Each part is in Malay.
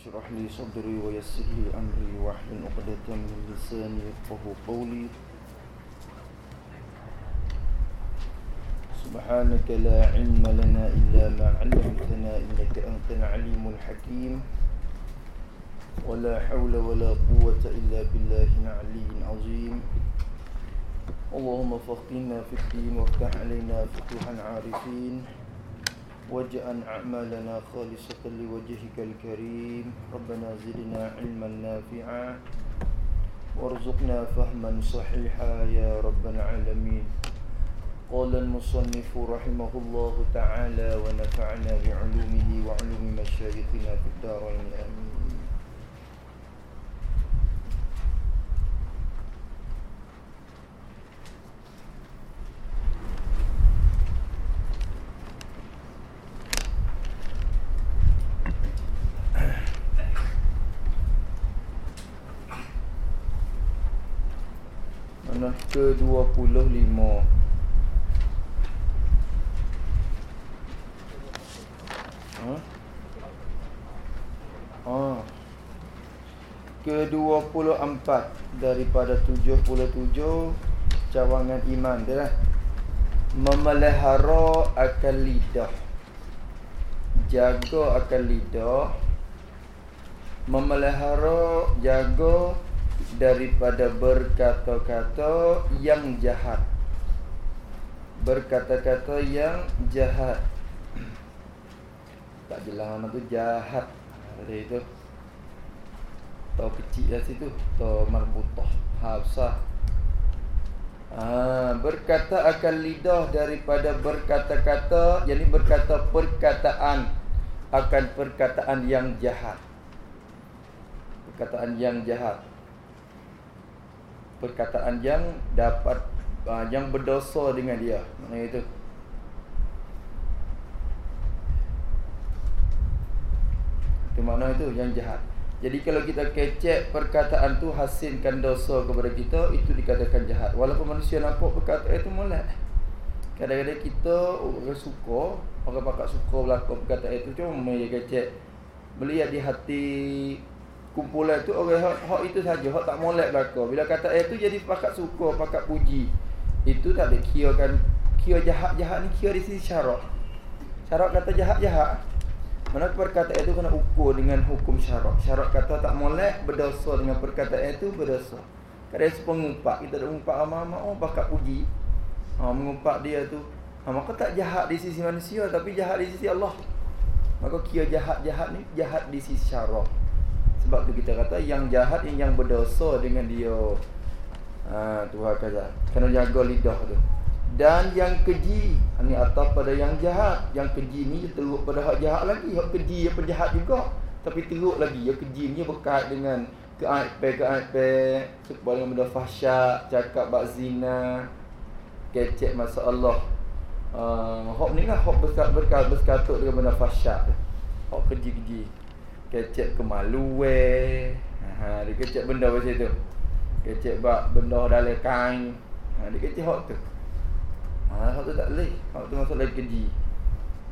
اشرح لي صدري ويسر لي أمري واحلل عقدة من لساني يفقه قولي. سبحانك لا علم لنا إلا ما علمتنا إنك أنت العليم الحكيم. ولا حول ولا قوة إلا بالله العلي العظيم. اللهم فقهنا في الدين وافتح علينا فتوح العارفين. واجعل أعمالنا خالصة لوجهك الكريم. ربنا زدنا علما نافعا وارزقنا فهما صحيحا يا رب العالمين. قال المصنف رحمه الله تعالى ونفعنا بعلومه وعلوم مشايخنا في الدارين. آمين. Ke-25 Ha? Ha. Ke-24 daripada 77 cawangan iman dia lah. Memelihara akal lidah. Jaga akal lidah. Memelihara jaga daripada berkata-kata yang jahat. Berkata-kata yang jahat. Tak jelas mana tu jahat. Ada itu. Tau kecil dah situ. Tau marbutah. Hafsah. Ha, berkata akan lidah daripada berkata-kata Jadi berkata perkataan Akan perkataan yang jahat Perkataan yang jahat Perkataan yang dapat uh, Yang berdosa dengan dia. Mana itu. Itu mana itu yang jahat. Jadi kalau kita kecek perkataan tu hasilkan dosa kepada kita Itu dikatakan jahat. Walaupun manusia nampak perkataan itu molek. Kadang-kadang kita orang suka Orang pakak suka berlaku perkataan itu Cuma dia kecek. Melihat di hati kumpulan tu orang hak, hak itu saja. Hak tak molek belaka. Bila kata itu jadi pakat suka pakat puji. Itu tak ada kira kan kira jahat-jahat ni kira di sisi syarak. Syarak kata jahat-jahat. Mana perkataan itu kena ukur dengan hukum syarak. Syarak kata tak molek berdosa dengan perkataan itu berdosa. Kadang itu pengumpat kita ada umpat ama-ama oh pakat puji. Ha, mengumpat dia tu. Ha, maka tak jahat di sisi manusia tapi jahat di sisi Allah. Maka kira jahat-jahat ni jahat di sisi syarak sebab tu kita kata yang jahat yang, yang berdosa dengan dia. Ha, Tuhan kata. Kena jaga lidah tu. Dan yang keji. Ini atas pada yang jahat. Yang keji ni teruk pada hak jahat lagi. Hak keji yang penjahat juga. Tapi teruk lagi. Yang keji ni berkait dengan keaib-keaib. Supaya benda fahsyat. Cakap bak zina. Kecek masa Allah. Uh, hak ni lah. Hak berkatut dengan benda fahsyat. Hak keji-keji kecek kemaluan. Ha, dia kecek benda macam tu. Kecek bak benda dalam kain. Ha, dia kecek hak tu. Ha, hak tu tak boleh. Hak tu masalah keji.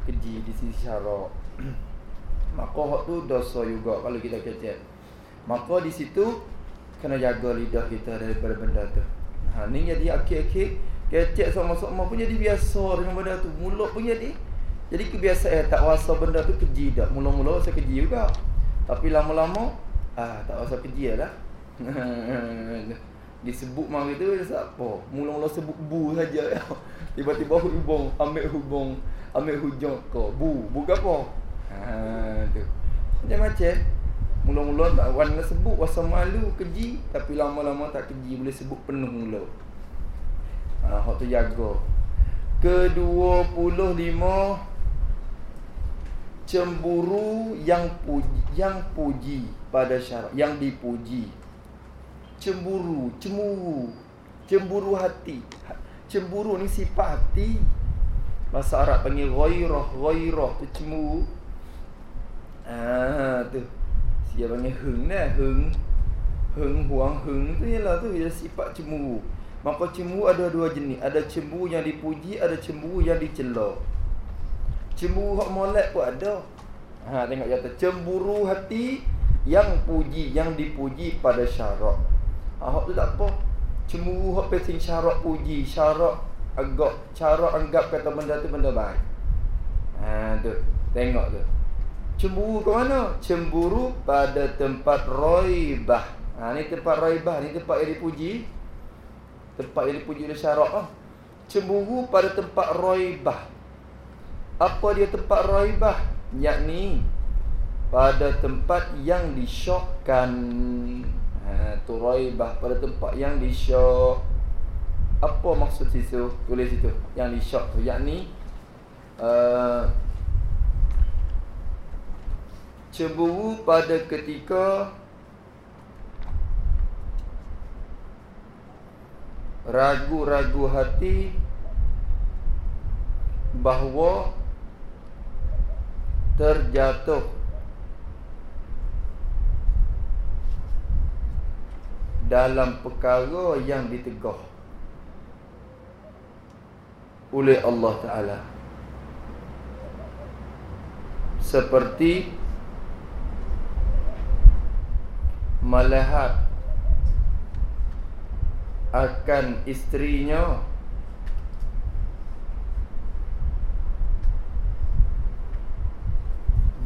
Keji di sisi syarak. Maka hak tu dosa juga kalau kita kecek. Maka di situ kena jaga lidah kita daripada benda tu. Ha, ni jadi akhir-akhir kecek sama-sama pun jadi biasa dengan benda tu. Mulut pun jadi jadi kebiasaan tak rasa benda tu keji dah. Mula-mula rasa keji juga. Tapi lama-lama ah tak rasa keji dah. Disebut mari tu rasa apa? Mula-mula sebut bu saja. Tiba-tiba hubung, ambil hubung, ambil hujung ko bu. Bu apa? Ha tu. Macam-macam. Mula-mula tak warna sebut rasa malu keji tapi lama-lama tak keji boleh sebut penuh mula. Ha hak tu jaga. Ke-25 cemburu yang puji yang puji pada syarat yang dipuji. Cemburu cemburu cemburu hati. Cemburu ni sifat hati. Bahasa Arab panggil ghairah ghairah tu cemburu. Ah tu. Dia panggil heng dah heng. Heng huang heng tu ialah tu ialah sifat cemburu. Maka cemburu ada dua jenis. Ada cemburu yang dipuji ada cemburu yang dicela Cemburu hak molek pun ada. Ha tengok kata cemburu hati Yang puji Yang dipuji pada syarak. Ahok tu tak apa. Cemburu hok pesing syarak puji. Syarak agak Cara anggap kata benda tu benda baik. Ha tu. Tengok tu. Cemburu ke mana? Cemburu pada tempat roibah Ha ni tempat roibah Ni tempat yang dipuji. Tempat yang dipuji oleh syarak lah. Cemburu pada tempat roibah apa dia tempat raibah? Yakni pada tempat yang disyokkan. Ha, tu raibah pada tempat yang disyok. Apa maksud situ? Tulis situ. Yang disyok tu yakni uh, cemburu pada ketika ragu-ragu hati bahawa terjatuh. Dalam perkara yang ditegah oleh Allah Taala. Seperti melihat akan istrinya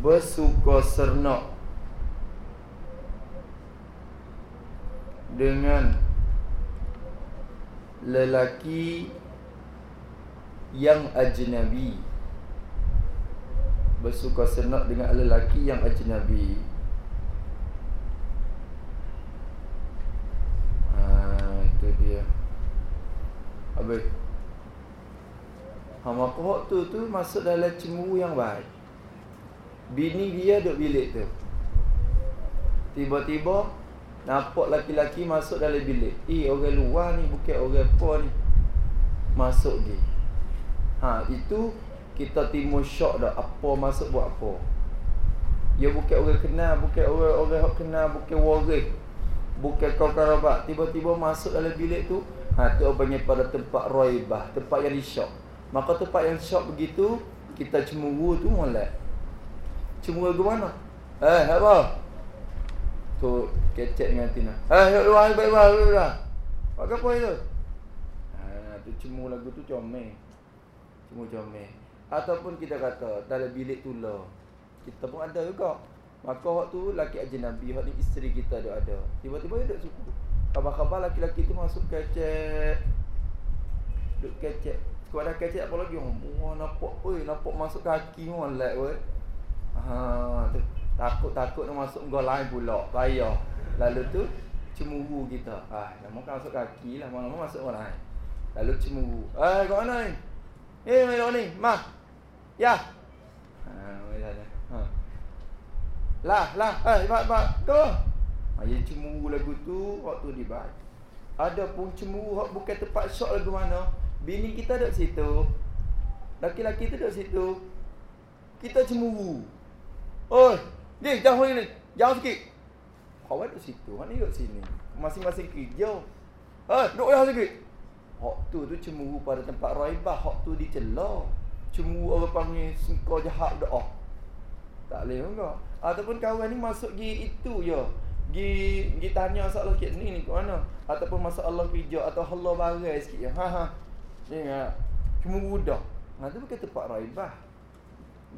bersuka sernak dengan lelaki yang ajnabi. Bersuka sernak dengan lelaki yang ajnabi. Ha habis. Hama kohok tu tu masuk dalam cemburu yang baik Bini dia duduk bilik tu. Tiba-tiba Nampak laki-laki masuk dalam bilik. Eh orang luar ni Bukan orang apa ni. Masuk dia Ha itu Kita timur syok dah. Apa masuk buat apa? Ya bukan orang kenal Bukan orang-orang yang kenal Bukan waris Bukan kau karabat. Tiba-tiba masuk dalam bilik tu Ha tu apanya pada tempat roibah Tempat yang disyok Maka tempat yang syok begitu Kita cemburu tu molek Cuma ke mana? Eh, apa? Tu kecek dengan Tina. Eh, yuk luar, baik luar, luar. Pak apa itu? Ha, tu cuma lagu tu comel. Cuma comel. Ataupun kita kata dalam bilik tu lah. Kita pun ada juga. Maka waktu laki aja Nabi, hak ni isteri kita ada ada. Tiba-tiba dia suku. Khabar-khabar laki-laki tu masuk kecek. Duk kecek. Kau ada kecek apa lagi? Wah, nampak, oi, nampak masuk kaki molek, weh. Ha takut-takut nak masuk gol lain pula. Payah. Lalu tu cemburu kita. Ah, lama kan masuk kaki lah, lama masuk orang lain. Lalu cemburu. Eh, kau mana ni? Eh, mai ni? Ma. Ya. Ha, mai Ha. Lah, lah. Eh, bak bak. Tu. Ha, jadi cemburu lagu tu waktu di bak. Ada pun cemburu hak bukan tempat syok lagu mana. Bini kita duduk situ. Laki-laki tu duduk situ. Kita cemburu. Oi, ni jauh ni. Jauh sikit. Kawan duduk situ, mana duduk sini. Masing-masing kerja. Eh, duduk jauh sikit. Hak tu tu cemburu pada tempat raibah, hak tu dicela. Cemburu orang panggil sengkau jahat doa. Tak boleh enggak. Ataupun kawan ni masuk gi itu ya. Gi gi tanya soalan sikit ni ni kat mana? Ataupun masuk Allah kerja atau Allah barai sikit ya. Ha ha. Ni ya. Cemburu dah. Ha tu bukan tempat raibah.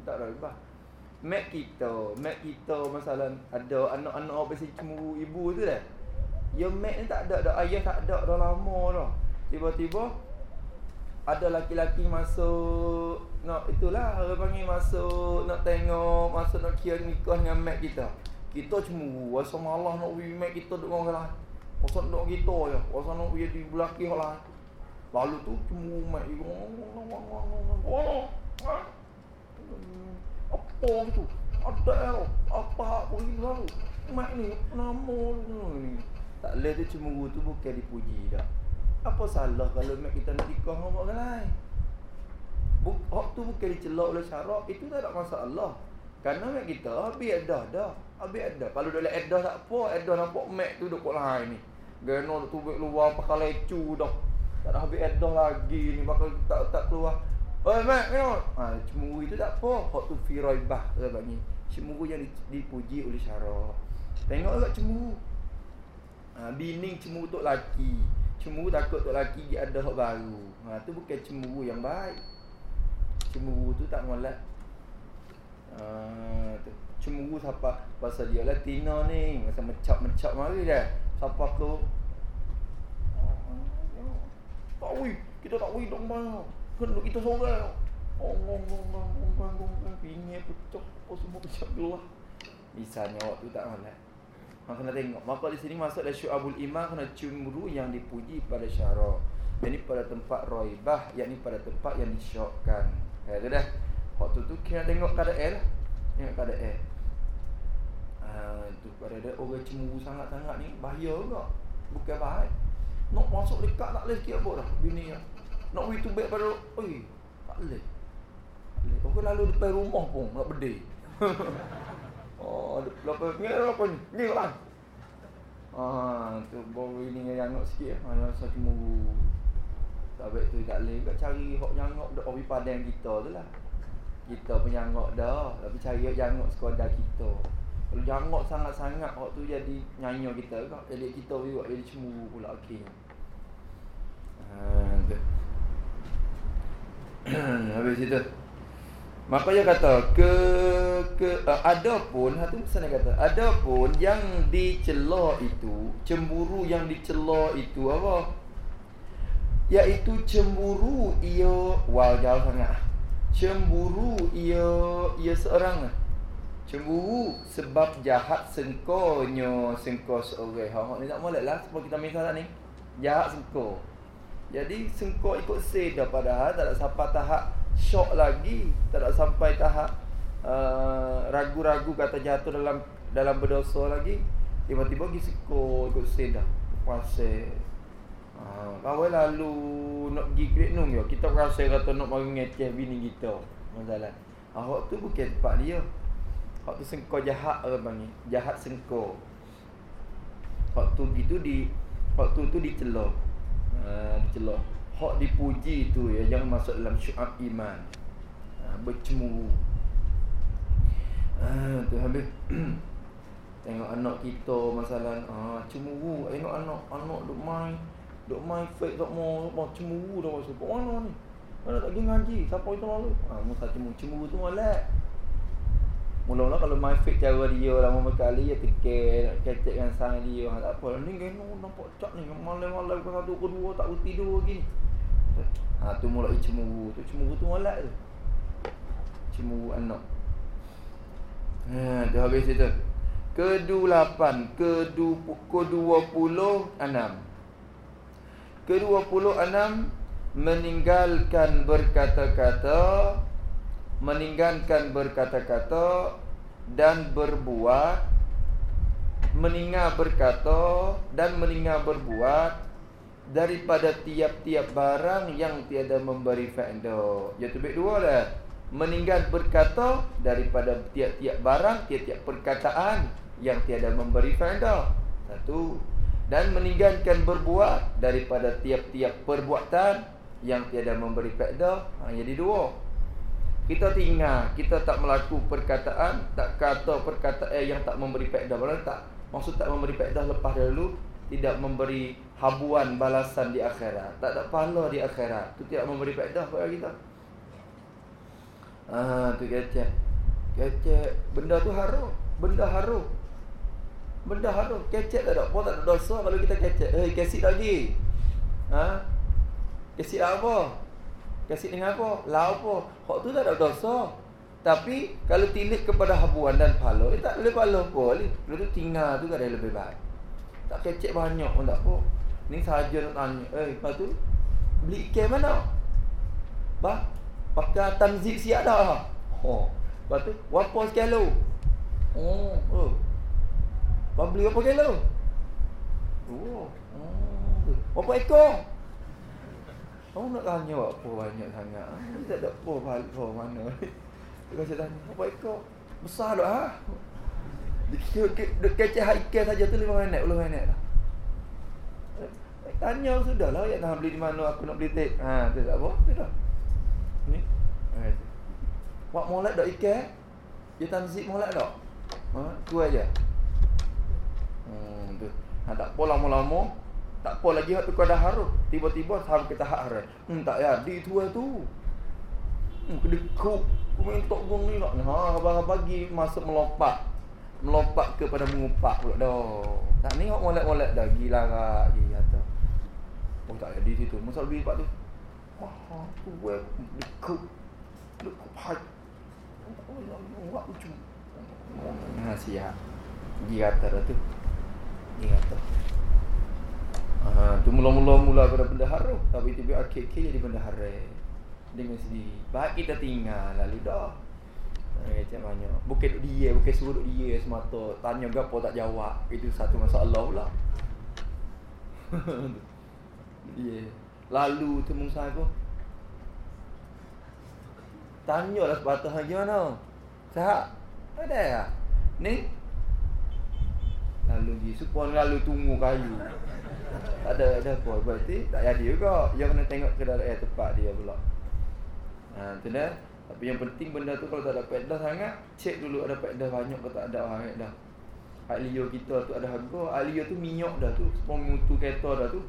Tak raibah. Mak kita, mak kita masalah ada anak-anak apa sih cemburu ibu tu dah. Ya mak ni tak ada, dah ayah tak ada dah lama dah. Tiba-tiba ada laki-laki masuk nak itulah orang panggil masuk nak tengok masuk nak kira nikah dengan mak kita. Kita cemburu, wasa malah nak pergi mak kita duk orang lain. Wasa nak kita ya, wasa nak pergi di orang lain. Lalu tu cemburu mak ibu apa tu ada apa ini lalu mak ni nama ni. Tak boleh tu cemburu tu bukan dipuji dah. Apa salah kalau mak kita nak dengan orang lain? Buk, hak tu bukan dicelak oleh syarak itu tak ada masalah. Kerana mak kita habis edah dah habis edah. Kalau dalam edah tak apa edah nampak mak tu duk lain ni. Geno tu luar pakai lecu dah. Tak ada habis edah lagi ni bakal tak tak keluar Oh you know. Ha, cemburu itu tak apa. Hak tu fi raibah dia bagi. Cemburu yang dipuji oleh syarak Tengok juga cemburu ha, Bini cemburu untuk laki. Cemburu takut untuk laki dia ada hak baru. Ha, tu bukan cemburu yang baik. Cemburu tu tak molek ha, tu. Cemburu siapa Pasal dia lah. Tina ni Masa mecap-mecap mari dah Siapa tu? Tak wui. Kita tak wui dong bang Kena kita seorang Ong ong ong ong ong ong pecah Apa semua pecah dulu lah. Misalnya waktu tak malam Maka kena tengok. Maka di sini masuk dari syu'abul iman Kena cemburu yang dipuji pada syara Ini pada tempat roibah Yang ini pada tempat yang disyokkan. Ya tu dah. Waktu tu kena tengok keadaan lah. Tengok keadaan. Ah, tu pada ada orang cemburu sangat-sangat ni. Bahaya juga. Bukan baik. Nak masuk dekat tak boleh sikit apa dah. Bini ya. Nak pergi tu baik pada oi, tak boleh. Kau lalu depan rumah pun nak berdeh. oh, lepas ni apa ni? Ni lah. Ah, tu baru ini yang nak sikit ah yang rasa cemburu. Tak baik tu tak boleh kau cari hok nyangok dak obi padang kita tu lah. Kita penyangok dah, tapi cari hok jangok sekadar kita. Kalau jangok sangat-sangat hok tu jadi nyanyi kita. Jadi kita juga jadi cemburu pula akhirnya. Ah, Habis itu. Maka dia kata ke ke uh, ada pun ha tu sana kata ada pun yang dicela itu cemburu yang dicela itu apa? Iaitu cemburu ia wal jauh sangat. Cemburu ia ia seorang. Cemburu sebab jahat sengkonyo sengko seorang ha ni tak molek lah sebab kita misal ni. Jahat sengko jadi sengko ikut seda padahal tak ada siapa tahap syok lagi. Tak nak sampai tahap uh, ragu-ragu kata jatuh dalam dalam berdosa lagi. Tiba-tiba pergi seko ikut sedah puasa uh, kawai lalu nak pergi great nung ya kita rasa kata nak mari ngeceh bini kita. Masalah. Awak tu bukan tempat dia. Waktu sengko jahat orang panggil. Jahat sengko waktu gitu di waktu tu dicelok dicelok hak dipuji tu ya jangan masuk dalam syu'ab iman. Ha, bercemburu ha, tu habis. Tengok anak kita masalah ha, cemburu tengok anak anak duk main duk main fake tak mau. Apa cemburu dah masuk. Mana ni? Mana tak pergi ngaji? Siapa itu lalu ha, masa cemburu cemburu tu molek Mula-mula kalau main fake cara dia lama kali ya tikir kecek dengan sang dia ha, tak apa ni kan nampak cak ni malam-malam ke satu ke dua tak tidur gini Ha tu mula cemburu. Tu cemburu tu molek tu. Cemburu anak. Ha tu habis itu. Ke-8, ke-26. Ke-26 meninggalkan berkata-kata meninggalkan berkata-kata dan berbuat meninggal berkata dan meninggal berbuat daripada tiap-tiap barang yang tiada memberi faedah. Ya tu dua lah. Meninggal berkata daripada tiap-tiap barang, tiap-tiap perkataan yang tiada memberi faedah. Satu. Dan meninggalkan berbuat daripada tiap-tiap perbuatan yang tiada memberi faedah. Ha, jadi dua. Kita tinggal, kita tak melakukan perkataan, tak kata perkataan yang tak memberi faedah. Maksud tak? Maksud tak memberi faedah lepas dahulu tidak memberi habuan balasan di akhirat. Tak ada pahala di akhirat. Tu tidak memberi faedah kepada kita. Ah tu kecek. Kecek. Benda tu harum. Benda harum. Benda harum. Kecek tak ada apa tak ada dosa. Kalau kita kecek eh kesik lagi. Ha kesik apa kesik dengan apa lah apa hak tu tak ada dosa. Tapi kalau tilik kepada habuan dan pahala eh, tak boleh pahala apa Lalu tu tinggal tu kan lebih baik. Tak kecek banyak pun tak apa Ni saja nak tanya. Eh lepas tu Beli ikan mana? Bah Pakai tanzib siap dah. Oh Lepas tu Berapa sekilo? Oh. Oh. Bah beli berapa kilo? Oh Oh. Berapa ekor Oh nak tanya apa banyak sangat Ni tak ada apa balik mana Dia kata tanya Berapa ekor Besar tak ha dia kecek ikan saja tu lima minit, puluh minit lah. Tanya sudah lah yang nak beli di mana aku nak beli tek. Ha, tu tak apa, tu dah. Ni. Ha. Wak molek dak ikan. Dia tanzib molek tak? Ha, tu aja. Hmm, tu. Ha, tak apa lama-lama tak apa lagi hak tu kau dah harus. Tiba-tiba sampai kita hak haram hmm tak ya di tu tu. Hmm kedekuk aku minta gong ni nak ha abang bagi masuk melompat. Melompat kepada mengupak pula dah. Tak ni hak molek-molek dah. Gila rak gila tu. Oh tak ya di situ. Masa lebih pak tu? Wah tu gue dekuk dekuk pai oh ya buat lucu Ha siap. Gila tu. Gila tu. Ha, tu mula-mula mula pada benda haram tapi tiba akhir-akhir jadi benda haram. Dengan sendiri. Baik kita tinggal lalu dah. Eh, macam mana? Bukan dia, bukan suruh dia semata. Tanya gapo tak jawab. Itu satu masalah pula. dia. Lalu tu Musa aku. Tanya lah sepatah gimana? Tak? Ada ya? Ni? Lalu dia supaya lalu tunggu kayu tak ada ada apa berarti tak jadi juga. Dia kena tengok ke dalam air tempat dia pula. Ha tu dah. Tapi yang penting benda tu kalau tak ada faedah sangat cek dulu ada faedah banyak ke tak ada sangat dah. Alio kita tu ada harga. Alio tu minyak dah tu Semua mutu kereta dah tu.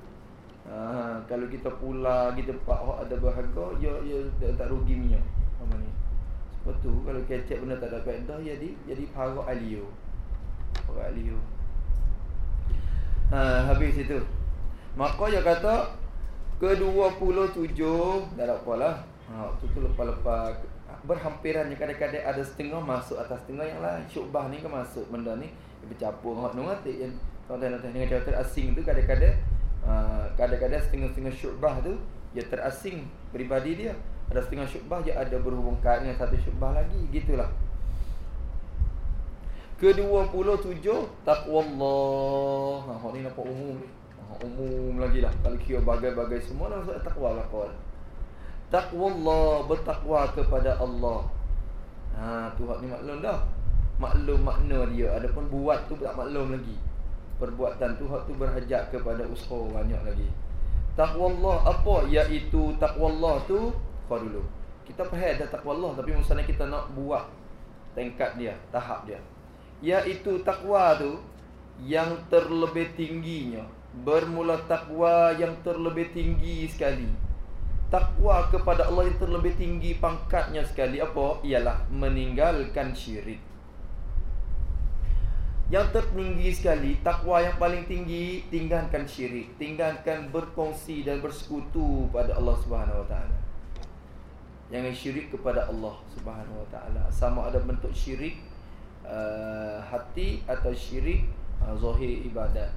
Ha, Kalau kita pula Kita pak ada berharga Ya, ya tak, rugi minyak. Apa ni Sebab tu kalau kecek benda tak ada faedah Jadi jadi parak Alio Parak Alio ha, Habis itu Maka dia kata Ke-27 Dah tak apalah. Ha, Waktu tu lepas-lepas Berhampirannya kadang-kadang ada setengah masuk atas setengah yang lain. Syubah ni kan masuk benda ni Dia bercampur Hak nungatik yang Tuan-tuan dengan cara terasing tu kadang-kadang uh, Kadang-kadang setengah-setengah syubah tu Dia terasing peribadi dia. Ada setengah syubah dia ada berhubung dengan satu syubah lagi Gitulah Ke-27 Taqwa Allah Ha, ni nampak umum. Ni umum lagi lah. Kalau kira bagai-bagai semua dah maksud takwa lah kau takwa Allah bertakwa kepada Allah. Ha tu hak ni maklum dah. Maklum makna dia. Adapun buat tu tak maklum lagi. Perbuatan tu hak tu berhajat kepada usaha banyak lagi. Takwa Allah apa? Iaitu takwa Allah tu kau dulu. Kita faham dah takwa Allah tapi maksudnya kita nak buat tingkat dia tahap dia iaitu takwa tu yang terlebih tingginya Bermula takwa yang terlebih tinggi sekali Takwa kepada Allah yang terlebih tinggi pangkatnya sekali Apa? Ialah meninggalkan syirik Yang tertinggi sekali Takwa yang paling tinggi Tinggalkan syirik Tinggalkan berkongsi dan bersekutu pada Allah Subhanahu Wa Taala. Yang syirik kepada Allah Subhanahu Wa Taala. Sama ada bentuk syirik uh, Hati atau syirik uh, Zohir ibadat.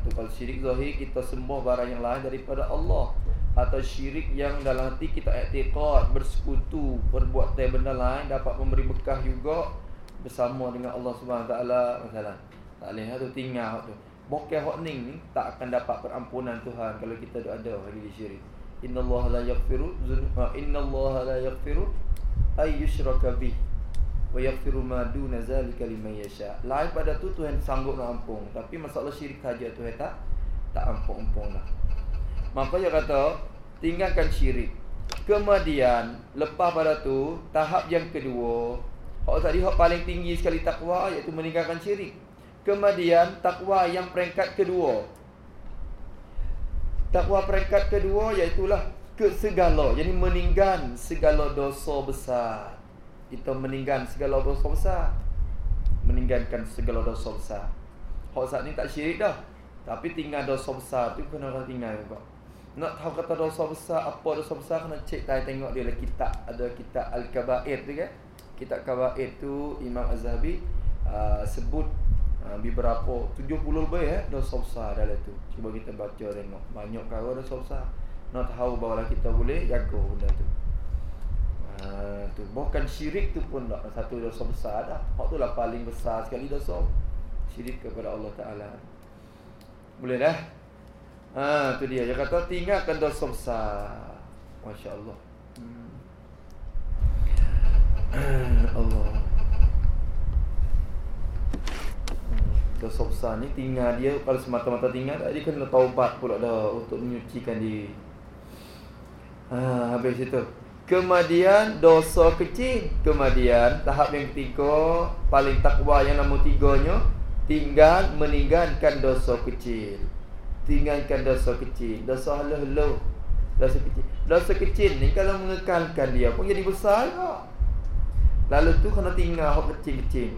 Tu kalau syirik zahir kita sembah barang yang lain daripada Allah. Atau syirik yang dalam hati kita i'tiqad bersekutu berbuat tai benda lain dapat memberi bekah juga bersama dengan Allah Subhanahu taala. Masalah. Tak boleh tu tinggal tu. Bokeh hok ning ni tak akan dapat perampunan Tuhan kalau kita ada lagi di syirik. Innallaha la yaghfiru dzunub innallaha la yaghfiru ay yushraka bihi wa yaghfiru ma duna zalika liman yasha. Lain pada tu Tuhan sanggup nak ampun, tapi masalah syirik saja Tuhan tak tak ampun-ampun lah. Maka dia kata, tinggalkan syirik. Kemudian lepas pada tu tahap yang kedua, hak tadi hak paling tinggi sekali takwa iaitu meninggalkan syirik. Kemudian takwa yang peringkat kedua. Takwa peringkat kedua iaitu lah ke segala, jadi meninggalkan segala dosa besar kita meninggalkan segala dosa besar. Meninggalkan segala dosa besar. Hak saat ni tak syirik dah. Tapi tinggal dosa besar tu kena orang tinggal juga. Nak tahu kata dosa besar apa dosa besar kena cek tadi tengok dia lah. Kitab ada kitab al-kabair tu kan kitab kabair tu Imam Az-Zahabi uh, sebut uh, beberapa 70 lebih eh dosa besar dalam tu. Cuba kita baca tengok. Banyak kau dosa besar. Nak tahu bahawa kita boleh jaga benda tu Ha, tu bukan syirik tu pun tak satu dosa besar dah. Hak tu lah paling besar sekali dosa. Syirik kepada Allah Taala. Boleh dah? Ha tu dia. Dia kata tinggalkan dosa besar. Masya-Allah. Hmm. Allah. Dosa besar ni tinggal dia kalau semata-mata tinggal dia kena taubat pula dah untuk menyucikan diri. Ha habis itu Kemudian dosa kecil. Kemudian tahap yang ketiga Paling takwa yang nombor tiganya Tinggal meninggalkan dosa kecil. Tinggalkan dosa kecil. Dosa halu-halu Dosa kecil. Dosa kecil ni kalau mengekalkan dia pun jadi besar tak? Lalu tu kena tinggal hak kecil-kecil.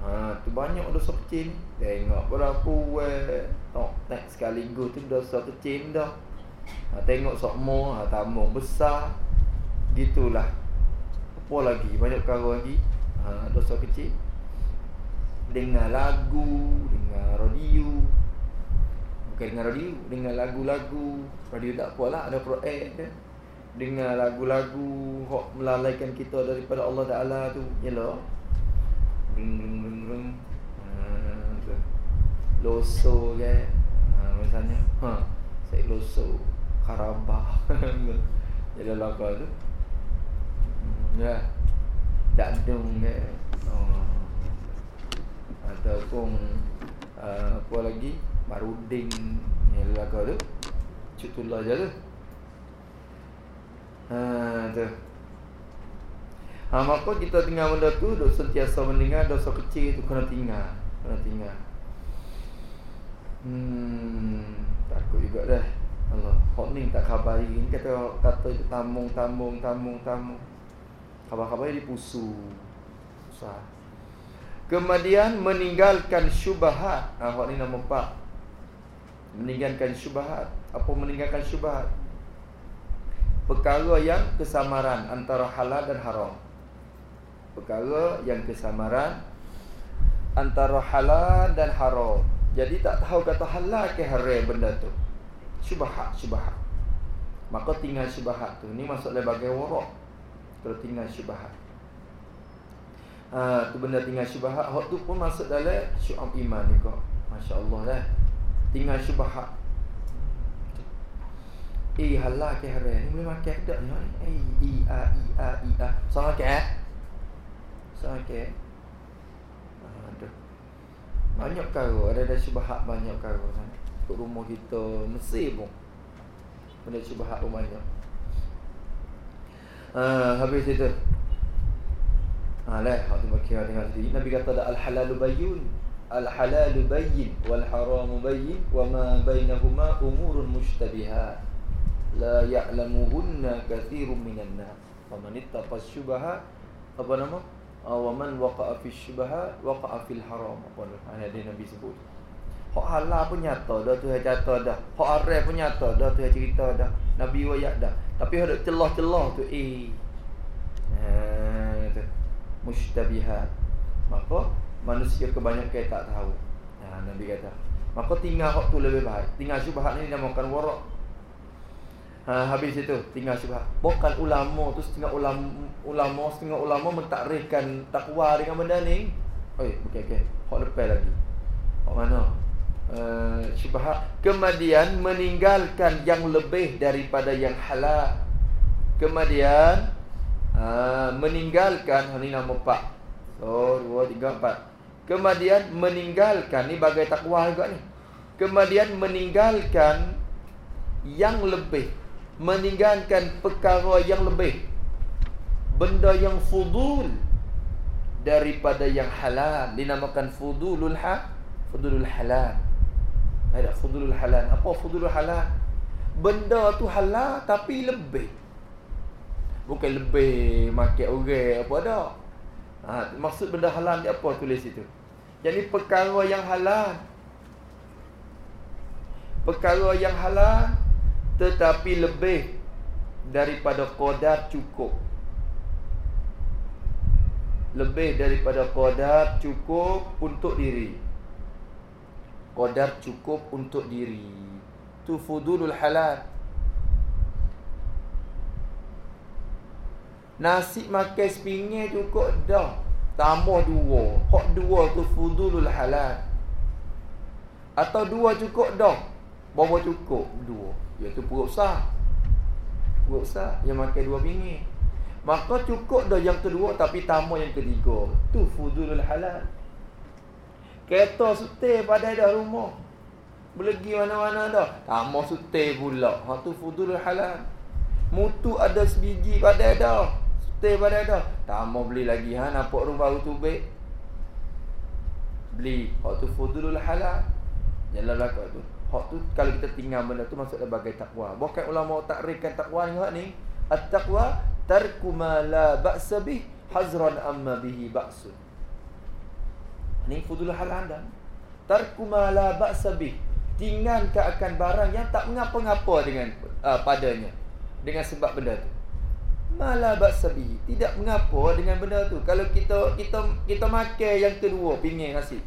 Ha, tu banyak dosa kecil Tengok berapa eh. Tok, tak sekaligus tu dosa kecil dah. Ha, Tengok sokmo, ha, tamung besar Gitulah Apa lagi? Banyak perkara lagi. Ha, Dosa kecil. Dengar lagu Dengar radio. Bukan dengar radio Dengar lagu-lagu. Radio tak apalah Ada proek kan. Dengar lagu-lagu Hak melalaikan kita daripada Allah Ta'ala tu. Yalah. Ring ring ring ring ha, Loso kan ha, Misalnya. Ha, Saya loso. Karabah. Yalah lagu tu ya dandung ya oh. ataupun uh, apa lagi? Maruding yang lagu tu. Cutullah je tu. Ha tu. Ha maka kita tinggal benda tu dok sentiasa mendengar dosa kecil tu kena tinggal kena tinggal. Hmm takut juga dah. Allah Hak ni tak khabari Ini kata kata tamung tamung tamung tamung Khabar-khabar dia pusu Susah. Kemudian meninggalkan syubahat. Ha, Hak ni nama empat. Meninggalkan syubahat. Apa meninggalkan syubahat? Perkara yang kesamaran Antara halal dan haram. Perkara yang kesamaran Antara halal dan haram. Jadi tak tahu kata halal ke haram benda tu. Syubahat Syubahat. Maka tinggal syubahat tu. Ni masuk bagai warak kalau tinggal syubhat. Ha, tu benda tinggal syubhat Hak tu pun masuk dalam syu'ab iman ni kok. Masya Allah lah Tinggal syubhat. Eh halal ke haram? Ni boleh makan tak ni Eh i a i a i a. Sama ke eh? Sama ke Banyak karo Ada ada syubhat banyak karo Untuk rumah kita Mesir pun. Benda syubhat pun banyak Ha, habis itu. Ha, lah, hak tu bagi tengok tadi. Nabi kata dah al-halalu bayyun. Al-halalu bayyin wal haramu bayyin wa ma bainahuma umurun mushtabihat. La ya'lamuhunna kathirun minan nas. Wa man ittaqa syubha apa nama? Ha, wa man waqa'a fi syubha waqa'a fil haram. Apa tu? Ha, Nabi sebut. Hak halal pun nyata dah tu dah. Hak haram pun nyata dah tu cerita dah. Nabi wayak dah. Tapi ada celah-celah tu eh. Ha tu. Mushtabihat. Maka manusia kebanyakan tak tahu. Ha Nabi kata. Maka tinggal hak tu lebih baik. Tinggal syubhat ni dinamakan warak. Ha habis itu tinggal syubhat. Bukan ulama tu setengah ulama ulama setengah ulama mentakrifkan takwa dengan benda ni. Oi, okey okey. Hak lepas lagi. Hak mana? Uh, syubhat kemudian meninggalkan yang lebih daripada yang halal. Kemudian uh, meninggalkan ini nama empat. So dua tiga empat. Kemudian meninggalkan ni bagai takwa juga ni. Kemudian meninggalkan yang lebih. Meninggalkan perkara yang lebih. Benda yang fudul daripada yang halal. Dinamakan fudulul ha fudulul halal ada fudulul halal. Apa fudulul halal? Benda tu halal tapi lebih. Bukan lebih makan orang apa dah. Ha, maksud benda halal ni apa tulis itu? Jadi perkara yang halal. Perkara yang halal tetapi lebih daripada qadar cukup. Lebih daripada qadar cukup untuk diri. Qadar cukup untuk diri. Tu fudulul halal. Nasi makan sepinggan cukup dah. Tambah dua. Hak dua tu fudulul halal. Atau dua cukup dah. Bawa cukup? Dua. Iaitu perut besar Perut besar Yang makan dua bingit Maka cukup dah yang kedua Tapi tambah yang ketiga. Tu fudulul halal Kereta sutir pada dah rumah. Belegi mana-mana dah. Tak mau sutir pula. Ha tu fudul halal. Mutu ada sebiji pada dah. Stay pada dah. Tak mau beli lagi ha nampak rumah baru tu baik. Beli. Hak tu fudulul halal. Jalan belakang tu. Hak tu kalau kita tinggal benda tu masuk sebagai takwa. Bukan ulama takrikan takwa ni ni. At-taqwa tarku ma la ba'sa bih hazran amma bihi ba'sun. Ni fudulul halal dah. Tarku ma la ba'sa bih. Tinggalkan akan barang yang tak mengapa-ngapa dengan uh, padanya dengan sebab benda tu. Malah baksabi tidak mengapa dengan benda tu. Kalau kita kita kita makan yang kedua pingin nasi.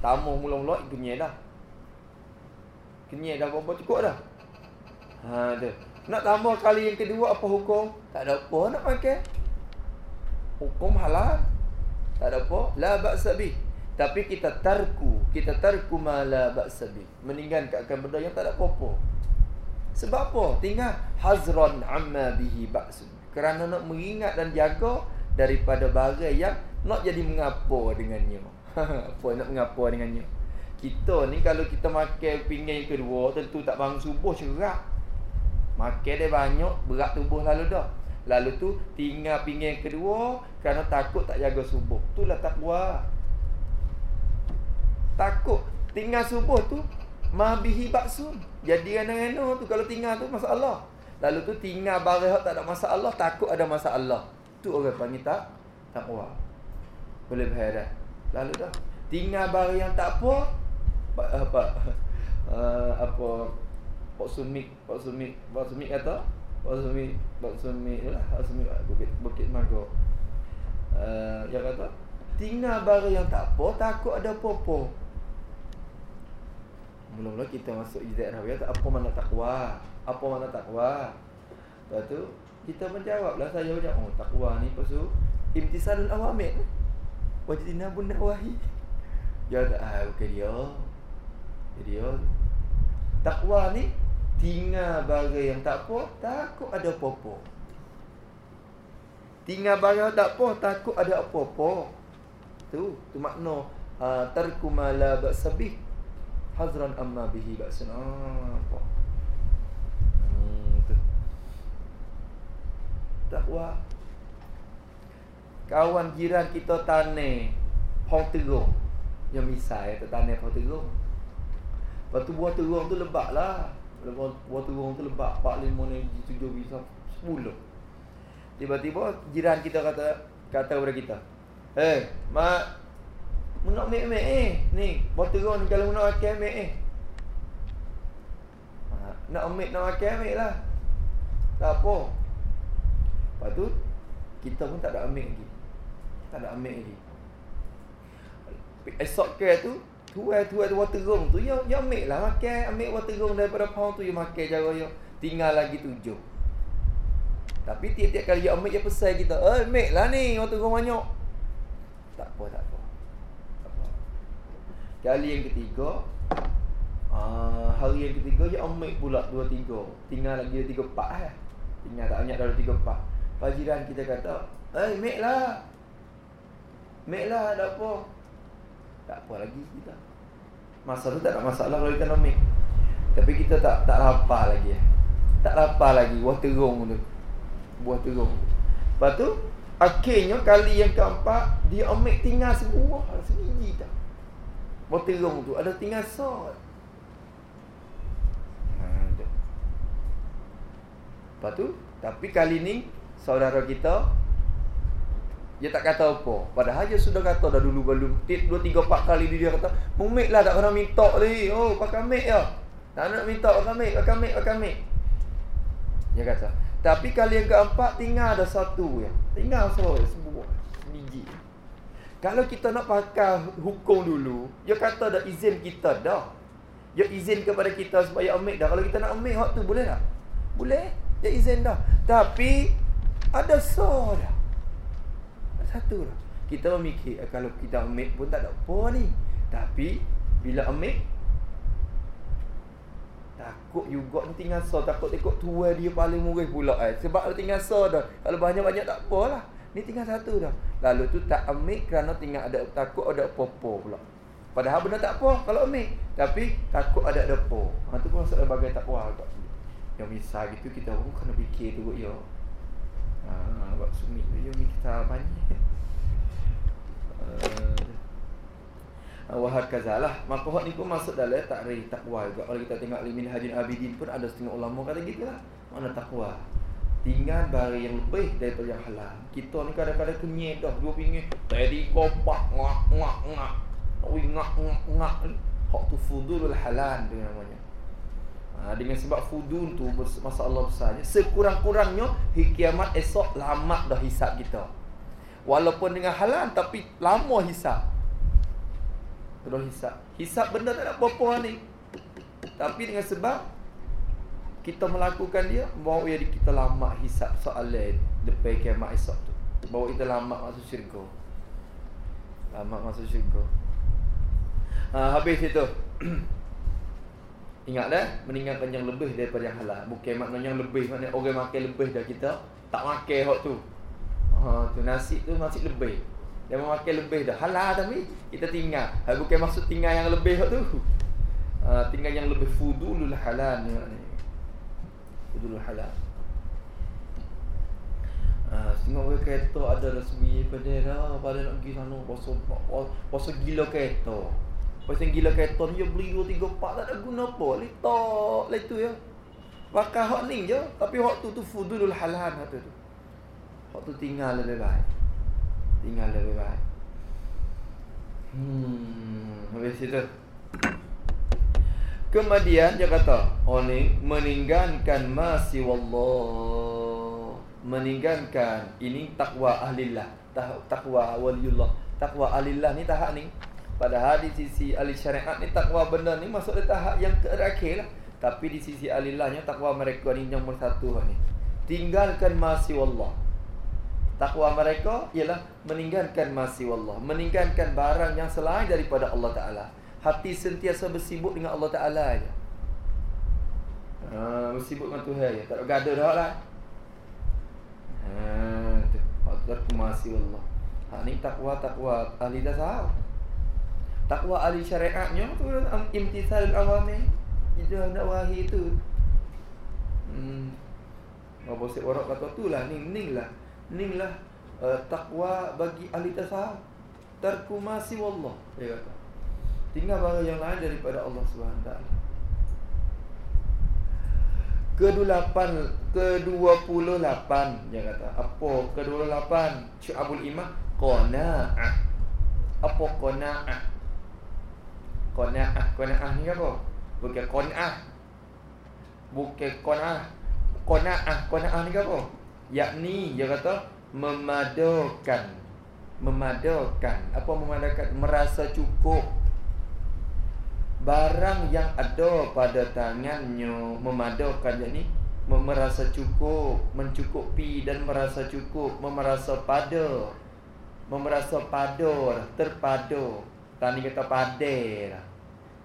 Tamu mula-mula kenyai dah. Kenyai dah berapa cukup dah. Ha tu. Nak tambah kali yang kedua apa hukum? Tak ada apa nak makan. Hukum halal. Tak ada apa. La baksabi. Tapi kita tarku, kita tarku mala baksabi. Meninggalkan benda yang tak ada apa-apa. Sebab apa? Tinggal hazron amma bihi ba'sun. Kerana nak mengingat dan jaga daripada barang yang nak jadi mengapa dengannya. apa nak mengapa dengannya? Kita ni kalau kita makan pinggan yang kedua tentu tak bangun subuh cerak. Makan dia banyak berat tubuh lalu dah. Lalu tu tinggal pinggan yang kedua kerana takut tak jaga subuh. Itulah takwa. Takut tinggal subuh tu ma bihi ba'sun. Jadi rena-rena tu kalau tinggal tu masalah. Lalu tu tinggal barang tak ada masalah, takut ada masalah. Tu orang panggil tak takwa. Boleh faham dah. Lalu dah tinggal barang yang tak apa apa uh, apa Pak Sumik, Pak Sumik, Pak Sumik kata, Pak Sumik, Pak Sumik lah, Pak Sumik Bukit Bukit Mangkok. Uh, dia kata, tinggal barang yang tak apa, takut ada apa-apa. Mula-mula kita masuk izat rawiyah Apa mana takwa Apa mana takwa Lepas tu Kita menjawab lah. Saya macam Oh takwa ni tu Imtisalul awamid Wajidina bunda wahi Ya tak ah, Bukan dia. Dia. Takwa ni Tinggal barang yang tak apa Takut ada apa-apa. Tinggal barang tak apa Takut ada apa-apa. Tu Tu makna uh, Tarkumala baksabih hazran amma bihi ba'sun apa hmm, takwa kawan jiran kita tane hong terung. Yang misai tu tane hong terung. Lepas tu buah terung tu lebak lah. Buah, buah terung tu lebak 4, 5, 6, 7, bisa 10 tiba-tiba jiran kita kata kata kepada kita eh mak Menak mek-mek eh. Ni, botol ni kalau nak makan mek eh. Ha, nak ambil nak makan mek lah. Tak apa. Lepas tu, kita pun tak ada ambil lagi. Tak ada ambil lagi. Esok ke tu, tuai tuai tu water tu, ya ya ambil lah makan, ambil water room daripada pound tu, ya makan cara ya. Tinggal lagi tujuh. Tapi tiap-tiap kali ya ambil ya pesan kita, eh ambil lah ni water room banyak. Tak apa, tak apa. Kali yang ketiga uh, Hari yang ketiga Dia ambil pula dua tiga. Tinggal lagi dua tiga empat eh. Tinggal tak banyak dah dua tiga empat. Pajiran kita kata Eh make lah. Make lah ada apa? Tak apa lagi kita. Masa tu tak ada masalah kalau kita nak make Tapi kita tak tak lapar lagi eh. Tak lapar lagi Buah terung tu. Buah terung. Lepas tu Akhirnya kali yang keempat Dia ambil tinggal sebuah Sebiji tak Botirung tu ada tinggal. Ha, Lepas tu, tapi kali ni saudara kita dia tak kata apa. Padahal dia sudah kata dah dulu belum. Dua, tiga, empat kali dia kata, Mumik lah tak pernah minta ni. Oh, pakai mik ya. Tak nak minta pakai mik, pakai mik, pakai mik. Dia kata. Tapi kali yang keempat tinggal ada satu ya. Tinggal so, sebuah biji. Kalau kita nak pakai hukum dulu, dia kata dah izin kita dah. Dia izin kepada kita supaya ambil dah. Kalau kita nak ambil waktu boleh tak? Boleh. Dia izin dah. Tapi ada so dah. Satu dah. Kita memikir eh, kalau kita ambil pun tak ada apa ni. Tapi bila ambil takut juga ni tinggal so takut tengok tua dia paling murah pula eh. Sebab kalau tinggal dah. Kalau banyak-banyak tak apalah. Ni tinggal satu dah. Lalu tu tak ambil kerana tinggal ada takut ada popo pula. Padahal benda tak apa kalau ambil. Tapi takut ada depo. Ha tu pun sebagai takwa agak. yang misal gitu kita pun kena fikir tu ya ha buat sumi tu yo kita banyak uh, wahad kazalah maka ni pun masuk dalam takrif takwa juga kalau kita tengok limin hajin abidin pun ada setengah ulama kata gitulah mana takwa tinggal barang yang lebih daripada yang halal. Kita ni kadang-kadang kenyek dah. Dua pinggir. Tadi kopak ngak ngak ngak. Ngak ngak ngak. Hak tu fudulul halal tu namanya. Ha, dengan sebab fudun tu masalah besarnya sekurang-kurangnya hari kiamat esok lama dah hisap kita. Walaupun dengan halal tapi lama hisap. Terus hisap. Hisap benda tak ada apa-apa ni. Tapi dengan sebab kita melakukan dia bawa dia kita lama hisap soalan depan kiamat esok tu bawa kita lama masuk syurga lama masuk syurga ha, habis itu Ingat dah meninggalkan yang lebih daripada yang halal. Bukan maknanya yang lebih maknanya orang makan lebih dah kita tak makan hok tu. Ha tu nasi tu nasi lebih. Dia mau makan lebih dah halal tapi kita tinggal. Ha bukan maksud tinggal yang lebih hok tu. Ha tinggal yang lebih fudulul halal ni. Fudulul halal. Ha, tengok orang kereta ada pada dah pada nak pergi sana pasal pasal gila kereta. Pasal gila kereta ni dia beli 2 3 4 tak ada guna apa. Letak lah itu ya. Pakai hak ni je tapi hak tu tu fudulul halal hak tu. Hak tu tinggal lebih baik. Tinggal lebih baik. Hmm, habis itu. Kemudian dia kata, oh ni meninggalkan masih wallah. Meninggalkan ini takwa ahlillah. Takwa waliullah. Takwa ahlillah ni tahap ni Padahal di sisi ahli syariat ni takwa benda ni masuk di tahap yang terakhir lah. Tapi di sisi ahli lahnya takwa mereka ni nombor satu ni. Tinggalkan masih Allah. Takwa mereka ialah meninggalkan masih Allah. Meninggalkan barang yang selain daripada Allah Ta'ala. Hati sentiasa bersibuk dengan Allah Ta'ala aja. Ha, bersibuk dengan Tuhan ya. Tak ada gaduh dah lah. Ha, tu. Waktu masih Allah. Ha, ni takwa-takwa ahli tasawuf takwa ahli syariatnya tu imtisal awamir itu nak wahi tu hmm apa sih orang kata tu lah ni ni lah ni lah uh, takwa bagi ahli tasawuf tarku masih wallah dia kata tinggal barang yang lain daripada Allah Subhanahu taala. Ke-8 ke-28 dia kata. Apa ke-28 Syu'abul Imam qanaah apa qanaah Qana'ah Qana'ah ni apa? Bukan qana'ah Bukan qana'ah Qana'ah Qana'ah ni apa? Yakni dia kata Memadakan. Memadakan. Apa memadakan? Merasa cukup Barang yang ada pada tangannya Memadakan Yakni Merasa cukup Mencukupi dan merasa cukup Merasa pada Merasa pada Terpada Tani kata padai lah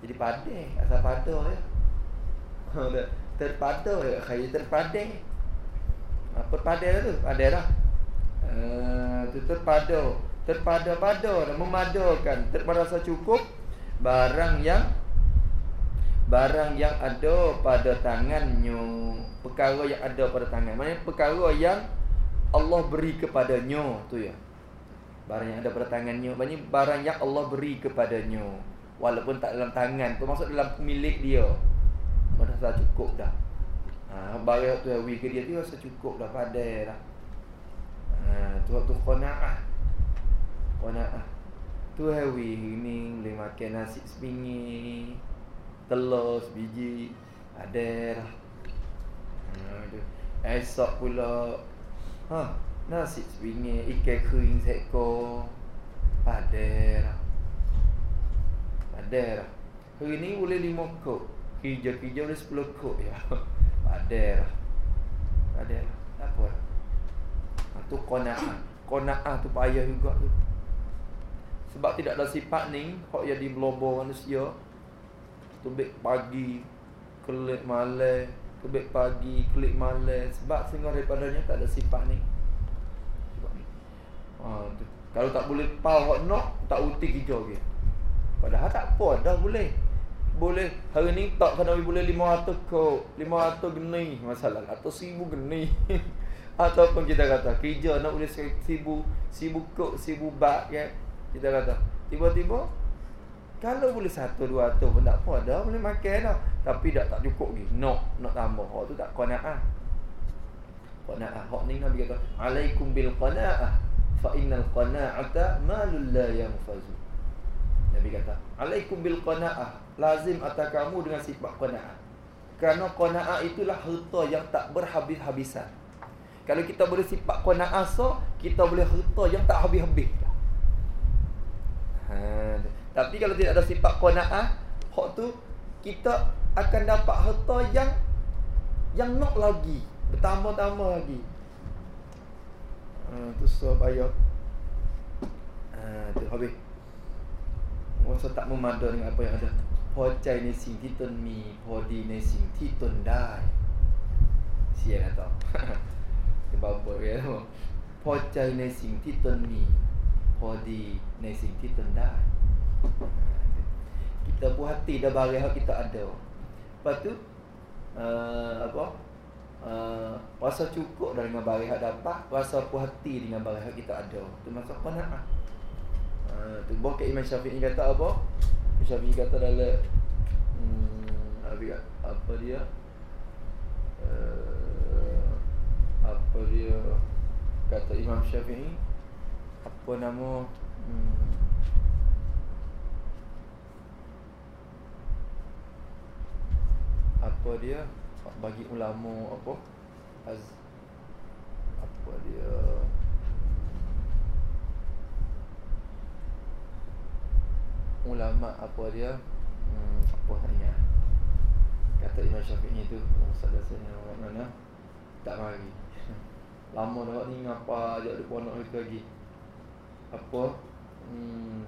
Jadi padai Asal pada ya. Terpada ya Kaya terpadai Apa padai lah tu? Padai lah. Uh, tu terpada Terpada-pada lah Memadakan Termerasa cukup. Barang yang Barang yang ada pada tangannya Perkara yang ada pada tangan. Maksudnya perkara yang Allah beri kepadanya Tu ya. Barang yang ada pada tangannya Maksudnya barang yang Allah beri kepadanya Walaupun tak dalam tangan pun Maksud dalam milik dia. Merasa cukup dah. Ha, Barang tu hawi ke dia tu Rasa cukup dah Padai dah. Ha, Tu waktu kona'ah Kona'ah Tu hawi Ini boleh makan nasi sebingi Telur sebiji Ada dah ha, Esok pula Ha Nasi sebingit Ikan kering seekor. Pader Pader Hari ni boleh lima kok. Kerja-kerja boleh sepuluh kok ya. Pader Pader Apa? Itu ha, kona'ah Kona'ah tu payah juga tu. Sebab tidak ada sifat ni Kok jadi melobor manusia Tubik pagi Kelik malam Tubik pagi Kelik malam. Sebab sehingga daripadanya tak ada sifat ni. Ha, Kalau tak boleh pau hot knock, tak uti kerja ke. Padahal tak apa, dah boleh. boleh. Hari ni tak kena boleh 500 kok 500 geni. Masalah atau 1000 geni. Ataupun kita kata kerja nak boleh 1000 1000 kok 1000 bat ya kita kata tiba-tiba kalau boleh satu dua tu pun tak apa dah boleh makan dah tapi tak tak cukup lagi nak nak tambah hak tu tak qanaah qanaah hak ni nabi kata alaikum bil qanaah fa innal qanaata malul la yanfazu nabi kata alaikum bil qanaah lazim atas kamu dengan sifat qanaah. Kerana qanaah itulah harta yang tak berhabis-habisan. Kalau kita boleh sifat qanaah so, kita boleh harta yang tak habis-habis. Ha, tapi kalau tidak ada sifat qanaah, hak tu kita akan dapat harta yang yang nak lagi, bertambah-tambah lagi. Ha, tu sebab ayat. Ha, tu habis. Masa tak memada dengan apa yang ada พอใจในสิ่งที่ตนมี พอดีในสิ่งที่ตนได้เชียร์นะต่อจะบอกบทเรียนพอใจในสิ่งที่ตนมี พอดีในสิ่งที่ตนได้ kita puas hati dah barang yang kita ada. Lepas tu uh, apa? Uh, rasa cukup dah dengan barang yang dapat rasa puas hati dengan barang yang kita ada. Tu masuk qanaah uh, tu bukan Imam Syafi'i kata apa? Syafi'i kata dalam hmm, apa dia? Uh, apa dia kata Imam Syafi'i? Apa nama? Hmm, apa dia? Bagi ulama apa? Az apa dia? Ulama apa dia? Hmm, apa tanya kata Imam Syafi'i itu ustaz orang mana tak mari lama dah ni ngapa ajak dia puan nak lagi? Apa? Hmm,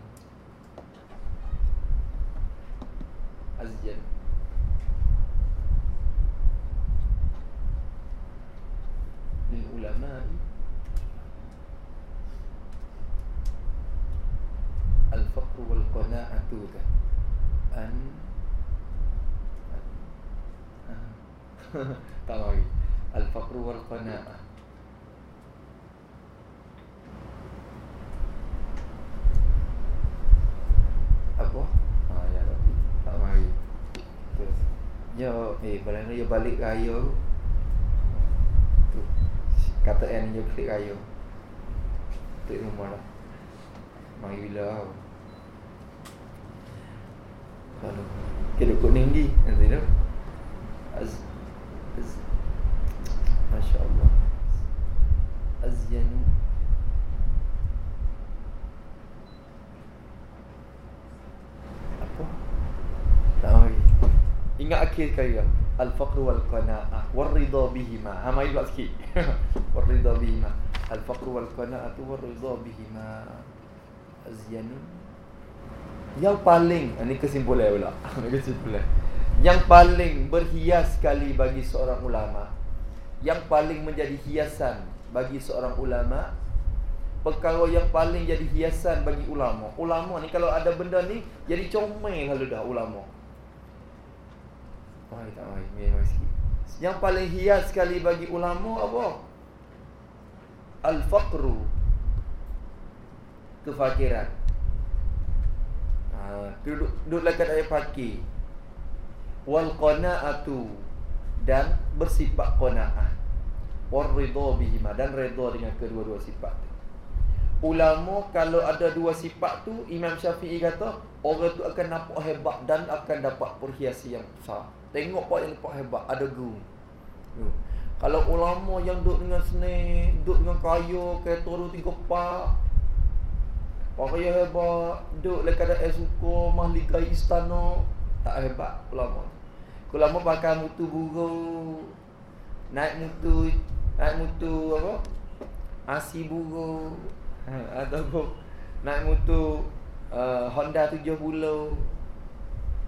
azjan lil ulama الفقر والقناعة أن طبعا الفقر والقناعة apa? Ha ya Rabbi. Tak mari. Terus. Ya, eh barang dia balik raya tu. Kata N dia klik raya. Klik rumah lah. Mari bila Kalau Kita duduk tinggi Nanti tu. Az, az Masya Allah Azyanu Apa? Tak mari Ingat akhir Al-faqru wal-qana'ah. War-ridha bihima. Ha mari buat sikit. War-ridha bihima. Al-faqru wal-qana'ah War-ridha bihima. Azyanun Yang paling Ini kesimpulan pula. Ini kesimpulan. Yang paling berhias sekali bagi seorang ulama Yang paling menjadi hiasan bagi seorang ulama Perkara yang paling jadi hiasan bagi ulama. Ulama ni kalau ada benda ni Jadi comel lalu dah ulama Mari tak mari, mari, sikit Yang paling hias sekali bagi ulama apa? Al-faqru kefakiran. Ha, duduk duduklah kat ayat fakir. Wal qanaatu dan bersifat qanaah. War ridha bihima dan redha dengan kedua-dua sifat. Ulama kalau ada dua sifat tu Imam Syafi'i kata orang tu akan nampak hebat dan akan dapat perhiasan yang besar. Tengok pak yang nampak hebat ada guru. Kalau ulama yang duduk dengan seni, duduk dengan kayu, kereta tu tiga pak, yang hebat? Duduk dekat ada suku Mahligai istana Tak hebat ulama Ulama pakai mutu burung Naik mutu Naik mutu apa? Asi burung ha, Ataupun Naik mutu uh, Honda tujuh puluh.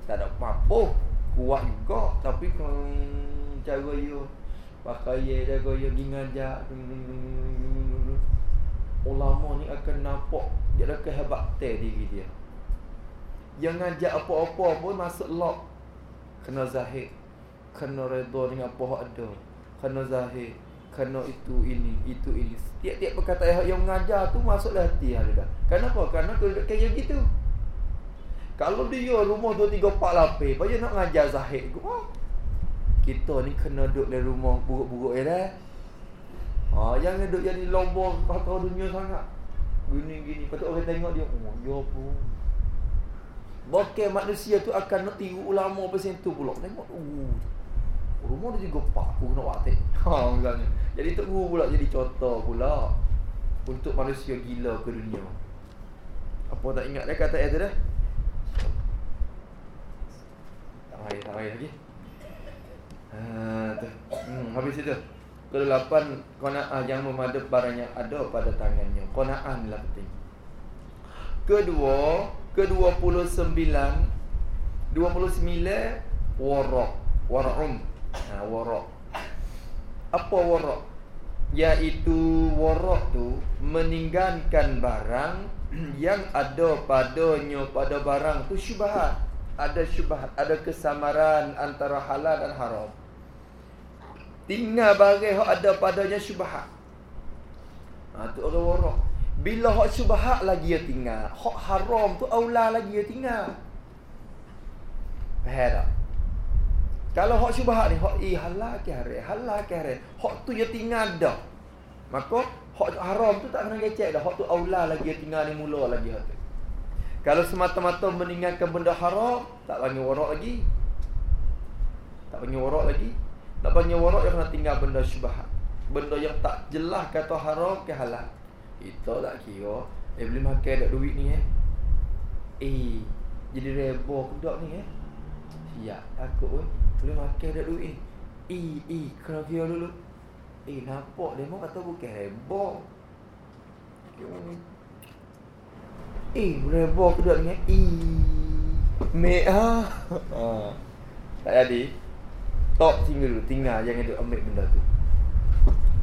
Tak ada apa-apa Kuat juga Tapi hmm, Cara you Pakai dia you Pergi ngajak ulama ni akan nampak dia ada kehebatan diri dia. Yang ngajak apa-apa pun masuk lock. Kena zahir. Kena redha dengan apa ada. Kena zahir. Kena itu ini, itu ini. Tiap-tiap perkataan yang mengajar tu masuklah hati ada dah. Kenapa? Karena kayak gitu. Kalau dia rumah 2 3 4 lapis, baju nak ngajar zahid ke? Oh. Kita ni kena duduk dalam rumah buruk-buruk ya dah. Ha, jangan duduk jadi lomba kata dunia sangat. Gini gini, patut orang tengok dia, oh ya pun. Bokeh manusia tu akan nak tiru ulama pasal tu pula. Tengok, uh, rumah dia juga pak aku nak waktu. Ha, misalnya. Jadi tu guru pula jadi contoh pula untuk manusia gila ke dunia. Apa tak ingat dia kata itu dah? Tak payah, tak payah lagi. Ha, tu. Hmm, Habis itu. Kedelapan Kona'ah yang memadai barang yang ada pada tangannya. Kona'ah ni lah penting. Kedua Kedua puluh sembilan Dua puluh sembilan Warok. Wara'um ha, Warok. Apa warok? Iaitu warok tu Meninggalkan barang Yang ada padanya Pada barang tu syubahat ada syubhat, ada kesamaran antara halal dan haram. Tinggal barang hak ada padanya syubhat. Ha tu orang warak. Bila hak syubhat lagi dia tinggal, hak haram tu aula lagi dia tinggal. Faham tak? Kalau hak syubhat ni, hak i halal ke haram, halal ke haram, hak tu dia tinggal dah. Maka hak haram tu tak kena gecek dah, hak tu aula lagi dia tinggal ni mula lagi hak tu. Kalau semata-mata meninggalkan benda haram Tak panggil warak lagi. Tak panggil warak lagi. Tak panggil warak yang kena tinggal benda syubahat Benda yang tak jelas kata haram ke halal. Itu tak kira. Eh boleh makan tak duit ni eh. Eh Jadi rebo kudak ni eh. Siap takut pun Boleh makan tak duit ni Eh eh kena kira dulu. Eh nampak dia mau kata bukan rebo Eh, rebo aku dah dengan E. Mek ha. ha. Tak jadi. Top tinggal dulu, tinggal jangan duk ambil benda tu.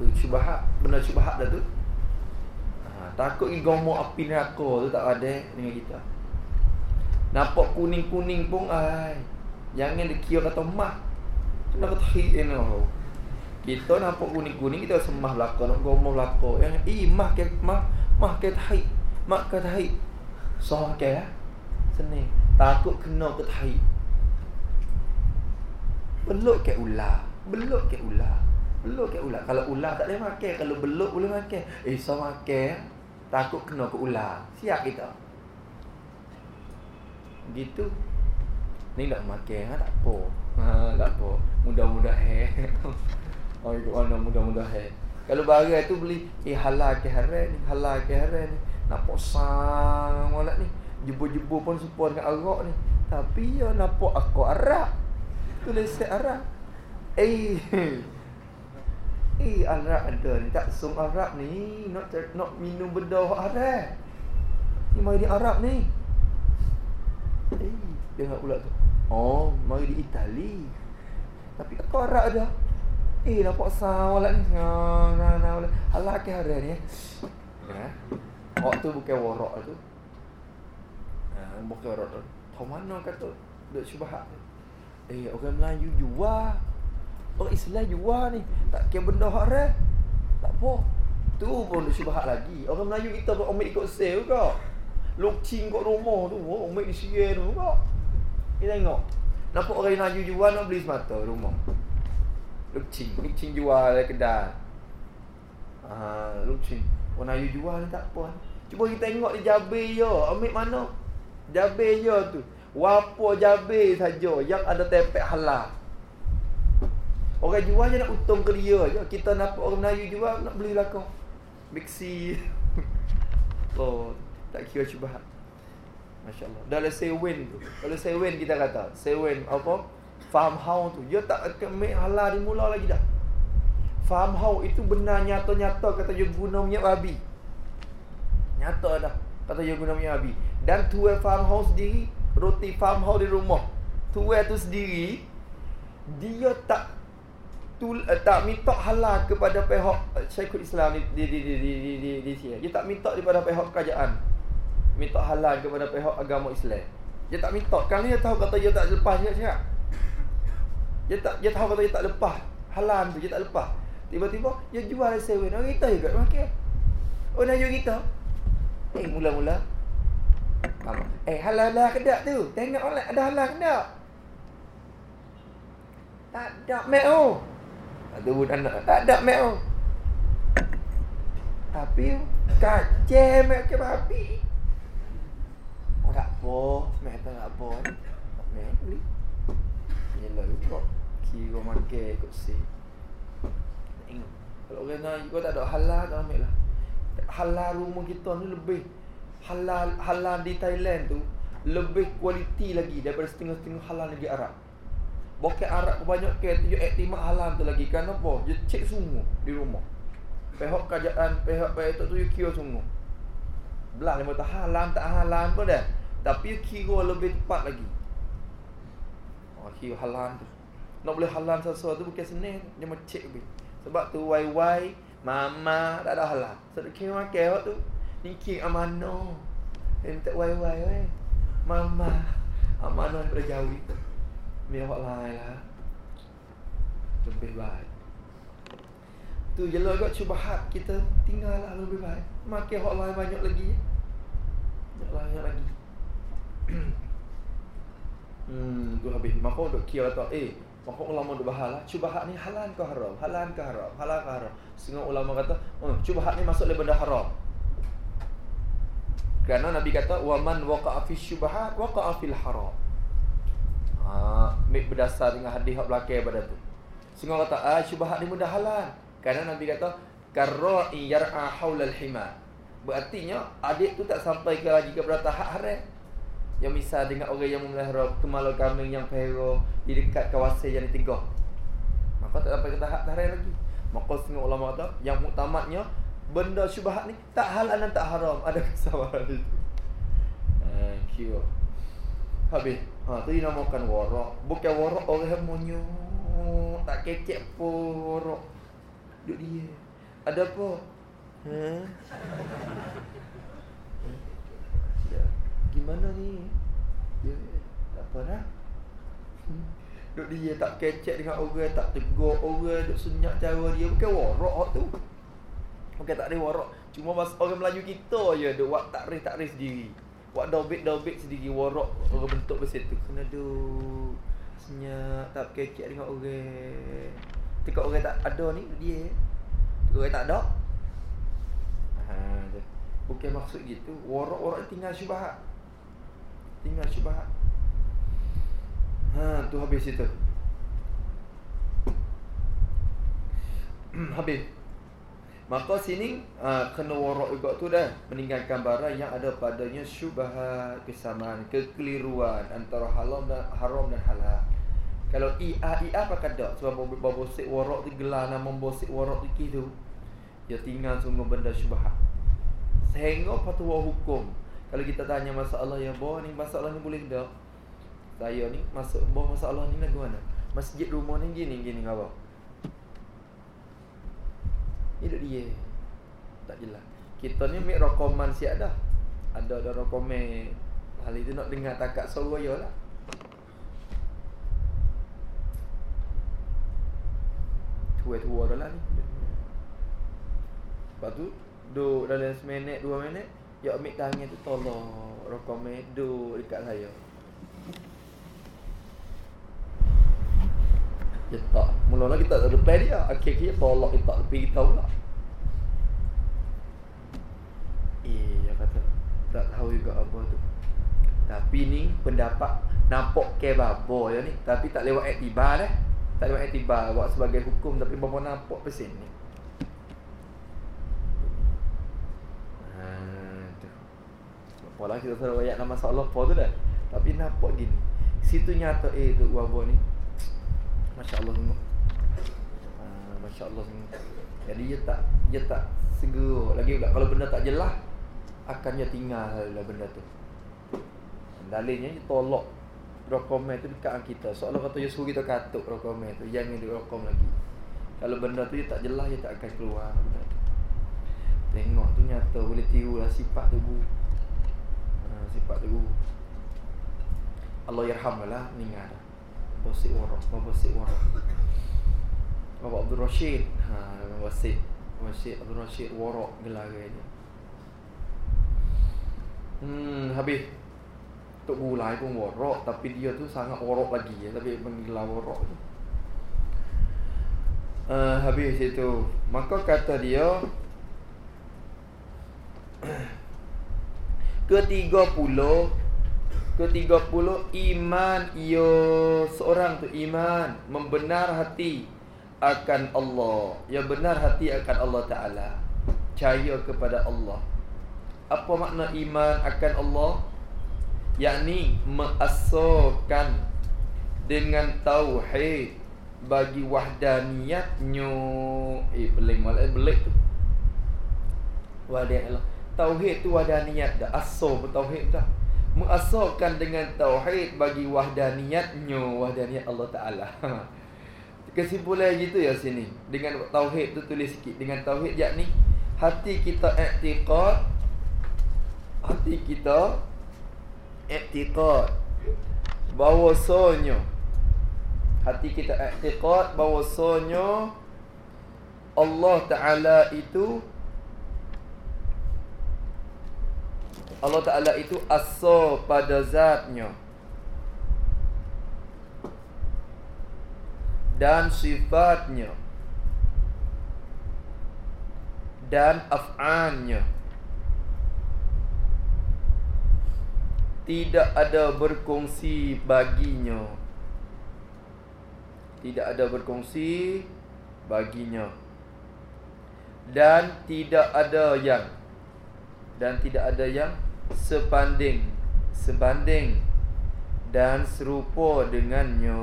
Tu syubhat, benda syubhat dah tu. Ha, takut ni gomo api neraka tu tak ada dengan kita. Nampak kuning-kuning pun ai. Jangan dikira kata mah. Kena kata hit ni no. Kita nampak kuning-kuning kita sembah belaka nak gomo belaka. Yang i mah ke mah mah ke tahit. Mak ke. Soh ke ya? Takut kena ke tahi. Beluk ke ular. Beluk ke ular. Beluk ke ular. Kalau ular tak boleh makan. Kalau beluk boleh makan. Eh, so makan. Takut kena ke ular. Siap kita. Gitu. Ni nak makan. Ha, tak apa. Ha, tak apa. Mudah-mudahan. oh, ikut mana mudah-mudahan. Kalau barang tu beli. Eh, halal ke haram ni. Halal ke haram ni. Nampak sang malat ni. Jebur-jebur pun sepuan dengan arak ni. Tapi ya nampak aku arak. Tulis arak. Eh Eh arak ada ni. Tak sung arak ni. Nak nak minum benda arak Ni mari di Arab ni. Eh Dengar pula tu. Oh mari di Itali. Tapi aku arak ada. Eh nampak sang malat ni. Nah nah nah Alah ke hari ni Ya Hak tu bukan warak tu. Ha, bukan warak tu. Tahu mana kata duk syubhat. Eh, orang Melayu jual. Orang Islam jual ni. Tak kira benda haram. Tak apa. Tu pun duk syubhat lagi. Orang Melayu kita pun ambil ikut sale juga. Luk cing kat rumah tu. Oh, ambil di sini tu juga. Kita tengok. Nampak orang Melayu jual nak beli semata rumah. Luk cing. Luk cing jual kedai. Ah, cing. Orang ayu jual ni tak apa. Cuba kita tengok di Jabir je Ambil mana? Jabir je tu. Wapa Jabir saja. Yang ada tepek halal. Orang jual je nak untung ke dia je. Kita nampak orang Melayu jual Nak beli belakang Bixi Oh Tak kira cuba Masya Allah Dalam sewen tu. Dalam sewen kita kata. Sewen apa? Farm house tu. Dia tak akan make halal di mula lagi dah Faham how itu benar nyata-nyata kata dia guna minyak babi. Nyata dah kata dia guna minyak babi. Dan tuan farm house sendiri, roti farm house di rumah. Tuan tu sendiri dia tak tu uh, tak minta halal kepada pihak Syekhul Islam di di di di di di, di, sini. Dia tak minta daripada pihak kerajaan. Minta halal kepada pihak agama Islam. Dia tak minta. Kan dia tahu kata dia tak lepas dia cakap. Dia tak dia tahu kata dia tak lepas. Halan tu dia tak lepas. Tiba-tiba dia jual seven. Orang kita juga makan. Oh nak jual kita. Eh mula-mula. Eh halal-halal kedak tu. Tengok oleh ada halal kedak. Tak ada mek oh. Ada pun anak. Tak ada mek oh. Tapi kacem mek ke babi. Tak apa, mek tak apa. Mek beli. Yelah juga. Kira makan ikut si. Kalau nak kau tak ada halal tak ambil lah. Halal rumah kita ni lebih halal halal di Thailand tu lebih kualiti lagi daripada setengah-setengah halal negeri Arab. Bukan Arab banyak ke tu iktimak halal tu lagi kan apa? Dia cek semua di rumah. Pihak kerajaan, pihak pihak tu tu kira semua. Belah lima tak halal tak halal pun dah. Tapi kira lebih tepat lagi. Oh, kira halal tu. Nak boleh halal sesuatu bukan senang. Dia mau cek lebih. Sebab tu wai-wai, mama tak ada. Sebab so, kira makan tu. Ni kira amanah. Dia minta wai-wai wai. Mama. Amanah daripada jauh itu. Biar awak lain lah Lebih baik Tu je lah kot cubahat kita tinggal lah lebih baik Makin awak lain banyak lagi Banyak banyak lagi Hmm, tu habis Maka duk kira kata Eh, maka ulama duk bahal lah Cubahat ni halal ke haram Halal ke haram Halal ke haram Setengah ulama kata oh, Cubahat ni masuk lebih benda haram Kerana Nabi kata Waman waqa'a fi syubahat Waqa'a fil haram Ha, berdasar dengan hadis hak belakang pada tu. Semua kata, ah syubhat ni mudah halal. Kerana Nabi kata, karra'i yar'a haulal hima. Berartinya adik tu tak sampai ke lagi kepada tahap haram. Yang misal dengan orang yang memelihara kemala kambing yang pero di dekat kawasan yang ditegah. Maka tak sampai ke tahap haram lagi. Maka semua ulama kata, yang muktamadnya benda syubhat ni tak halal dan tak haram. Ada kesabaran itu. Ha, kira. Habis. Ha, tu dinamakan warak. Bukan warak orang monyo. Tak kecek pun warak. Duduk dia. Ada apa? Ha? ya. Gimana ni? Ya, tak apa dah. Hmm. Duduk dia tak kecek dengan orang, tak tegur orang, duduk senyap cara dia. Bukan warak tu. Bukan tak ada warak. Cuma orang Melayu kita je duduk buat takrif-takrif sendiri. Buat dobik-dobik sendiri warak orang bentuk besar tu. Kena duduk senyap, tak kecek dengan orang. Tengok orang tak ada ni, dia. Tengok orang tak ada. Ha, Bukan maksud gitu. Warak-warak tinggal syubahat. Tinggal syubahat. Ha, tu habis itu. habis. Maka sini uh, kena warak juga tu dah meninggalkan barang yang ada padanya syubhat kesamaan kekeliruan antara haram dan haram dan halal. Kalau ia ia apa kada sebab babosik warak tu gelar nama babosik warak tu gitu. Dia tinggal semua benda syubhat. Sehingga fatwa hukum kalau kita tanya masalah yang bawah ni masalah ni boleh tak? Saya ni masuk bawah masalah ni lagu mana? Masjid rumah ni gini gini apa? Hidup dia. Tak jelas. Kita ni ambil rokoman siap dah. Ada ada rokomen Hal itu nak dengar takat suara ya lah. Tua-tua dah lah ni. Lepas tu Duduk dalam seminit, dua minit Ya ambil tangan tu tolong. Rokomen duduk dekat saya. Dia tak. Mula-mula kita tak reply dia. Akhir-akhir tolak dia tak lebih kita pula Eh dia kata Tak tahu juga apa tu. Tapi ni pendapat Nampak ke babo ya ni. Tapi tak lewat aktibar dah. Tak lewat aktibar. Buat sebagai hukum Tapi babo nampak pesin ni Apalah kita selalu ayat nama masalah apa tu dah. Tapi nampak gini. Situ nyata eh tu babo ni. Masya Allah semua. Ha, Masya Allah semua. Jadi dia tak Dia tak segera Lagi pula Kalau benda tak jelas Akannya tinggal lah benda tu. Dalilnya dia tolak Rokomen tu dekat kita. Soalnya kata dia suruh kita katuk rokomen tu. Jangan dia rokom lagi. Kalau benda tu dia tak jelas Dia tak akan keluar. Tengok tu nyata Boleh tiru lah sifat tu ha, Sifat tu Allah yarhamlah meninggal dah. Bosik warak, bosik warak. Bapak Abdul Rashid, ha, wasik, wasik Abdul Rashid warak gelar dia. Hmm, habis. Tok Gulai pun warak tapi dia tu sangat warak lagi ya, tapi menggelar warak tu. Uh, habis itu maka kata dia ketiga puluh ketiga puluh iman. Ia seorang tu iman. Membenar hati akan Allah. Ya benar hati akan Allah Taala. Percaya kepada Allah. Apa makna iman akan Allah? Yakni mengasakan dengan tauhid bagi wahdaniyatnya. Eh beling malah belik tu. Allah tauhid tu wahdaniyat dah. Asal tauhid dah. Mengasalkan dengan tauhid bagi wahdaniyatnya wahdaniyat Allah Taala. Kesimpulan gitu ya sini dengan tauhid tu tulis sikit. Dengan tauhid yakni hati kita i'tiqad. Hati kita i'tiqad. Bahwasanya hati kita i'tiqad. Bahwasanya Allah Taala itu Allah Taala itu asal pada zatnya. Dan sifatnya. Dan af'annya tidak ada berkongsi baginya. Tidak ada berkongsi baginya. Dan tidak ada yang. Dan tidak ada yang sepanding sebanding dan serupa dengannya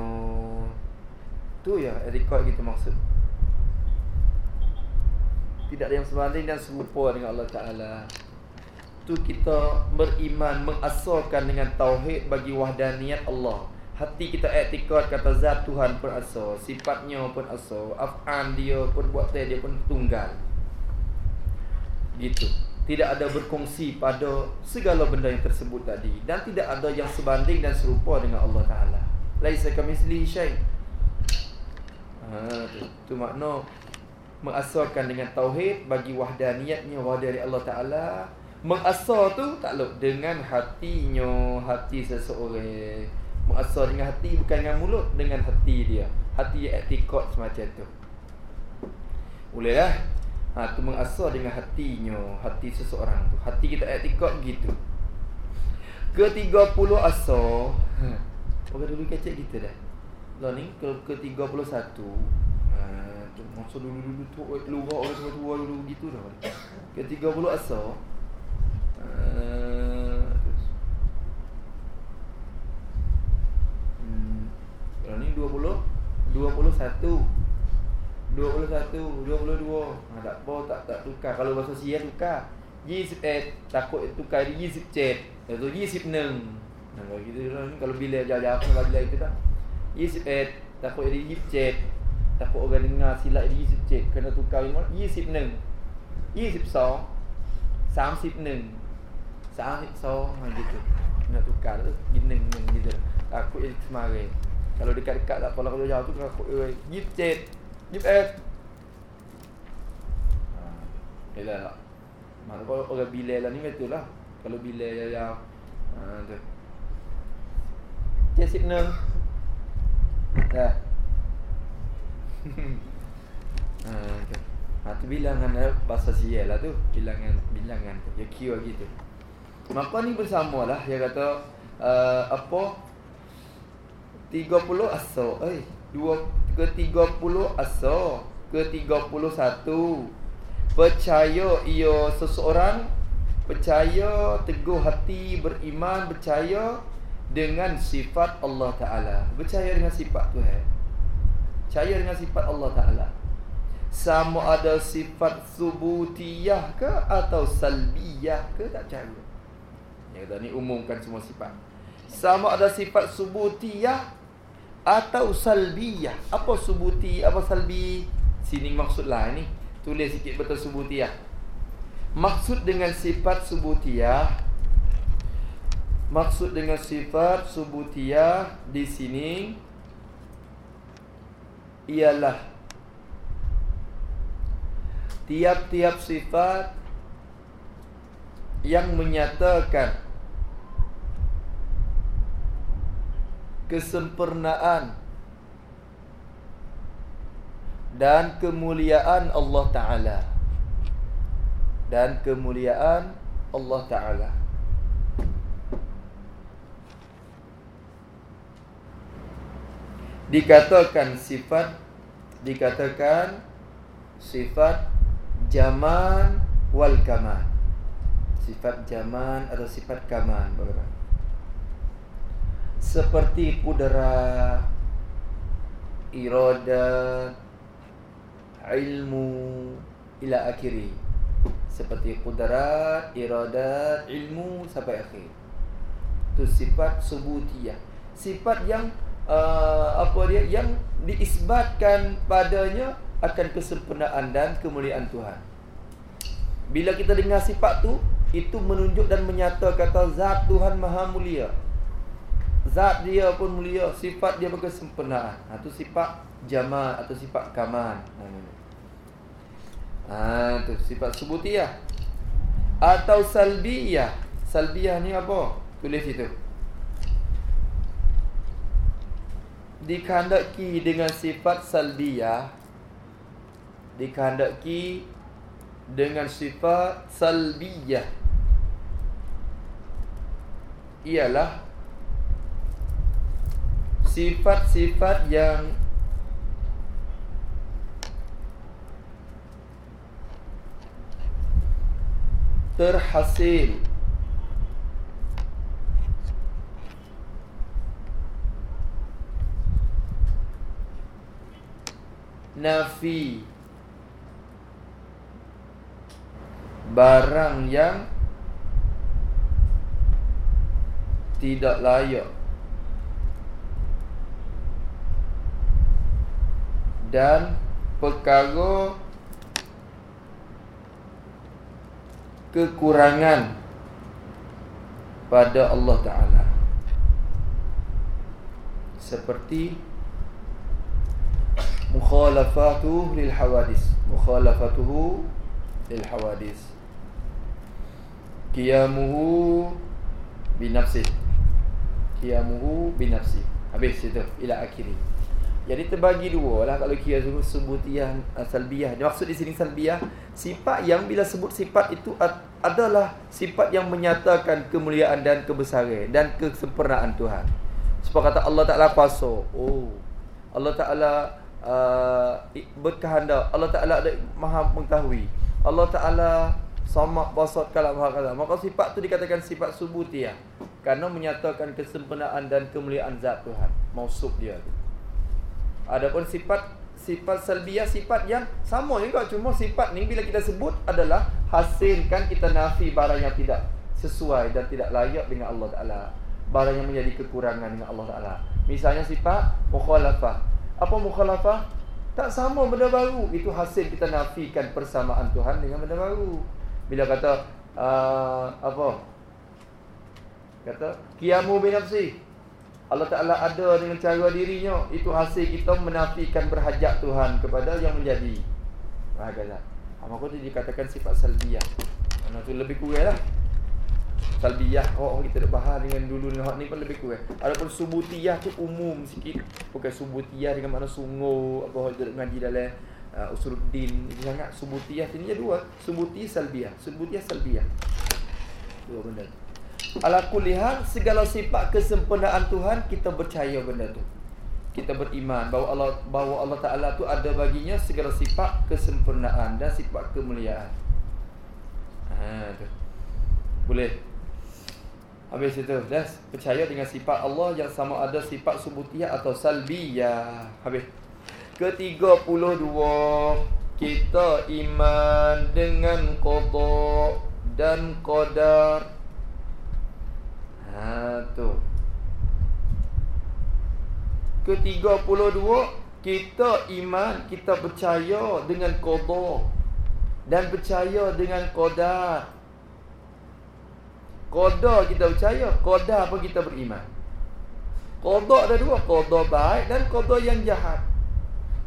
tu ya rekod kita maksud tidak ada yang sebanding dan serupa dengan Allah Taala tu kita beriman mengasalkan dengan tauhid bagi wahdaniyat Allah. Hati kita etikad kata zat Tuhan pun asal, sifatnya pun asal, af'an dia pun buat dia pun tunggal. Gitu. Tidak ada berkongsi pada segala benda yang tersebut tadi dan tidak ada yang sebanding dan serupa dengan Allah Taala. Laisa kamitsli syai. Ha, tu, makna mengasalkan dengan tauhid bagi wahdaniyatnya wahdaniyat Allah Taala Mengasar tu tak luk dengan hatinya hati seseorang. Mengasar dengan hati bukan dengan mulut, dengan hati dia. Hati etikot semacam tu. Boleh lah. Ha, tu mengasar dengan hatinya, hati seseorang tu. Hati kita etikot gitu. Ketiga puluh asar. Ha. Orang dulu kecek kita dah. Lah ni ke puluh satu. Ha, tu masa dulu-dulu tu luar orang tua-tua dulu gitu dah. Ketiga puluh asar. Uh, hmm. Kalau ni 20 21 21 22 ha, Tak apa tak tak tukar Kalau bahasa sia tukar Yisip eh Takut tukar di yisip cet Itu yisip neng Nah, kalau gitu ni kalau bila jauh-jauh apa bila itu tak. Yisip eh takut di yisip cet. Takut orang dengar silap di yisip cet kena tukar yisip neng. Yisip so. Samsip neng. Sahih so ha, gitu. Nak tukar tu gineng gitu. Aku yang semare. Kalau dekat-dekat tak apalah kalau jauh tu aku eh gip chat. Gip eh. Ha. Elah lah. Mak kalau orang bila lah ni betul lah. Kalau bila ya ya. Ha tu. Cek signal. Dah. ha tu. Ha tu bilangan bahasa sial lah tu. Bilangan bilangan tu. Ya kira gitu. Maka ni bersamalah dia kata uh, apa 30 asal eh dua ke 30 asal. Ke 31 percaya ia seseorang. Percaya teguh hati beriman percaya dengan sifat Allah Taala. Percaya dengan sifat Tuhan. Percaya dengan sifat Allah Taala. Sama ada sifat subutiyah ke atau salbiyah ke? Tak percaya. Ya, dan ni umumkan semua sifat. Sama ada sifat subutiyah atau salbiyah. Apa subuti, apa salbi? Sini maksudlah ini. Tulis sikit betul subutiyah. Maksud dengan sifat subutiyah Maksud dengan sifat subutiyah di sini ialah tiap-tiap sifat yang menyatakan kesempurnaan dan kemuliaan Allah Taala. Dan kemuliaan Allah Taala. Dikatakan sifat dikatakan sifat zaman wal kamal sifat zaman atau sifat kamal seperti kudara irada ilmu ila akhiri seperti kudarat iradat ilmu sampai akhir itu sifat subutiyah sifat yang uh, apa dia yang diisbatkan padanya akan kesempurnaan dan kemuliaan Tuhan. Bila kita dengar sifat tu, itu menunjuk dan menyata kata zat Tuhan Maha Mulia. Zat dia pun mulia, sifat dia berkesempurnaan. Ha tu sifat jamal atau sifat kamal. Ha, ha sifat subutiyah. Atau salbiyah. Salbiyah ni apa? Tulis itu. dikehendaki dengan sifat salbiyah dikehendaki dengan sifat salbiyah ialah sifat-sifat yang terhasil. Nafi. Barang yang tidak layak dan perkara kekurangan pada Allah Taala. Seperti mukhalafatuhu lil hawadis. Mukhalafatuhu lil hawadis. Qiyamuhu bi nafsi qiyamuhu bi nafsi habis itu ila akhiri jadi terbagi dua lah kalau kira sebut sebutiah salbiyah. Maksud di sini salbiyah sifat yang bila sebut sifat itu adalah sifat yang menyatakan kemuliaan dan kebesaran dan kesempurnaan Tuhan. Sebab kata Allah Taala kuasa. Oh Allah Taala uh, berkehendak. Allah Taala ada maha mengetahui. Allah Taala sama basat kalam hakala maka sifat tu dikatakan sifat subutiyah kerana menyatakan kesempurnaan dan kemuliaan zat Tuhan. Mausuf dia tu adapun sifat sifat salbiyah sifat yang sama juga cuma sifat ni bila kita sebut adalah hasilkan kita nafi barang yang tidak sesuai dan tidak layak dengan Allah Taala barang yang menjadi kekurangan dengan Allah Taala misalnya sifat mukhalafah apa mukhalafah? Tak sama benda baru. Itu hasil kita nafikan persamaan Tuhan dengan benda baru. Bila kata uh, apa? Kata qiyamu bi nafsi. Allah Taala ada dengan cara dirinya. Itu hasil kita menafikan berhajat Tuhan kepada yang menjadi. Ha kata. Maka tu dikatakan sifat salbiyah. Mana tu lebih kurang lah. Salbiyah oh kita dah bahas dengan dulu ni ni pun lebih kurang. Adapun subutiyah tu umum sikit. Bukan subutiyah dengan makna sungguh apa kita ngaji dalam uh, usuluddin itu sangat. Subutiyah sini ada dua. Subuti salbiyah. Subutiyah salbiyah. Dua benda ala kulihan segala sifat kesempurnaan Tuhan kita percaya benda tu kita beriman bahawa Allah bahawa Allah Taala tu ada baginya segala sifat kesempurnaan dan sifat kemuliaan ha tu boleh Habis itu dah percaya dengan sifat Allah yang sama ada sifat subutiyah atau salbiyah. Habis. Ke-32 kita iman dengan qada dan qadar. Ha tu. Ke-32 kita iman, kita percaya dengan qada dan percaya dengan qadar Qada kita percaya, qada apa kita beriman. Qada ada dua, qada baik dan qada yang jahat.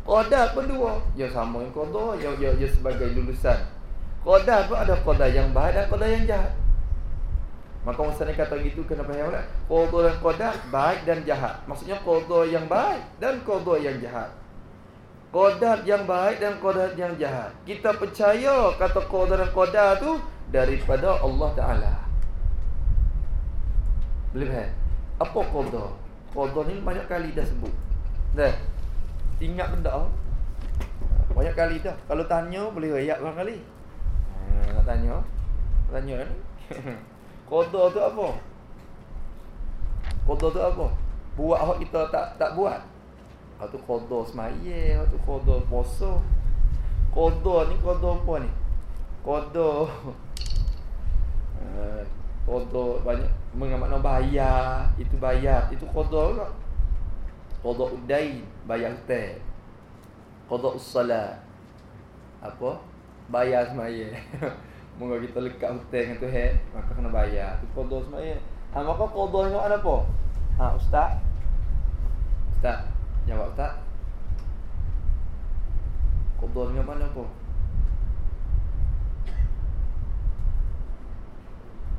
Qada pun dua. Ya sama yang qada, ya, ya ya sebagai lulusan. Qada pun ada qada yang baik dan qada yang jahat. Maka masa ni kata gitu kena faham tak? Qada dan qada baik dan jahat. Maksudnya qada yang baik dan qada yang jahat. Qada yang baik dan qada yang jahat. Kita percaya kata qada dan qada tu daripada Allah Taala. Boleh faham? Apa qada? Qada ni banyak kali dah sebut. Dah. Ingat benda Banyak kali dah. Kalau tanya boleh ayat berapa kali? Ha, nak tanya. Tanya ni. qada tu apa? Qada tu apa? Buat hak kita tak tak buat. Hak tu qada semaya, hak tu qada puasa. Qada ni qada apa ni? Qada. Ha, qada banyak mengamakna bayar itu bayar itu qada juga qada udain bayar hutang ussalat apa bayar semaya Moga kita lekat hutang dengan Tuhan Maka kena bayar Itu qada semaya ha, Maka qada ni ada apa? Ha, Ustaz Ustaz Jawab Ustaz Qada ni apa?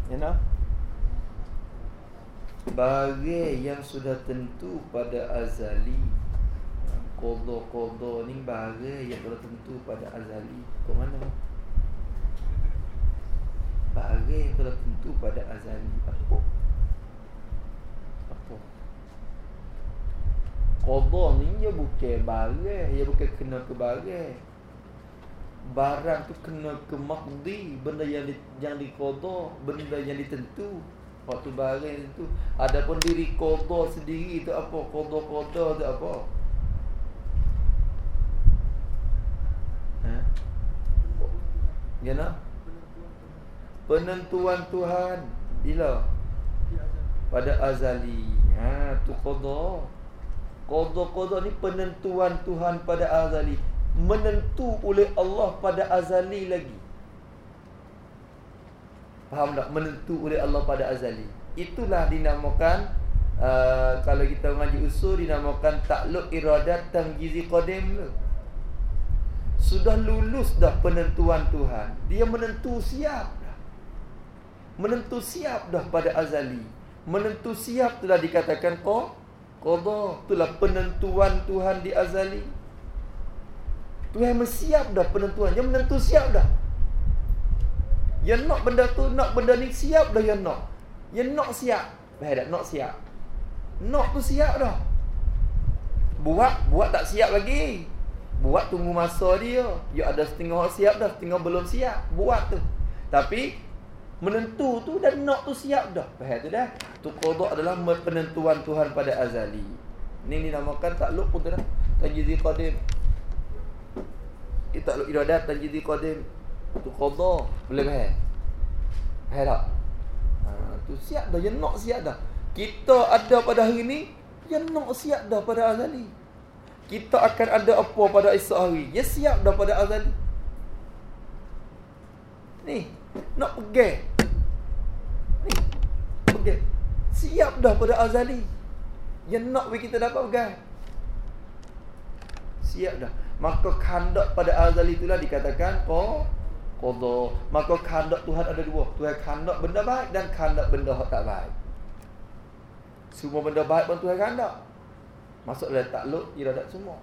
Ya nak? Bagi yang sudah tentu pada azali Kodo-kodo ni bagi yang sudah tentu pada azali Ke mana? Yang sudah tentu pada azali Apa? Apa? Kodo ni dia bukan bagi Dia bukan kena ke bagi Barang tu kena ke makdi Benda yang di, yang dikodo Benda yang ditentu Waktu barang itu Adapun diri kodoh sendiri itu apa Kodoh-kodoh itu apa ha? Nak Penentuan Tuhan Bila? Pada azali. Ha, tu kodoh Kodoh-kodoh ni penentuan Tuhan pada azali. Menentu oleh Allah pada azali lagi. Faham tak? Menentu oleh Allah pada azali. Itulah dinamakan uh, Kalau kita mengaji usul Dinamakan takluk iradat tanggizi qadim tu. Sudah lulus dah penentuan Tuhan. Dia menentu siap Menentu siap dah pada azali Menentu siap telah dikatakan kau Qadha Itulah penentuan Tuhan di azali Tuhan siap dah penentuan Dia menentu siap dah yang nak benda tu, nak benda ni siap dah yang nak. Yang nak siap. Baik tak? Nak siap. Nak tu siap dah. Buat, buat tak siap lagi. Buat tunggu masa dia. Ya ada setengah siap dah, setengah belum siap. Buat tu. Tapi, menentu tu dan nak tu siap dah. Baik tu dah. Tu kodok adalah penentuan Tuhan pada azali. Ini dinamakan takluk pun tu dah. Tanjizi qadim. Itu takluk iradat, tanjizi qadim. Tu qada boleh faham? Faham tak? Ha, tu siap dah, yang nak siap dah. Kita ada pada hari ni, yang nak siap dah pada azali. Kita akan ada apa pada esok hari? Ya siap dah pada azali. Ni, nak pergi. Pergi. Siap dah pada azali. Yang nak kita dapat pergi. Siap dah. Maka kandak pada azali itulah dikatakan, oh, qada maka kehendak Tuhan ada dua Tuhan kehendak benda baik dan kehendak benda tak baik semua benda baik pun Tuhan kehendak masuk dalam takluk iradat semua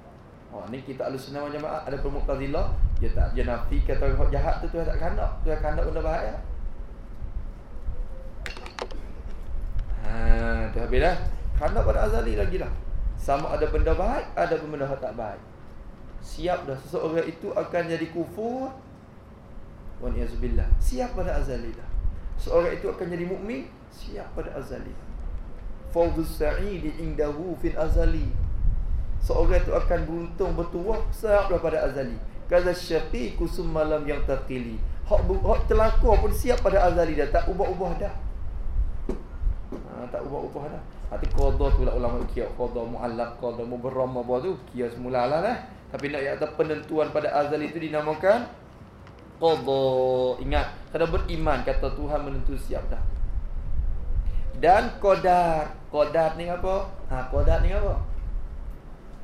oh ni kita ahli sunnah wal jamaah ada pemuqtazilah dia tak dia nafi kata jahat tu Tuhan tak kehendak Tuhan kehendak benda baik ya ha habis dah. Kehendak pada azali lagi lah sama ada benda baik ada benda tak baik. Siap dah seseorang itu akan jadi kufur. Waniyazubillah Siap pada azali dah. Seorang itu akan jadi mukmin Siap pada azali Fawdus sa'idi indahu fil azali. Seorang itu akan beruntung bertuah Siap pada azali. Kaza syaqiqu malam yang terkili Hak, hak telakor pun siap pada azali dah. Tak ubah-ubah dah ha, Tak ubah-ubah dah Hati qadha tu lah ulama kia Qadha mu'allak Qadha mubarram apa tu Kia semula lah lah Tapi nak yang penentuan pada azali itu dinamakan qada ingat kena beriman kata Tuhan menentu siap dah Dan kodar. Kodar ni apa? Ha, kodar ni apa?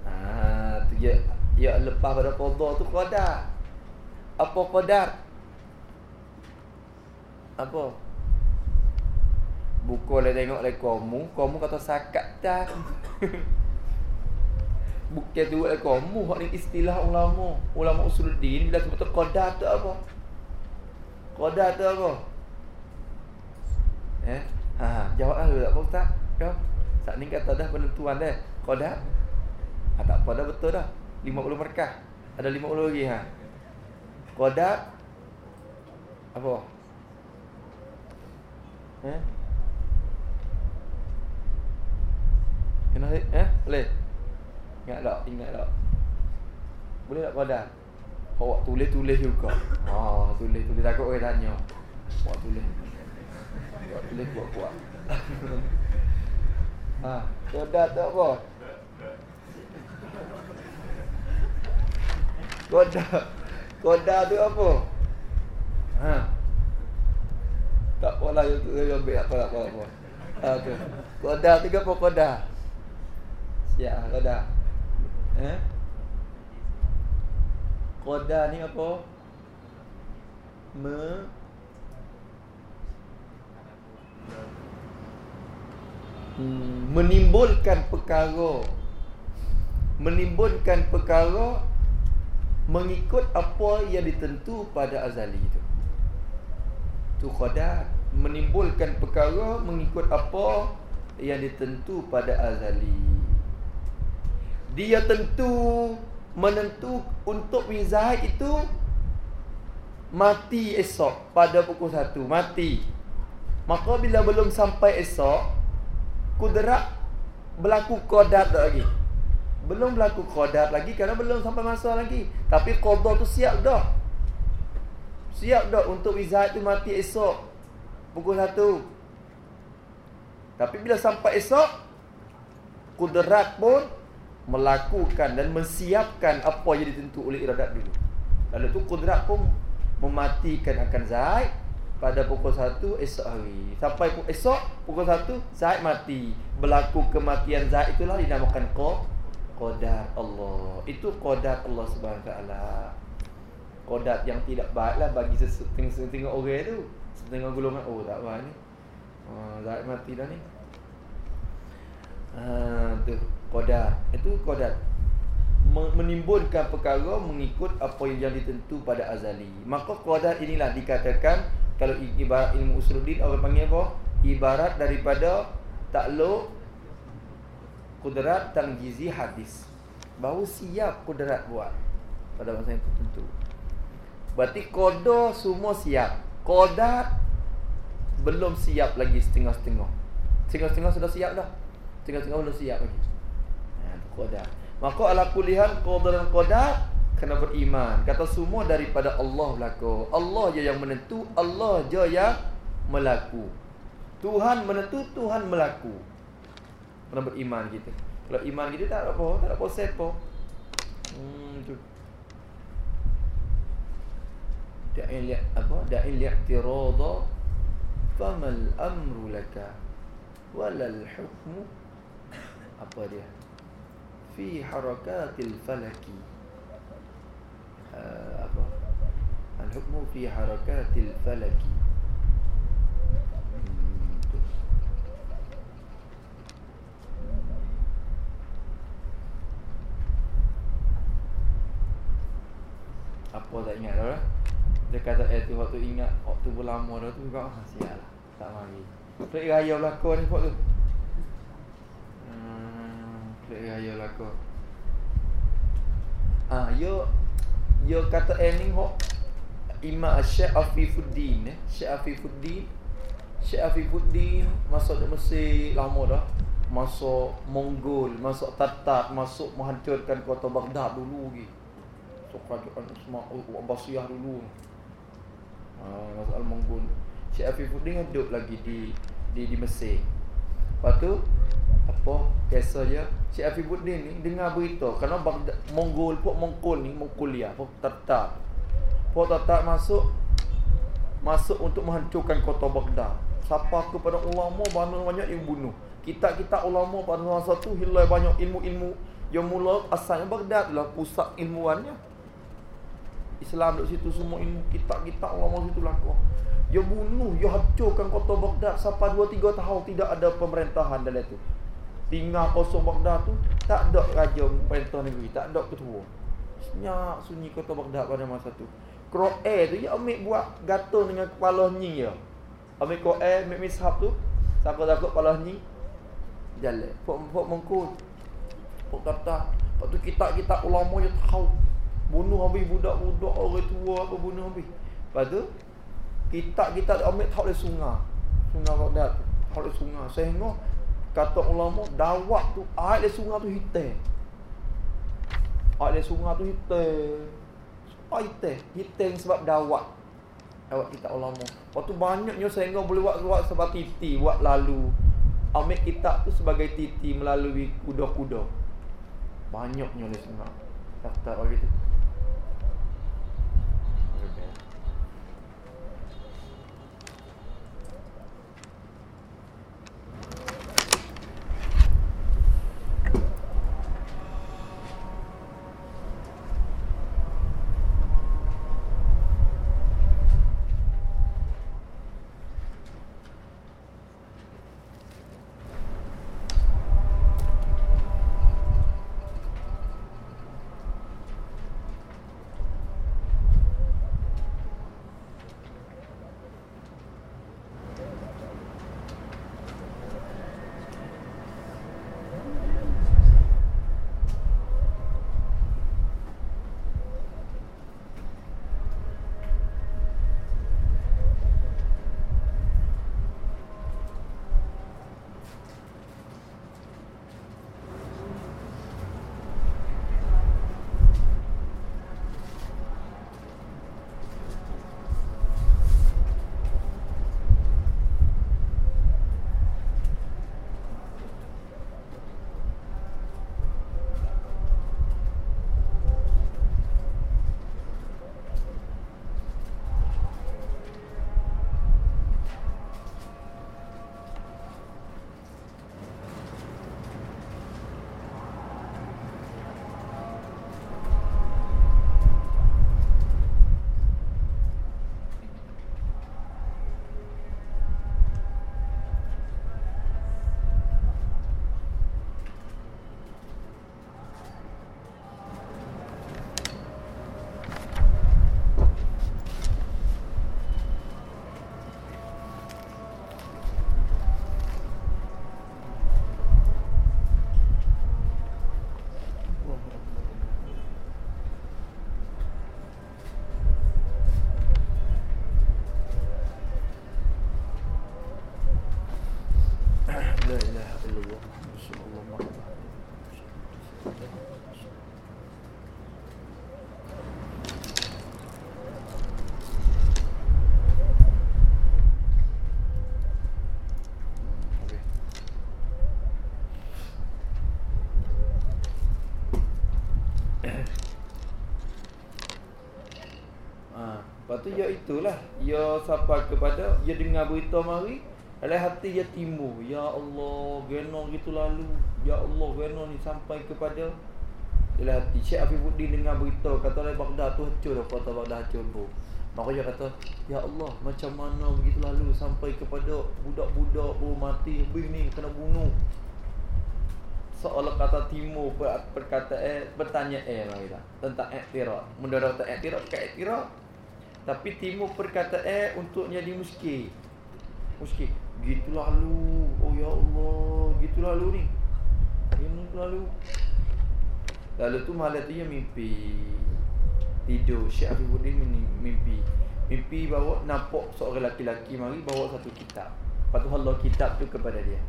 Ha, tu ya, ya lepas pada kodar tu kodar. Apa kodar? Apa? Bukan lah tengok lah kamu Kamu kata sakat tak Bukan tu lah kamu Hak ni istilah ulama Ulama usuluddin Bila sebut kodar tu apa Kodar tu apa Eh Ha, jawab lah tak apa Ustaz? Kau? Saat ni kata dah penentuan dah. Kodar? Ha, tak apa dah betul dah. 50 markah. Ada 50 lagi ha. Kodar? Apa? Eh? Kena eh? Boleh? Ingat tak? Ingat tak? Boleh tak kodar? Awak tulis-tulis juga. Ha, tulis-tulis takut orang tanya. Awak tulis. Awak tulis kuat-kuat. ha, kodar tu apa? Kodar. Kodar tu apa? Ha. Tak apalah itu ambil apa apa apa. Ha tu. Kodar tu apa kodar? Siap kodar. Eh? Kodar ni apa? Me hmm, menimbulkan perkara menimbulkan perkara mengikut apa yang ditentu pada azali itu tu qadar menimbulkan perkara mengikut apa yang ditentu pada azali dia tentu menentu untuk wizah itu mati esok pada pukul 1 mati maka bila belum sampai esok kudrat berlaku kodat lagi. Belum berlaku kodat lagi kerana belum sampai masa lagi. Tapi qada tu siap dah. Siap dah untuk izah itu mati esok pukul 1. Tapi bila sampai esok kudrat pun melakukan dan mensiapkan apa yang ditentu oleh iradat dulu. Lalu tu kudrat pun mematikan akan Zaid pada pukul 1 esok hari. Sampai esok pukul 1 Zaid mati. Berlaku kematian Zaid itulah dinamakan qadar Allah. Itu qadar Allah Subhanahu taala. Qadar yang tidak baiklah bagi setengah-setengah orang tu. Setengah golongan oh tak apa ni. Ha Zaid mati dah ni. Ha tu qadar. Itu qadar menimbulkan perkara mengikut apa yang ditentu pada azali. Maka qadar inilah dikatakan kalau ibarat ilmu usuluddin orang panggil apa? Ibarat daripada takluk kudrat tangjizi hadis. Baru siap kudrat buat pada masa yang tertentu. Berarti kodo semua siap. Kodat belum siap lagi setengah-setengah. Setengah-setengah sudah siap dah. Setengah-setengah belum siap lagi. Kodat. Maka ala kulihan kodaran kodat kena beriman. Kata semua daripada Allah berlaku. Allah je yang menentu Allah je yang melaku. Tuhan menentu Tuhan melaku. Kena beriman kita. Kalau iman kita tak ada apa tak ada apa hmm tu. Da'in li apa? Da'in li i'tirada famal amru laka walal hukmu. Apa dia harakatil falaki apa al-hukmu fi harakatil falaki apa tak ingat dah lah dia kata eh tu waktu ingat waktu berlama dah tu kau ah, sial lah tak mari Klik raya belakang ni waktu tu Klik raya belakang Ah, yo dia kata ending ho Imam Syekh Afifuddin eh? Syekh Afifuddin Syekh Afifuddin masuk di Mesir lama dah. Masuk Mongol masuk Tatar masuk menghancurkan kota Baghdad dulu lagi. So kerajaan Ismail Abbasiyah dulu. Ha, masuk Al-Mongol Syekh Afifuddin hidup lagi di di di Mesir lepas tu apa kisah dia Syekh Afifuddin ni dengar berita kerana Baghdad, Mongol pok Mongol ni Mongolia pok Tatar pok Tatar masuk masuk untuk menghancurkan kota Baghdad Siapa kepada ulama banyak banyak yang bunuh. Kita-kita ulama pada masa tu hilang banyak ilmu-ilmu yang mula asalnya Baghdad lah pusat ilmuannya. Islam duduk situ semua ilmu kita-kita ulama situ laku. Ya bunuh, ya hancurkan kota Baghdad sampai 2 3 tahun tidak ada pemerintahan dalam itu. Tinggal kosong Baghdad tu tak ada raja pemerintah negeri, tak ada ketua. Senyap sunyi kota Baghdad pada masa tu. Kroe tu ya ambil buat gato dengan kepala nying ya. Ambil kroe, ambil mishap tu. Siapa takut kepala nying? Jalan. Pok pok mengkut. Pok kata, Lepas tu kita-kita ulama yang tahu Bunuh habis budak-budak orang tua apa bunuh habis tu kita kita ambil tak oleh sungai. Sungai tu. Tak oleh sungai. Sehingga kata ulama dawak tu air di sungai tu hitam. Air di sungai tu hitam. Apa hitam? Hitam sebab dawak. Dawak kita ulama. Waktu banyaknya sehingga boleh buat buat sebab titi buat lalu. Ambil kitab tu sebagai titi melalui kuda-kuda. Banyaknya di sungai. Daftar bagi tu. Tu ya itulah. Ya siapa kepada ya dengar berita mari dalam hati dia timbul. Ya Allah geno gitu lalu. Ya Allah geno ni sampai kepada dalam hati. Syekh Afifuddin dengar berita kata oleh Baghdad tu hancur dah kota Baghdad hancur tu. Maka dia kata ya Allah macam mana begitu lalu sampai kepada budak-budak baru mati habis ni kena bunuh. Seolah kata timur berkata eh bertanya eh dah tentang iktiraf mendarat iktiraf ke iktiraf tapi timur perkataan eh, untuk jadi muskil Muskil Gitu lalu Oh ya Allah Gitu lalu ni. Gitu lalu. Lalu tu malam tu dia mimpi Tidur. Syekh Afifuddin mimpi Mimpi bawa nampak seorang laki-laki mari bawa satu kitab. Lepas tu Allah kitab tu kepada dia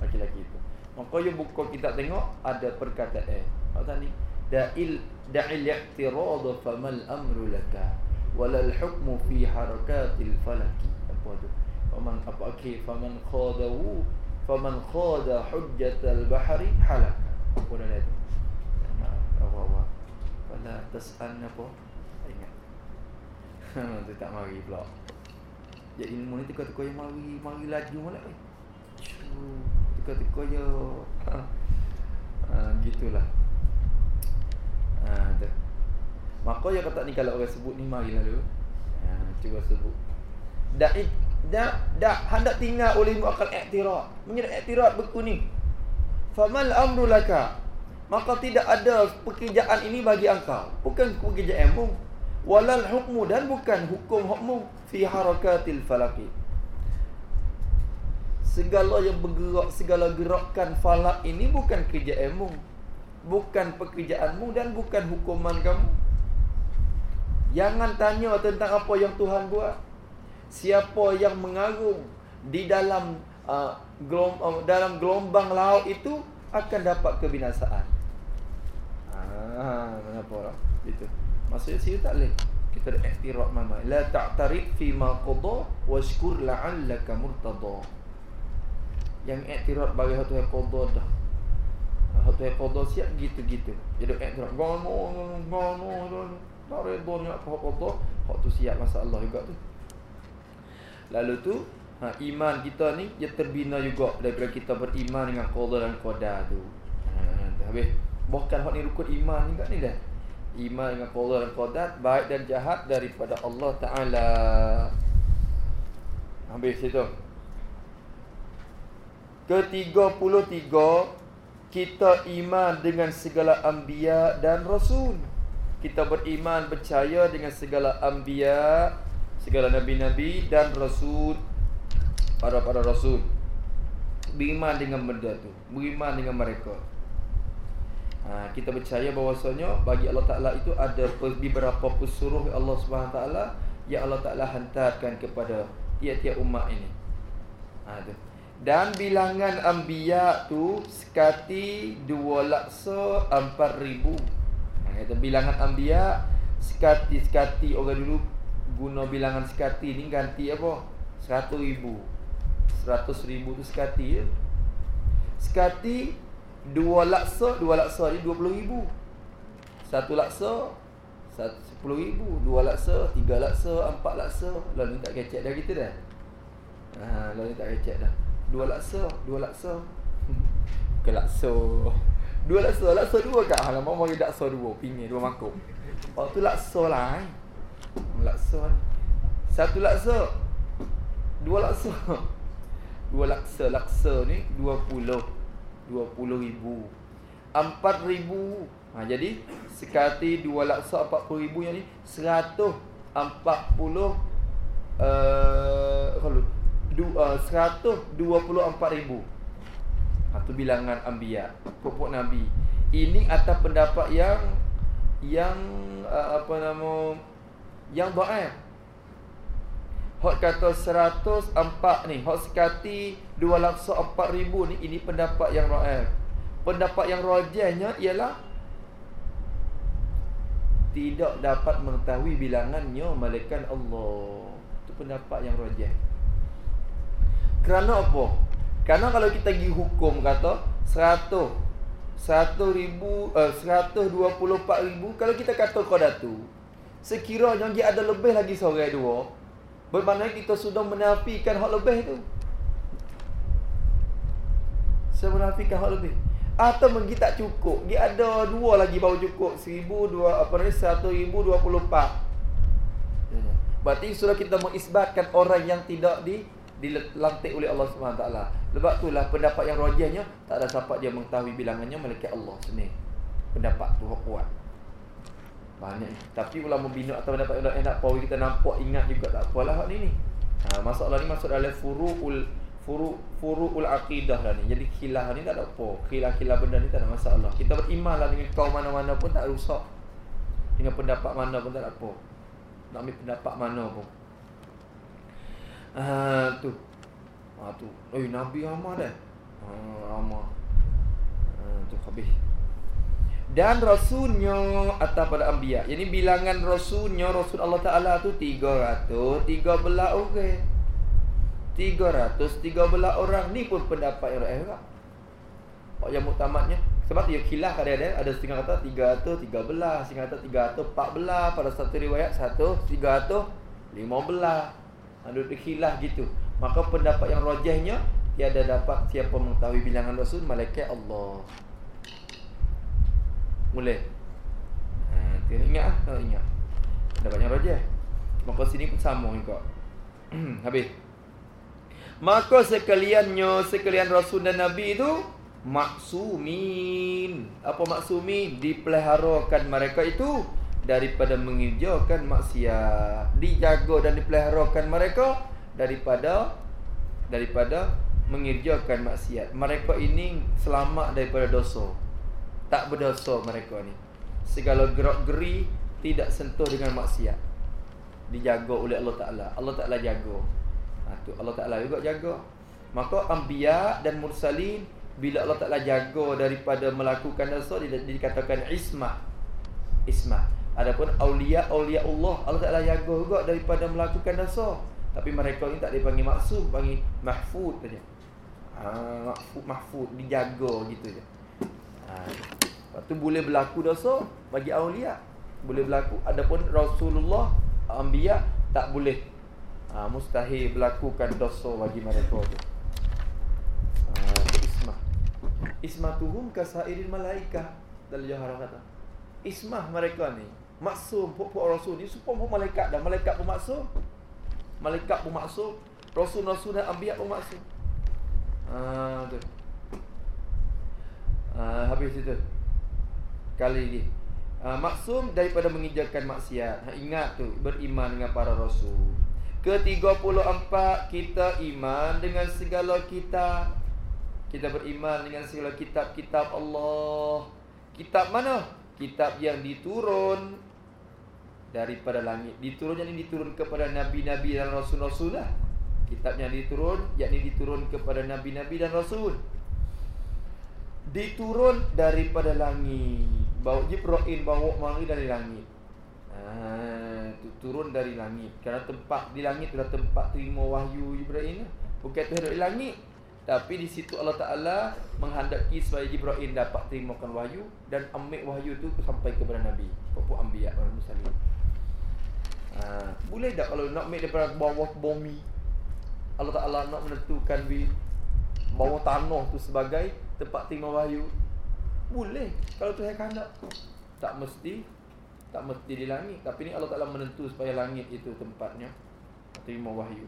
Laki-laki tu Maka dia buka kitab tengok Ada perkataan eh. Apa tadi? Da'il Da'il i'tirad famal amru laka walal hukmu fi harakatil falaki. Apa tu? Faman apa okey faman khadahu faman khada hujjatal bahri halaka. Apa dah itu apa apa wala tas'an apa? Ingat. Tu tak mari pula. Jadi ilmu ni teka-teka yang mari Mari laju malah eh. Teka-teka je ha. ha, Gitulah ha, tu. Maka yang kata ni kalau orang sebut ni Mari lalu ha, Cuba sebut Dak dak dak hendak tinggal oleh akal iktiraf. Menjadi iktiraf beku ni. Famal amru laka. Maka tidak ada pekerjaan ini bagi engkau. Bukan pekerjaan mu. Walal hukmu dan bukan hukum hukmu fi harakatil falaki. Segala yang bergerak, segala gerakan falak ini bukan kerjaanmu. Bukan pekerjaanmu dan bukan hukuman kamu. Jangan tanya tentang apa yang Tuhan buat siapa yang mengarung di dalam uh, gelom, uh, dalam gelombang laut itu akan dapat kebinasaan. Ah, kenapa lah? Itu. Maksudnya sini tak boleh. Kita ada mama. La ta'tarif fi ma qada washkur la'allaka murtada. Yang ihtirak bagi hatu yang qada dah. Hatu yang qada siap gitu-gitu. Jadi ihtirak. Gono, gono, gono, gono. Tak reda ni apa qada. Hak tu siap masalah juga tu. Lalu tu ha, Iman kita ni Dia terbina juga Daripada kita beriman dengan qadar dan qadar tu. Ha, Habis. Bahkan hak ni rukun iman juga ni dah. Iman dengan qadar dan qadar Baik dan jahat daripada Allah Ta'ala. Habis situ. Ketiga puluh tiga Kita iman dengan segala anbiya dan rasul Kita beriman percaya dengan segala anbiya segala nabi-nabi dan rasul para para rasul. Beriman dengan benda tu beriman dengan mereka. Ha, kita percaya bahawasanya bagi Allah Taala itu ada beberapa pesuruh Allah Subhanahu Taala yang Allah Taala hantarkan kepada tiap-tiap umat ini. Ha, tu. dan bilangan anbiya tu sekati dua laksa empat ribu ha, bilangan anbiya sekati-sekati orang dulu guna bilangan sekati ni ganti apa? 100 ribu. 100 ribu tu sekati je. Sekati 2 laksa 2 laksa ni 20 ribu. 1 laksa 10 ribu. 2 laksa 3 laksa 4 laksa. Lalu tak kecek dah kita dah. Ha, Lalu tak kecek dah. 2 laksa 2 laksa. Bukan laksa 2 laksa Laksa 2 kat Halaman mari laksa 2 Pingin 2 mangkuk. Waktu laksa lah eh laksa. Satu laksa. Dua laksa. Dua laksa Laksa ni Dua puluh. Dua puluh ribu. Empat ribu. Ha, Jadi Sekati dua laksa Empat puluh ribu yang ni Seratus Empat puluh uh, uh, Seratus Dua puluh empat ribu Itu ha, bilangan ambiya Pokok Nabi Ini atas pendapat yang Yang uh, Apa nama yang dhaif. Hak kata 104 ni, hak sekati 204,000 ni ini pendapat yang dhaif. Pendapat yang rajihnya ialah tidak dapat mengetahui bilangannya malaikat Allah. Itu pendapat yang rajih. Kerana apa? Kerana kalau kita pergi hukum kata 100 100 ribu uh, 124 ribu Kalau kita kata kau tu Sekiranya dia ada lebih lagi seorang dua Bermakna kita sudah menafikan hak lebih tu. Saya menafikan hak lebih. Atau mungkin tak cukup Dia ada dua lagi baru cukup Seribu dua Apa ni Satu ribu dua puluh empat. Berarti sudah kita mengisbatkan orang yang tidak di dilantik oleh Allah SWT Sebab itulah pendapat yang rojahnya Tak ada siapa dia mengetahui bilangannya Malaikat Allah sini Pendapat tu kuat banyak Tapi ulama bina atau dapat ulama nak power kita nampak ingat juga tak apalah hak ni. Ha, masalah ni masuk dalam furu'ul furu furu'ul aqidah lah ni. Jadi khilaf ni tak ada apa. Khilaf-khilaf benda ni tak ada masalah. Kita beriman lah dengan kaum mana-mana pun tak rusak. Dengan pendapat mana pun tak ada apa. Nak ambil pendapat mana pun. Ah tu. Ah tu. Eh Nabi ramah dah. Ha, ramah. Ha, tu habis dan rasulnya atas pada anbiya. Jadi bilangan rasulnya rasul Allah Taala tu 313 orang. 313 orang ni pun pendapat yang lah. Oh yang muktamadnya sebab dia khilaf ada ada ada setengah kata 313, setengah kata 314 pada satu riwayat satu 315. Ada khilaf gitu. Maka pendapat yang rajahnya tiada dapat siapa mengetahui bilangan rasul malaikat Allah. Boleh. Ha, tidak ingat ah, tak ingat. Pendapat yang rajah. Maka sini pun sama juga. Habis. Maka sekaliannya sekalian rasul dan nabi itu maksumin. Apa maksumin? Dipeliharakan mereka itu daripada mengerjakan maksiat dijaga dan dipeliharakan mereka daripada daripada mengerjakan maksiat. Mereka ini selamat daripada dosa. Tak berdosa mereka ni. Segala gerak geri tidak sentuh dengan maksiat. Dijaga oleh Allah Taala. Allah Taala jaga. Ha, tu Allah Taala juga jaga. Maka anbiya dan mursalin bila Allah Taala jaga daripada melakukan dosa dikatakan ismah ismah Adapun aulia aulia Allah Allah Taala jaga juga daripada melakukan dosa. Tapi mereka ni tak dipanggil maksum, panggil mahfud saja. Ha, mahfud mahfud dijaga gitu je. Ha. Lepas tu boleh berlaku dosa bagi aulia. Boleh berlaku. Adapun Rasulullah anbiya tak boleh. Ha, mustahil berlakukan dosa bagi mereka tu. Ha, ismah. Ismatuhum kasairin malaikah dalam jahara kata. Ismah mereka ni maksum pokok rasul ni pun malaikat dan malaikat pun maksum malaikat pun maksum rasul-rasul dan anbiya pun maksum ha tu. Ha, habis itu kali ni ha, maksum daripada mengijakan maksiat. Ha, ingat tu beriman dengan para rasul. Ke-34 kita iman dengan segala kitab. Kita beriman dengan segala kitab-kitab Allah. Kitab mana? Kitab yang diturun daripada langit. Diturun yang diturun kepada nabi-nabi dan rasul-rasul lah. Kitab yang diturun yakni diturun kepada nabi-nabi dan rasul. Diturun daripada langit. Bawa Jibril bawa mari dari langit. Ha turun dari langit. Kerana tempat di langit adalah tempat terima wahyu Jibril. Bukan tu di langit. Tapi di situ Allah Taala menghendaki supaya Jibril dapat terimakan wahyu dan ambil wahyu tu sampai kepada nabi. Pokok anbiya dan mursalin Ha, boleh tak kalau nak make daripada bawah bumi? Allah Ta'ala nak menentukan di bawah tanah tu sebagai tempat terima wahyu. Boleh kalau Tuhan kandak Tak mesti Tak mesti di langit. Tapi ni Allah Ta'ala menentu supaya langit itu tempatnya Terima wahyu.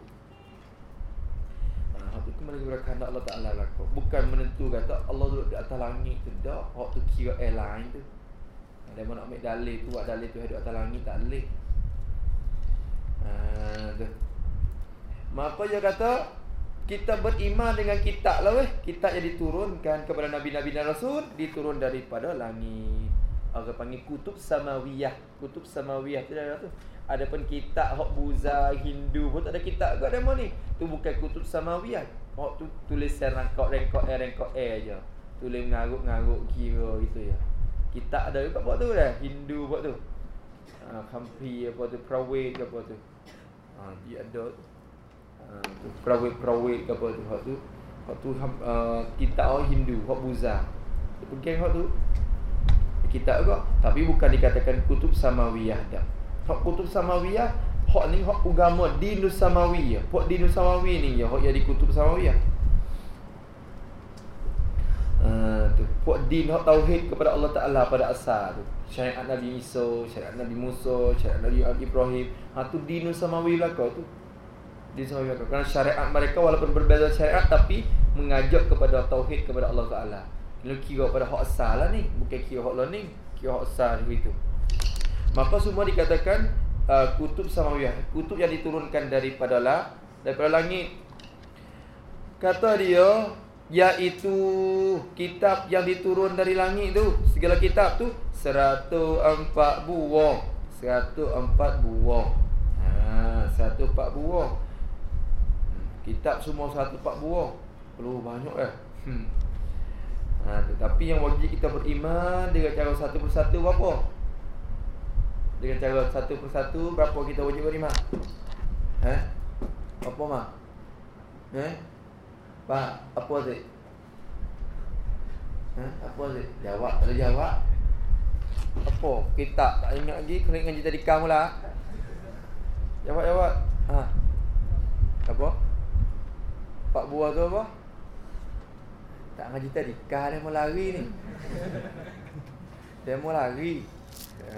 Ha, itu kembali kepada kehendak Allah Ta'ala lah Bukan menentu kata Allah duduk di atas langit tu Tak, waktu kira airline tu. Dia nak ambil dalil tu, buat dalil tu di atas langit tak boleh Maka dia kata kita beriman dengan kitab lah weh. Kitab yang diturunkan kepada nabi-nabi dan rasul diturun daripada langit. Orang panggil kutub samawiyah. Kutub samawiyah tu dah tu. Adapun kitab hak buza Hindu pun tak ada kitab ke demo ni. Tu bukan kutub samawiyah. Hak tu tulis rangkok rangkok air rangkok air aja. Tulis ngaruk-ngaruk kira gitu ya. Kitab ada juga buat tu dah. Hindu buat tu. Kampi apa tu, prawait apa tu dia ada uh, perawit-perawit ke apa tu hak tu. Hak tu uh, kitab orang Hindu hak buza pergi hak tu. Kitab juga. Tapi bukan dikatakan kutub samawiyah dah. Hak kutub samawiyah hak ni hak agama dinus samawiyah hak dinus samawi ni ya hak yang di kutub samawiyah Uh, tu puak din hak tauhid kepada Allah Taala pada asal tu syariat Nabi Isa, syariat Nabi Musa, syariat Nabi Ibrahim. Ha tu din samawi belaka tu. Din samawi belaka. Kerana syariat mereka walaupun berbeza syariat tapi mengajak kepada tauhid kepada Allah Taala. Kalau kira pada hak asal lah ni, bukan kira hak learning, kira hak asal begitu. Maka semua dikatakan uh, kutub samawiyah, kutub yang diturunkan daripada lah, daripada langit. Kata dia, iaitu kitab yang diturun dari langit tu segala kitab tu Seratus empat buah Seratus empat buah ha, Seratus empat buah Kitab semua seratus empat buah Perlu banyak eh hmm. ha, Tetapi yang wajib kita beriman Dengan cara satu persatu berapa? Dengan cara satu persatu Berapa kita wajib beriman? Eh? Apa mah? Eh? Pak, apa tu? Ha? Apa tu? Jawab, tak ada jawab apa? Kitab tak ingat lagi kena ingat jadi kamu lah. Jawab jawab. Ha. Apa? Pak buah tu apa? Tak ngaji tadi. Kah dia mau lari ni. Dia mau lari. Ha,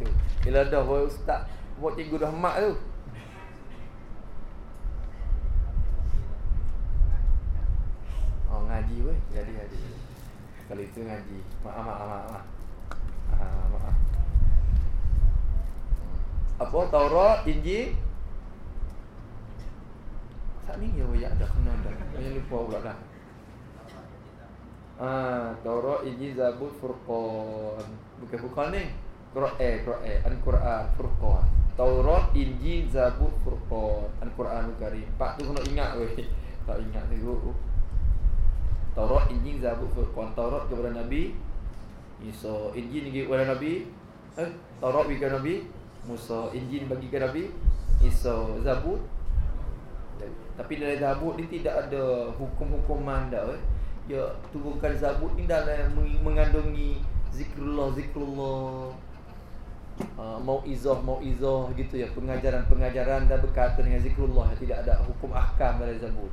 tu. Bila dah buat ustaz, buat cikgu dah mak tu. Oh ngaji weh. Jadi jadi. Kalau itu ngaji. Maaf maaf maaf. maaf. Ha, maaf. Apa Taurat, Injil, tak ni ya ya ada kena dah. Yang lupa pula dah. Ah, Taurat, Injil, Zabur, Furqan. Bukan Furqan ni. Quran, Quran, Al-Quran, Furqan. Taurat, Injil, Zabur, Furqan. Al-Quran Karim. Pak tu kena ingat weh. Tak ingat tu. Taurat, Injil, Zabur, Furqan. Taurat kepada Nabi Isa. Injil kepada Nabi eh, Taurat bagi Nabi Musa. Injil bagi ke Nabi Isa. Zabur tapi dalam zabut ni tidak ada hukum-hukuman dah eh. Ya turunkan zabut ni dalam mengandungi zikrullah zikrullah. Uh, mau izah mau izah gitu ya pengajaran-pengajaran dan berkaitan dengan zikrullah tidak ada hukum ahkam dalam zabut.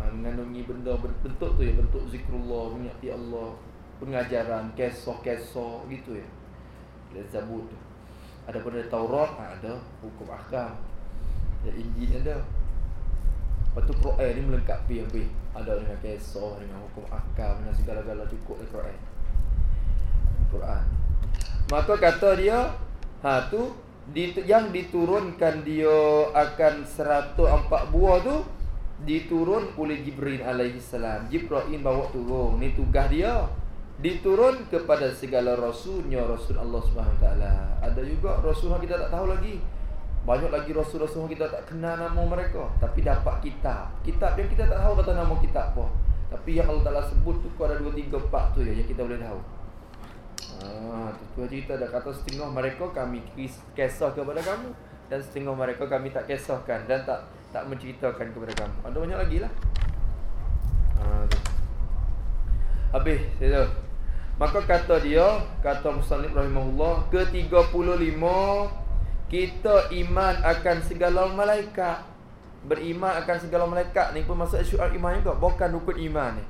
Uh, mengandungi benda bentuk tu ya bentuk zikrullah menyakti Allah pengajaran kisah-kisah gitu ya. Dalam zabut tu. Ada pada Taurat ada hukum ahkam. Dan Injil ada Lepas tu Quran ni melengkapi lebih Ada dengan kisah, dengan hukum akal Dengan segala-gala cukup di Quran Quran Maka kata dia Ha tu Yang diturunkan dia akan 104 buah tu Diturun oleh Jibril alaihi salam. Jibril bawa turun. Ni tugas dia. Diturun kepada segala rasulnya Rasul Allah SWT Ada juga rasul yang kita tak tahu lagi. Banyak lagi rasul-rasul kita tak kenal nama mereka. Tapi dapat kitab. Kitab yang kita tak tahu kata nama kitab apa Tapi yang Allah Ta'ala sebut tu Ada 2, 3, 4 tu je yang kita boleh tahu. Ah, tu cerita dah kata setengah mereka kami kisah kepada kamu dan setengah mereka kami tak kisahkan dan tak tak menceritakan kepada kamu. Ada banyak lagi lah. Ah, Habis, saya Maka kata dia, kata Muslim rahimahullah, ke-35 kita iman akan segala malaikat. Beriman akan segala malaikat. Ni pun masuk syu'ar iman juga. Bukan rukun iman ni.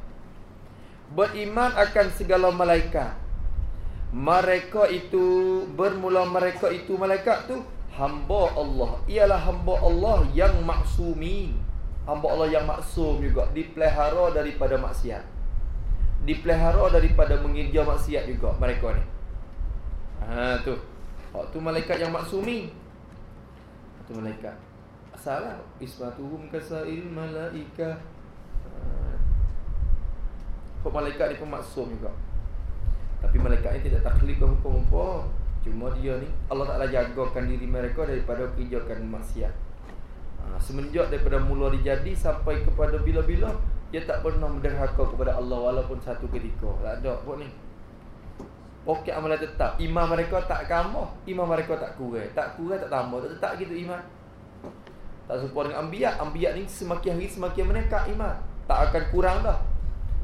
Beriman akan segala malaikat. Mereka itu Bermula mereka itu malaikat tu Hamba Allah. Ialah hamba Allah yang maksumi. Hamba Allah yang maksum juga. Dipelihara daripada maksiat. Dipelihara daripada mengerja maksiat juga Mereka ni. Ha tu. Waktu malaikat yang maksumi. Waktu malaikat. Salah Ismatuhum kasail malaika Kok malaikat ni pun maksum juga. Tapi malaikat ni tidak taklif hukum apa Cuma dia ni Allah Ta'ala jagakan diri mereka Daripada kejakan maksiat. Ha, Semenjak daripada mula dijadi Sampai kepada bila-bila Dia tak pernah menderhaka kepada Allah Walaupun satu ketika. Tak ada apa ni. Pokok amalan tetap. Iman mereka tak tambah Iman mereka tak kurang. Tak kurang tak tambah. Tak tetap gitu iman. Tak serupa dengan ambiak Ambiak ni semakin hari semakin meningkat iman. Tak akan kurang dah.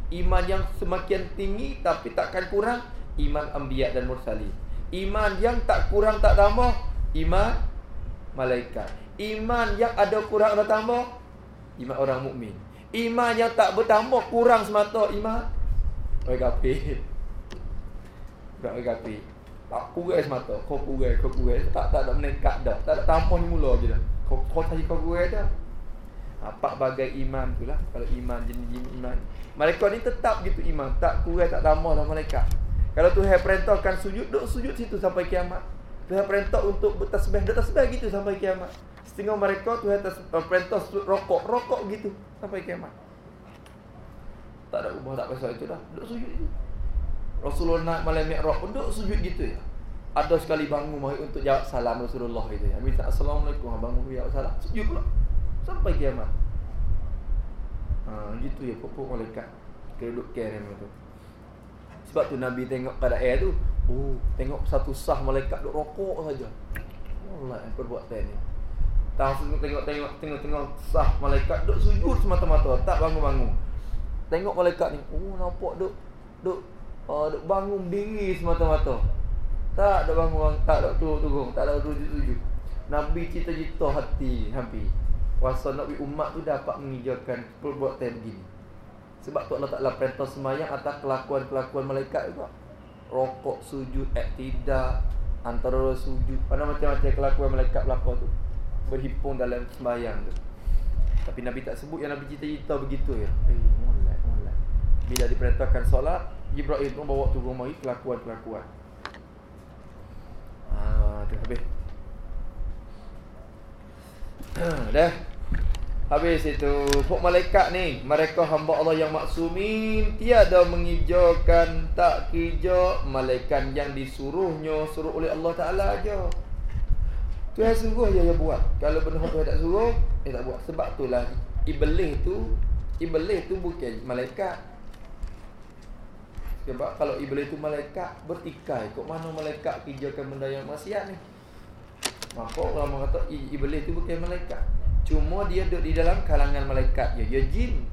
Iman yang semakin tinggi Tapi tak akan kurang Iman ambiak dan mursali Iman yang tak kurang tak tambah Iman malaikat. Iman yang ada kurang ada tambah Iman orang mukmin. Iman yang tak bertambah kurang semata Iman Orang tak ada kata Tak kurang semata Kau kurang Kau kurang. Tak tak ada meningkat dah. Tak ada tampon ni mula je dah. Kau, kau tadi kau kurang dah. Apa bagai iman tu lah. Kalau iman jenis-jenis iman. Mereka ni tetap gitu iman. Tak kurang tak tambah lah mereka Kalau Tuhan perintahkan sujud Duk sujud situ sampai kiamat Tuhan perintah untuk bertasbih Duk tasbih gitu sampai kiamat Setengah mereka Tuhan uh, perintah rokok Rokok gitu sampai kiamat Tak ada ubah tak pasal itu dah Duk sujud itu Rasulullah nak malam Mi'raj pun duduk sujud gitu ya. Ada sekali bangun mari untuk jawab salam Rasulullah itu ya. Minta assalamualaikum bangun jawab salam. Sujud pula. Sampai kiamat. Ha, gitu ya pokok malaikat. Keduk care tu. Sebab tu Nabi tengok pada air tu, oh, tengok satu sah malaikat duk rokok saja. Allah yang perbuatan ni. Tak tengok tengok tengok tengok sah malaikat duk sujud semata-mata, tak bangun-bangun. Tengok malaikat ni, oh nampak duk duk Oh, duk bangun diri semata-mata. Tak ada bangun, tak ada tu turun, tak ada tuju. Nabi cita-cita hati Nabi. Puasa nak umat tu dapat mengijakan perbuatan begini Sebab tu Allah Ta'ala perintah semayang atas kelakuan-kelakuan malaikat juga Rokok, sujud, tidak Antara sujud Mana macam-macam kelakuan malaikat berlaku tu. Berhimpun dalam semayang tu. Tapi Nabi tak sebut yang Nabi cerita-cerita begitu ya Eh, mulai, mulai Bila diperintahkan solat Ibrahim pun bawa turun mari kelakuan-kelakuan. Ah, tu habis. Dah Habis itu Puk malaikat ni Mereka hamba Allah yang maksumin Tiada mengijakan Tak kijak Malaikat yang disuruhnya Suruh oleh Allah Ta'ala aja. Tuhan suruh je dia buat. Kalau benda Tuhan tak suruh Dia tak buat. Sebab itulah Iblis tu Iblis tu bukan malaikat. Sebab kalau iblis tu malaikat Bertikai Kok mana malaikat Kijakan benda yang maksiat ni? Maka orang mengata Iblis tu bukan malaikat Cuma dia duduk di dalam kalangan malaikat ya, ya jin.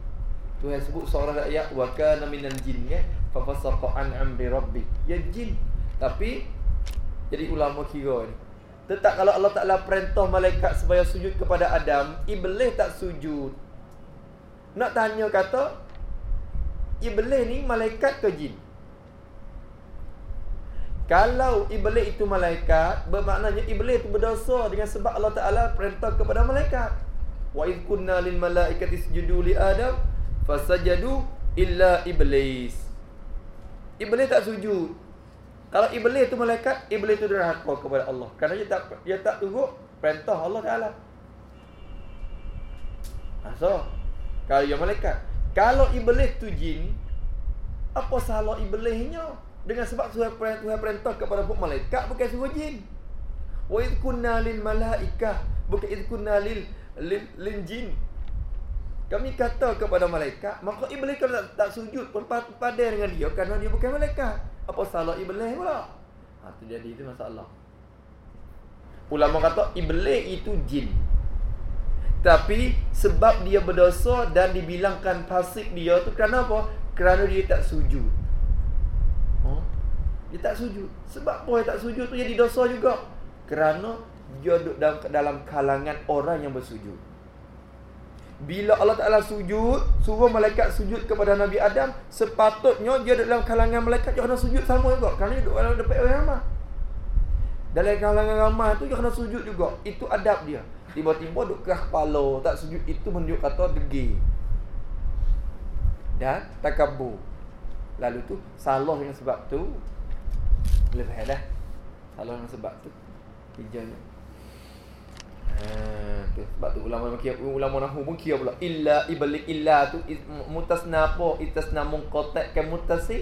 Tuhan sebut seorang ayat Wa kana minan jin ya Fafasaqa an amri rabbi Ya jin. Tapi Jadi ulama kira ni Tetap kalau Allah Ta'ala perintah malaikat Supaya sujud kepada Adam Iblis tak sujud. Nak tanya kata Iblis ni malaikat ke jin kalau iblis itu malaikat Bermaknanya iblis itu berdosa Dengan sebab Allah Ta'ala perintah kepada malaikat. Wa idh kunna lil malaikati sujudu li Adam Fasajadu illa iblis. Iblis tak sujud. Kalau iblis itu malaikat Iblis itu derhaka kepada Allah. Kerana dia tak dia tak tunggu perintah Allah Ta'ala. Ha, So Kalau dia malaikat. Kalau iblis itu jin Apa salah iblisnya dengan sebab Tuhan perintah, perintah kepada pun malaikat bukan suruh jin. Wa id kunna lil malaikah bukan id kunna lil lil, jin. Kami kata kepada malaikat, maka iblis kalau tak, tak sujud pun dengan dia kerana dia bukan malaikat. Apa salah iblis pula? Ha tu jadi itu masalah. Ulama kata iblis itu jin. Tapi sebab dia berdosa dan dibilangkan fasik dia tu kerana apa? Kerana dia tak sujud. Dia tak sujud. Sebab apa dia tak sujud tu jadi dosa juga. Kerana dia duduk dalam, dalam kalangan orang yang bersujud. Bila Allah Ta'ala sujud Suruh malaikat sujud kepada Nabi Adam Sepatutnya dia duduk dalam kalangan malaikat Dia kena sujud sama juga. Kerana dia duduk dalam depan orang ramah Dalam kalangan ramah tu dia kena sujud juga. Itu adab dia. Tiba-tiba duduk kerah kepala Tak sujud itu menunjuk kata degi Dan takabur Lalu tu salah dengan sebab tu faham dah. Salah dengan sebab tu. Hijau Ha, tu. sebab tu ulama kira ulama nahu pun kira pula illa ibli illa tu mutasna apa? Itasna munqata kan mutasih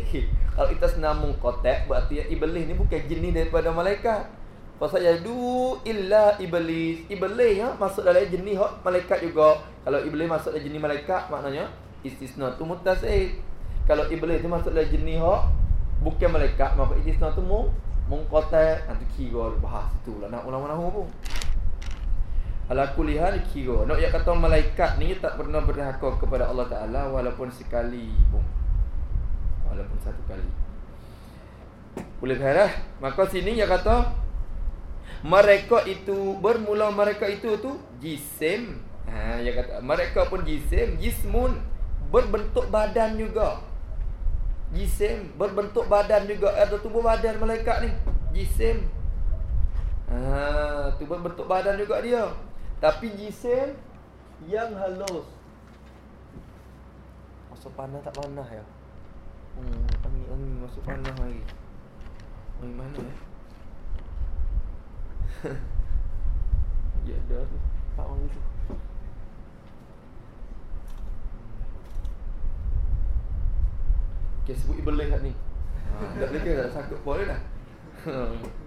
kalau itasna munqata berarti iblis ni bukan jenis daripada malaikat. Pasal yadu illa iblis. Iblis ya masuk dalam jenis hak malaikat juga. Kalau iblis masuk dalam jenis malaikat maknanya istisna tu mutasih kalau iblis tu masuk dalam jenis hak bukan malaikat maka istisna tu mung mengkotai nanti kira bahas itu lah nak ulama nahu pun. Ala kulihan kira. Nak ya kata malaikat ni tak pernah berhak kepada Allah taala walaupun sekali pun. Walaupun satu kali. Boleh lah. Maka sini ya kata mereka itu bermula mereka itu tu jisim. Ha ya kata mereka pun jisim jismun berbentuk badan juga Jisim berbentuk badan juga ada tubuh badan malaikat ni. Jisim. Ha, tu berbentuk badan juga dia. Tapi jisim yang halus. Masuk panah tak panah ya? Hmm, angin angin masuk panah lagi. Angin mana ya? ya dah. Tak angin tu. Okay, sebut iblis kat ni. Ha, tak boleh? Tak sakut boleh dah.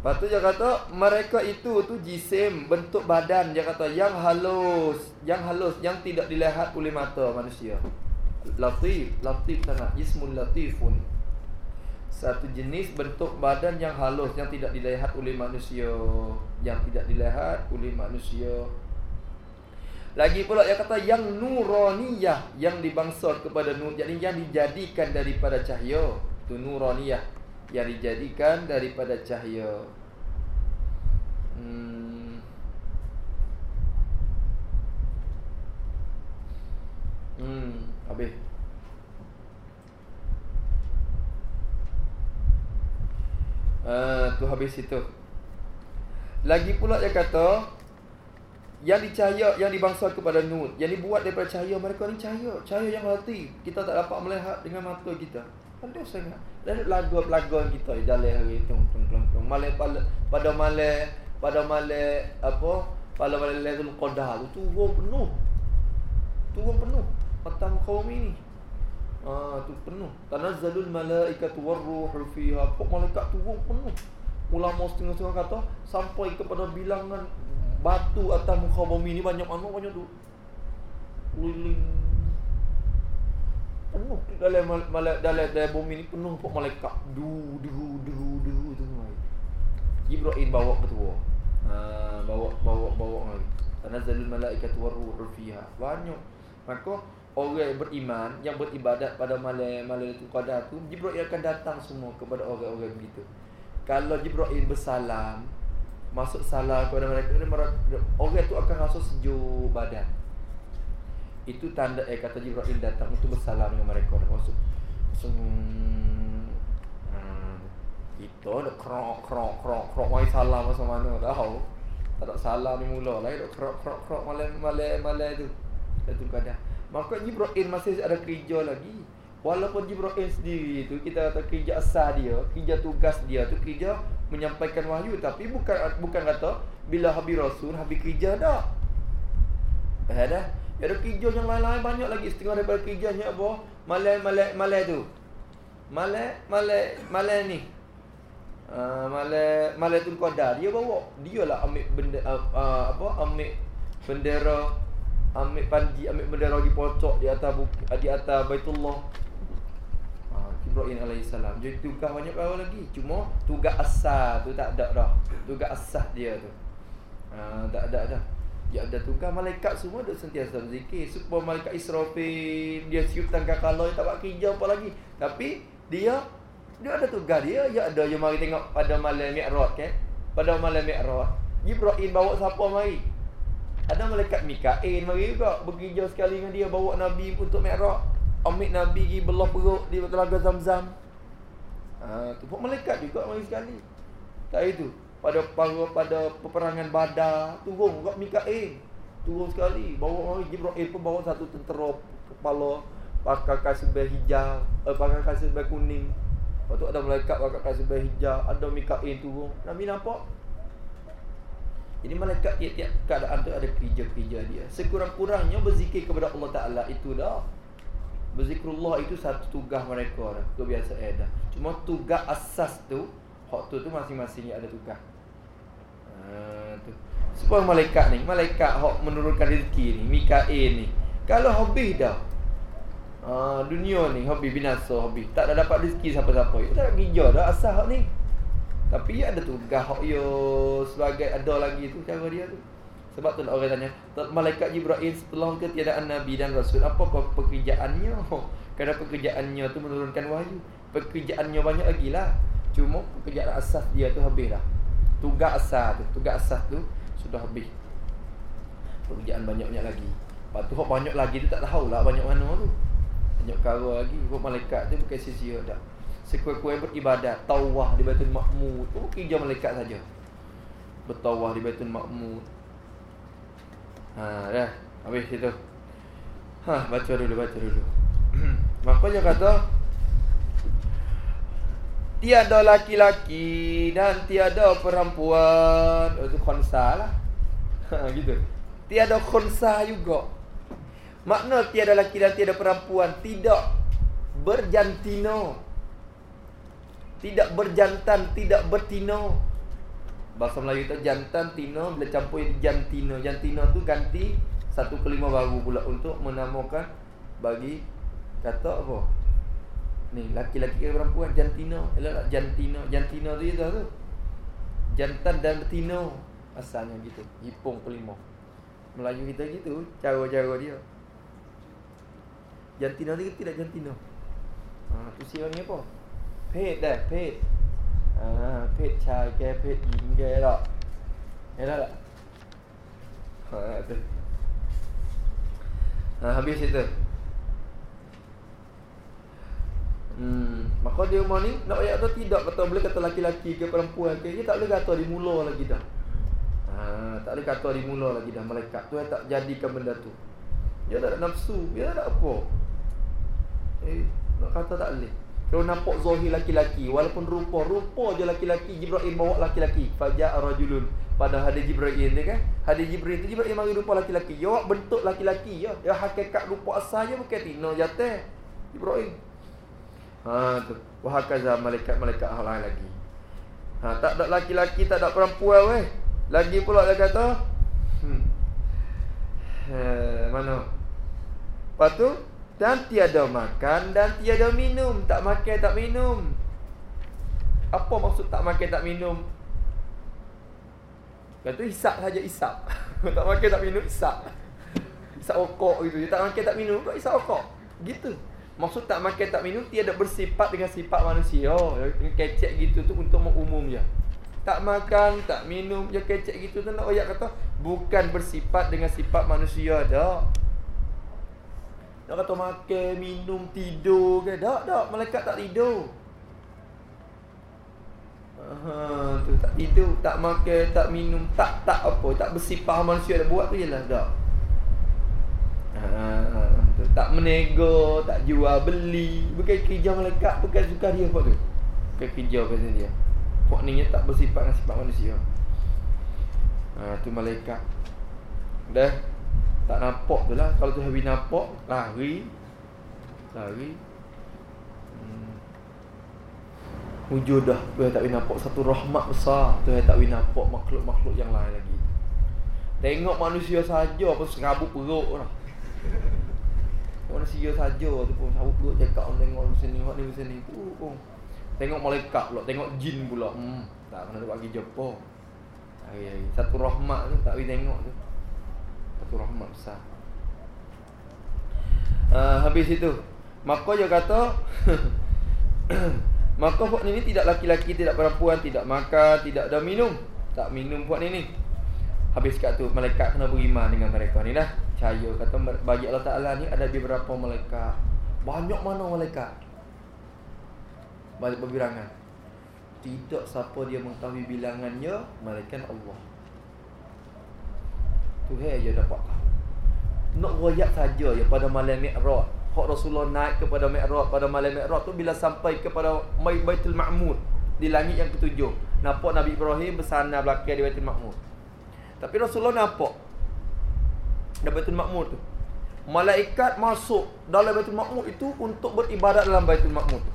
Lepas tu dia kata mereka itu tu jisim bentuk badan dia kata yang halus, yang halus yang tidak dilihat oleh mata manusia. Latif, latif sangat jismun latifun. Satu jenis bentuk badan yang halus yang tidak dilihat oleh manusia, yang tidak dilihat oleh manusia. Lagi pula dia kata yang nuraniyah yang dibangsor kepada nur yakni yang dijadikan daripada cahaya. Tu nuraniyah yang dijadikan daripada cahaya. Hmm. Hmm, habis. Uh, tu habis itu. Lagi pula dia kata yang dicahaya yang dibangsa kepada nur yang dibuat daripada cahaya mereka ni cahaya. Cahaya yang hati kita tak dapat melihat dengan mata kita. Pandai sangat. Dan lagu lagu kita jalan hari itu tung tung tung malam pada malam pada malam apa? Pada malam Lailatul Qadar. Tu turun penuh. Turun penuh. Petang kaum ini. Ah tu penuh. Tanazzalul malaikatu warruhu fiha. Pok malaikat turun penuh. Ulama setengah-setengah kata sampai kepada bilangan batu atas muka bumi ni banyak mana banyak tu. Keliling. Penuh dalam malak dalam dalam bumi ni penuh pok malaikat. Du du du du tu Ibrahim bawa ketua. Ha, bawa bawa bawa lagi tanazzalul malaikat waruhu fiha. Banyak. Maka orang beriman yang beribadat pada malam malam itu qadar tu Jibril akan datang semua kepada orang-orang begitu. Kalau Jibril bersalam Masuk salah kepada mereka Orang itu akan rasa sejuk badan. Itu tanda eh kata Jibril datang Itu bersalam dengan mereka. Masuk Masuk hmm, Itu ada krok krok krok krok Mai salam masa mana Tahu? Tak ada salam ni mula lah Ada krok krok krok malam malam malam tu. Itu kadang. Maka Jibril masih ada kerja lagi. Walaupun Jibril sendiri tu kita kata kerja asal dia, kerja tugas dia tu kerja menyampaikan wahyu tapi bukan bukan kata bila habis rasul habis kerja dah. Eh dah. Ada kerja yang lain-lain banyak lagi setengah daripada kerjanya apa? Malai malai malai tu. Malai malai malai ni. Uh, malai malai tu qadar dia bawa. Dia lah ambil benda uh, uh, apa? Ambil bendera ambil panji ambil bendera di pocok di atas di atas Baitullah Ibrahim AS Jadi tugas banyak perkara lagi. Cuma tugas asal tu tak ada dah. Tugas asal dia tu. Ha, Tak ada dah. Ya ada tugas. Malaikat semua duk sentiasa berzikir. Supaya malaikat Israfil Dia siup tangkap kalau tak buat kerja apa lagi. Tapi dia Dia ada tugas dia. Ya ada. Yang mari tengok pada malam Mi'raj kan? Pada malam Mi'raj Ibrahim bawa siapa mari? Ada malaikat Mikael mari juga Bekerja sekali dengan dia Bawa Nabi untuk Mi'raj Ambil Nabi pergi belah perut di telaga Zamzam. Ha, tu pun malaikat juga mari sekali. Tak itu. Pada pada, pada peperangan Badar, turun kat Mikail. Turun sekali. Bawa mari Jibril pun bawa satu tentera kepala pakai kasbah hijau, eh, pakai kasbah kuning. Lepas tu ada malaikat pakai kasbah hijau, ada Mikail turun. Nabi nampak jadi malaikat tiap-tiap keadaan tu ada kerja-kerja dia. Sekurang-kurangnya berzikir kepada Allah Taala itu dah. Berzikrullah itu satu tugas mereka dah. biasa ada. Cuma tugas asas tu, hak tu tu masing-masing ada tugas. Ha, tu. Sebab malaikat ni, malaikat hak menurunkan rezeki ni, Mikael ni. Kalau habis dah. Ha, dunia ni habis binasa habis. Tak ada dapat rezeki siapa-siapa. Ya tak gija dah asas hak ni. Tapi ya ada tugas hak yo sebagai ada lagi tu cara dia tu. Sebab tu orang tanya Malaikat Jibril setelah ketiadaan Nabi dan Rasul Apakah pekerjaannya? Kerana pekerjaannya tu menurunkan wahyu. Pekerjaannya banyak lagi lah. Cuma pekerjaan asas dia tu habis dah. Tugas asas tu Tugas asas tu sudah habis. Pekerjaan banyak-banyak lagi. Lepas tu banyak lagi tu tak tahu lah banyak mana tu. Banyak kara lagi. Buat malaikat tu bukan sia-sia dah. Sekuat-kuat beribadat Tawah di Baitul Makmur. Tu kerja malaikat saja. Bertawah di Baitul Makmur Ha dah. Habis itu. Ha baca dulu baca dulu. Makanya kata tiada laki-laki dan tiada perempuan. Oh, itu khonsa lah. Ha gitu. Tiada khonsa juga. Makna tiada laki dan tiada perempuan tidak berjantina. Tidak berjantan, tidak bertino. Bahasa Melayu tu jantan, tino Bila campur jantina Jantina tu ganti Satu kelima baru pula Untuk menamakan Bagi Kata apa? Ni laki-laki ke perempuan Jantina Ialah jantina Jantina tu itu tu Jantan dan tino Asalnya gitu. Jipung kelima. Melayu kita gitu Cara-cara dia. Jantina tu tidak jantina ha, Tu siapa ni apa? Pet dah Pet เพศชายแกเพศหญิงแกหรอกนี่แหละฮะฮะฮะฮะฮะฮะฮะ Hmm. Maka dia umur ni Nak ayat atau tidak Kata boleh kata laki-laki ke perempuan ke Dia tak boleh kata dimula lagi dah ha, Tak boleh kata dimula lagi dah Malaikat tu tak jadikan benda tu Dia tak ada nafsu Dia tak ada apa Eh Nak kata tak boleh kalau nampak zahir laki-laki walaupun rupa rupa je laki-laki Jibril bawa laki-laki. Faja rajulun pada hadis Jibril ni kan. Hadis Jibril tu Jibril mari rupa laki-laki. Ya bentuk laki-laki ya. Ya hakikat rupa asalnya bukan tino jatuh. Jibril. Ha tu. Wahakaza malaikat-malaikat hal lain lagi. Ha tak ada laki-laki, tak ada perempuan weh. Lagi pula dia kata, hmm. Eh, mana? Lepas tu dan tiada makan dan tiada minum, tak makan tak minum. Apa maksud tak makan tak minum? Kata isap saja isap. tak makan tak minum isap. Isap okok gitu. Tak makan tak minum kok isap okok. Gitu. Maksud tak makan tak minum tiada bersifat dengan sifat manusia. Yang kecek gitu tu untuk umum je. Tak makan, tak minum, je kecek gitu tu nak ayat kata bukan bersifat dengan sifat manusia dah. Nak kata makan, minum, tidur ke? Tak, tak, malaikat tak tidur. Ha, tu tak tidur, tak makan, tak minum, tak tak apa, tak bersifat manusia dah buat tu jelah dah. Ha, tak menego, tak jual beli, bukan kerja malaikat, bukan suka dia buat tu. Bukan kerja pasal dia. Ni tak bersifat dengan sifat manusia. Ha, tu malaikat. Dah tak nampak tu lah. Kalau tu Habib nampak Lari. Lari. Hmm. Wujud dah. Tu tak nampak. Satu rahmat besar. Tu tak nampak Makhluk-makhluk yang lain lagi. Tengok manusia saja Apa serabut perut lah. Manusia saja tu pun Serabut perut. Cakap orang tengok Macam ni Macam ni Macam ni pun. Tengok malaikat pula. Tengok jin pula. Hmm. Tak kena bagi jumpa Satu rahmat tu Tak boleh tengok tu Satu rahmat besar. Uh, Habis itu Maka dia kata Maka buat ni tidak laki-laki Tidak perempuan Tidak makan Tidak ada minum. Tak minum buat ni ni. Habis kat tu Malaikat kena beriman dengan mereka ni dah. Cahaya kata Bagi Allah Ta'ala ni Ada beberapa malaikat. Banyak mana malaikat? Balik berbirangan Tidak siapa dia mengetahui bilangannya Malaikat Allah tu hai je dapat tahu. Nak royak saja ya pada malam Mi'raj. Hak Rasulullah naik kepada Mi'raj pada malam Mi'raj tu bila sampai kepada Baitul Ma'mur di langit yang ketujuh. Nampak Nabi Ibrahim bersandar belakang di Baitul Ma'mur. Tapi Rasulullah nampak di Baitul Ma'mur tu. Malaikat masuk dalam Baitul Ma'mur itu untuk beribadat dalam Baitul Ma'mur tu.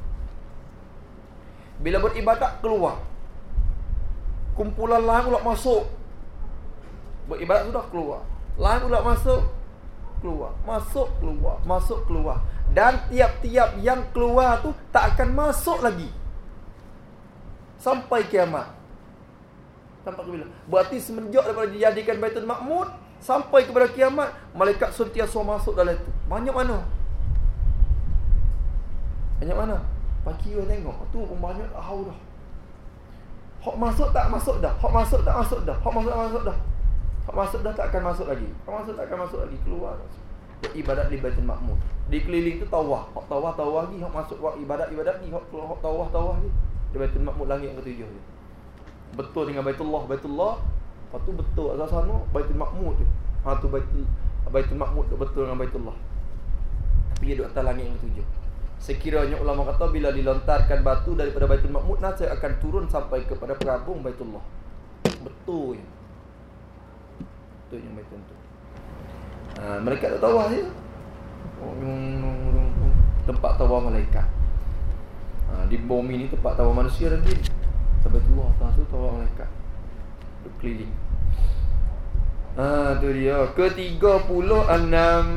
Bila beribadat keluar. Kumpulan lain pula masuk Beribadat sudah keluar. Lain pula masuk Keluar. Masuk keluar. Masuk keluar. Dan tiap-tiap yang keluar tu Tak akan masuk lagi. Sampai kiamat. Sampai bila Berarti semenjak daripada dijadikan Baitul Makmud Sampai kepada kiamat Malaikat sentiasa masuk dalam itu. Banyak mana? Banyak mana? Pagi orang tengok. Tu pun banyak dah dah. Hak masuk tak masuk dah? Hak masuk tak masuk dah? Hak masuk tak masuk dah Hak masuk dah tak akan masuk lagi. Hak masuk tak akan masuk lagi keluar. Ibadat di Baitul Makmur. Di keliling tu tawah. Hak tawah tawah lagi, hak masuk buat ibadat ibadat ni, hak keluar hak tawah tawah lagi. Di Baitul Makmur langit yang ketujuh tu. Betul dengan Baitullah, Baitullah. Lepas tu betul asal sana Baitul Makmur tu. Ha tu Baitul Baitul Makmur tu betul dengan Baitullah. Tapi dia duduk atas langit yang ketujuh. Sekiranya ulama kata bila dilontarkan batu daripada Baitul Makmur nanti akan turun sampai kepada perabung Baitullah. Betul. Ya betul yang baik tentu. Ha, mereka tak tahu dia. Oh, tempat tawar malaikat. Ha, di bumi ni tempat tawar manusia dan jin. Sampai tu atas tu tawar malaikat. Berkeliling. Ha, tu dia. Puluh enam.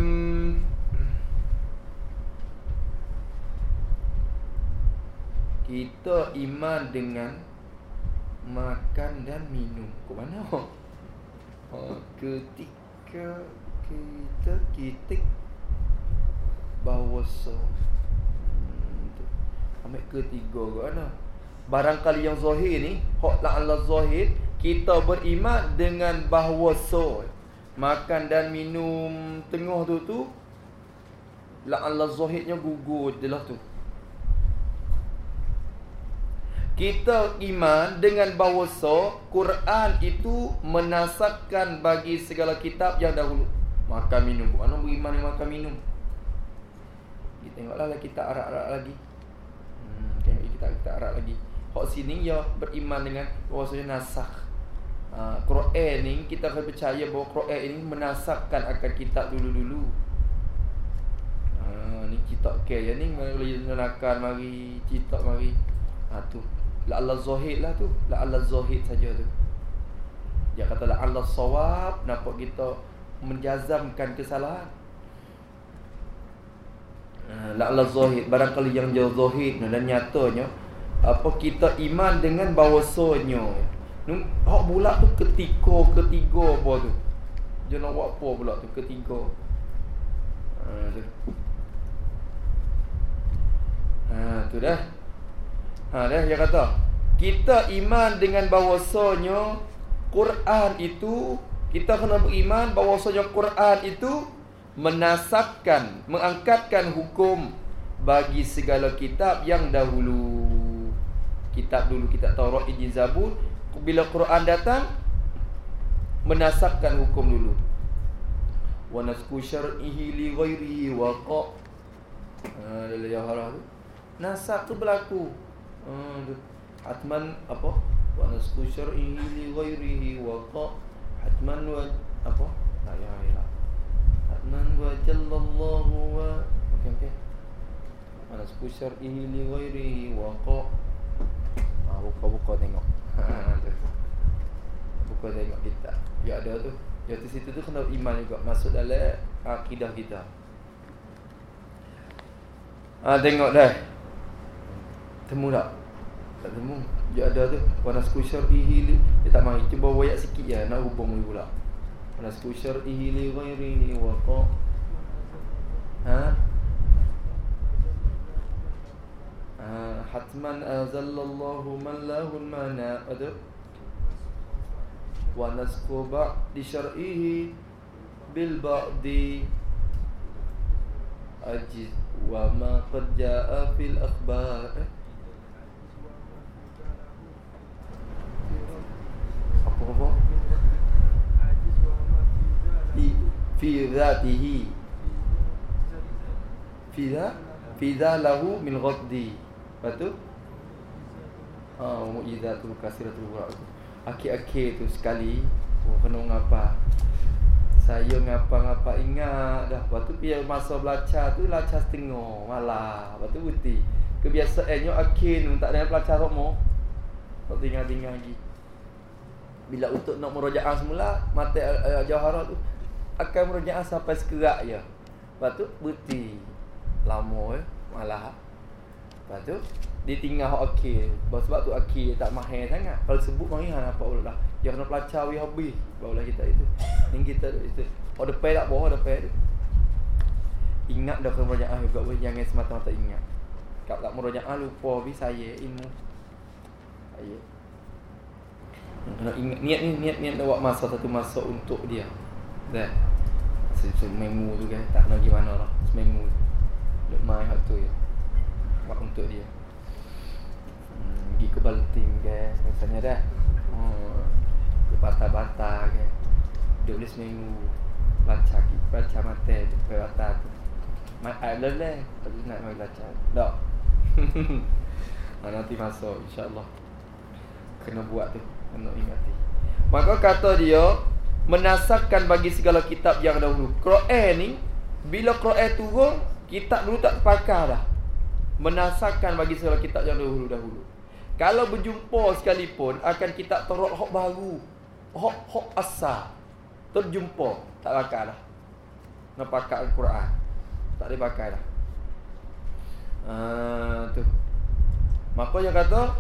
Kita iman dengan makan dan minum. Ke mana? Oh, ketika kita kita bahawa hmm, ambil ketiga ke mana barangkali yang zahir ni hak Allah zahir kita beriman dengan bahawa so makan dan minum tengah tu tu la Allah zahirnya gugur jelas tu kita iman dengan bahawa Quran itu menasakkan bagi segala kitab yang dahulu. Makan minum. Mana beriman yang makan minum? Kita tengoklah kita arak-arak lagi. Hmm, tengok kita kita arak lagi. Hak sini ya beriman dengan bahawasanya nasakh. Ha, Quran ni kita akan percaya bahawa Quran ini menasakkan akan kitab dulu-dulu. Ha, ni kitab ke ya ni mari menakan mari kitab mari. Ha tu. La Allah zahid lah tu. La Allah zahid saja tu. Dia kata la Allah sawab. Nampak kita menjazamkan kesalahan. Ha, la Allah zahid. Barangkali yang jauh zahid dan nyatanya apa kita iman dengan bahawasanya. Hak pula tu ketika ketiga apa tu? Dia nak buat apa pula tu ketiga? Ha tu. Ha tu dah ha dah dia kata kita iman dengan bahawasanya Quran itu kita kena beriman bahawasanya Quran itu menasakkan mengangkatkan hukum bagi segala kitab yang dahulu. Kitab dulu kitab Taurat Injil Zabur. Bila Quran datang menasakkan hukum dulu. Wa nasku syar'ihi li ghairihi wa qa. Ha jawharah tu nasak tu berlaku hatman apa wa nasku syar'ihi li ghairihi wa qa hatman wa apa la ya ya hatman wa jallallahu wa okey okey wa nasku syar'ihi li ghairihi wa qa buka-buka tengok. buka tengok kita. Ya ada tu. Ya tu situ tu kena iman juga masuk dalam akidah kita. Ah tengok dah. Temu tak? Tak temu. Dia ada tu Wana sku syar'ihi li Dia tak mari Cuba wayak sikit je Nak hubung dia pula. Wana sku syar'ihi li ghairi ni waqa Ha? Ha, hatman azallallahu man lahul mana. Ada wa nasku ba'di syar'ihi bil ba'di. Ajiz wa ma qad ja'a fil akhbar. Eh? fi dhatihi. Fi dha? Fi dha lahu min ghaddi. Apa tu? Ha mu'izatul kasiratul ghurab akhir-akhir tu sekali oh, kena ngapa. Saya ngapa-ngapa ingat dah. Lepas tu biar masa belajar tu belajar setengah malah lepas tu buti kebiasaannya akhir tu tak ada belajar sama tak tinggal-tinggal lagi. Bila untuk nak merojaah semula mata eh, uh, jawahara tu akan merojaan sampai sekerak je Lepas tu putih Lama eh Malah Lepas tu dia tinggal hak okey. Sebab tu okey tak mahir sangat. Kalau sebut mari hang apa pula. Dia kena pelacau we habis barulah kita itu. Ni kita itu. Oh depan tak bawah depan tu. Ingat dah kemuliaan juga we jangan semata-mata ingat. Kalau tak murojaah lupa bi saya ilmu. Kena ingat niat ni niat niat nak buat masa satu masa untuk dia. Dah. Sememu tu kan tak nak gimana lah. Sememu. Lek mai hak tu ya. Buat untuk dia pergi ke Balting ke misalnya dah oh, ke Bata-Bata ke duduk boleh seminggu lancar baca mata ke Bata tu Mak love lah Tapi nak main belajar Tak Nanti masuk InsyaAllah Kena buat tu Kena ingati Maka kata dia Menasakkan bagi segala kitab yang dahulu Quran ni Bila Quran turun Kitab dulu tak terpakai dah Menasakkan bagi segala kitab yang dahulu-dahulu kalau berjumpa sekalipun akan kita teruk hok baru. Hok hok asal. Terjumpa tak pakai dah. Nak pakai Al-Quran. Tak boleh pakai dah. Uh, tu. Maka yang kata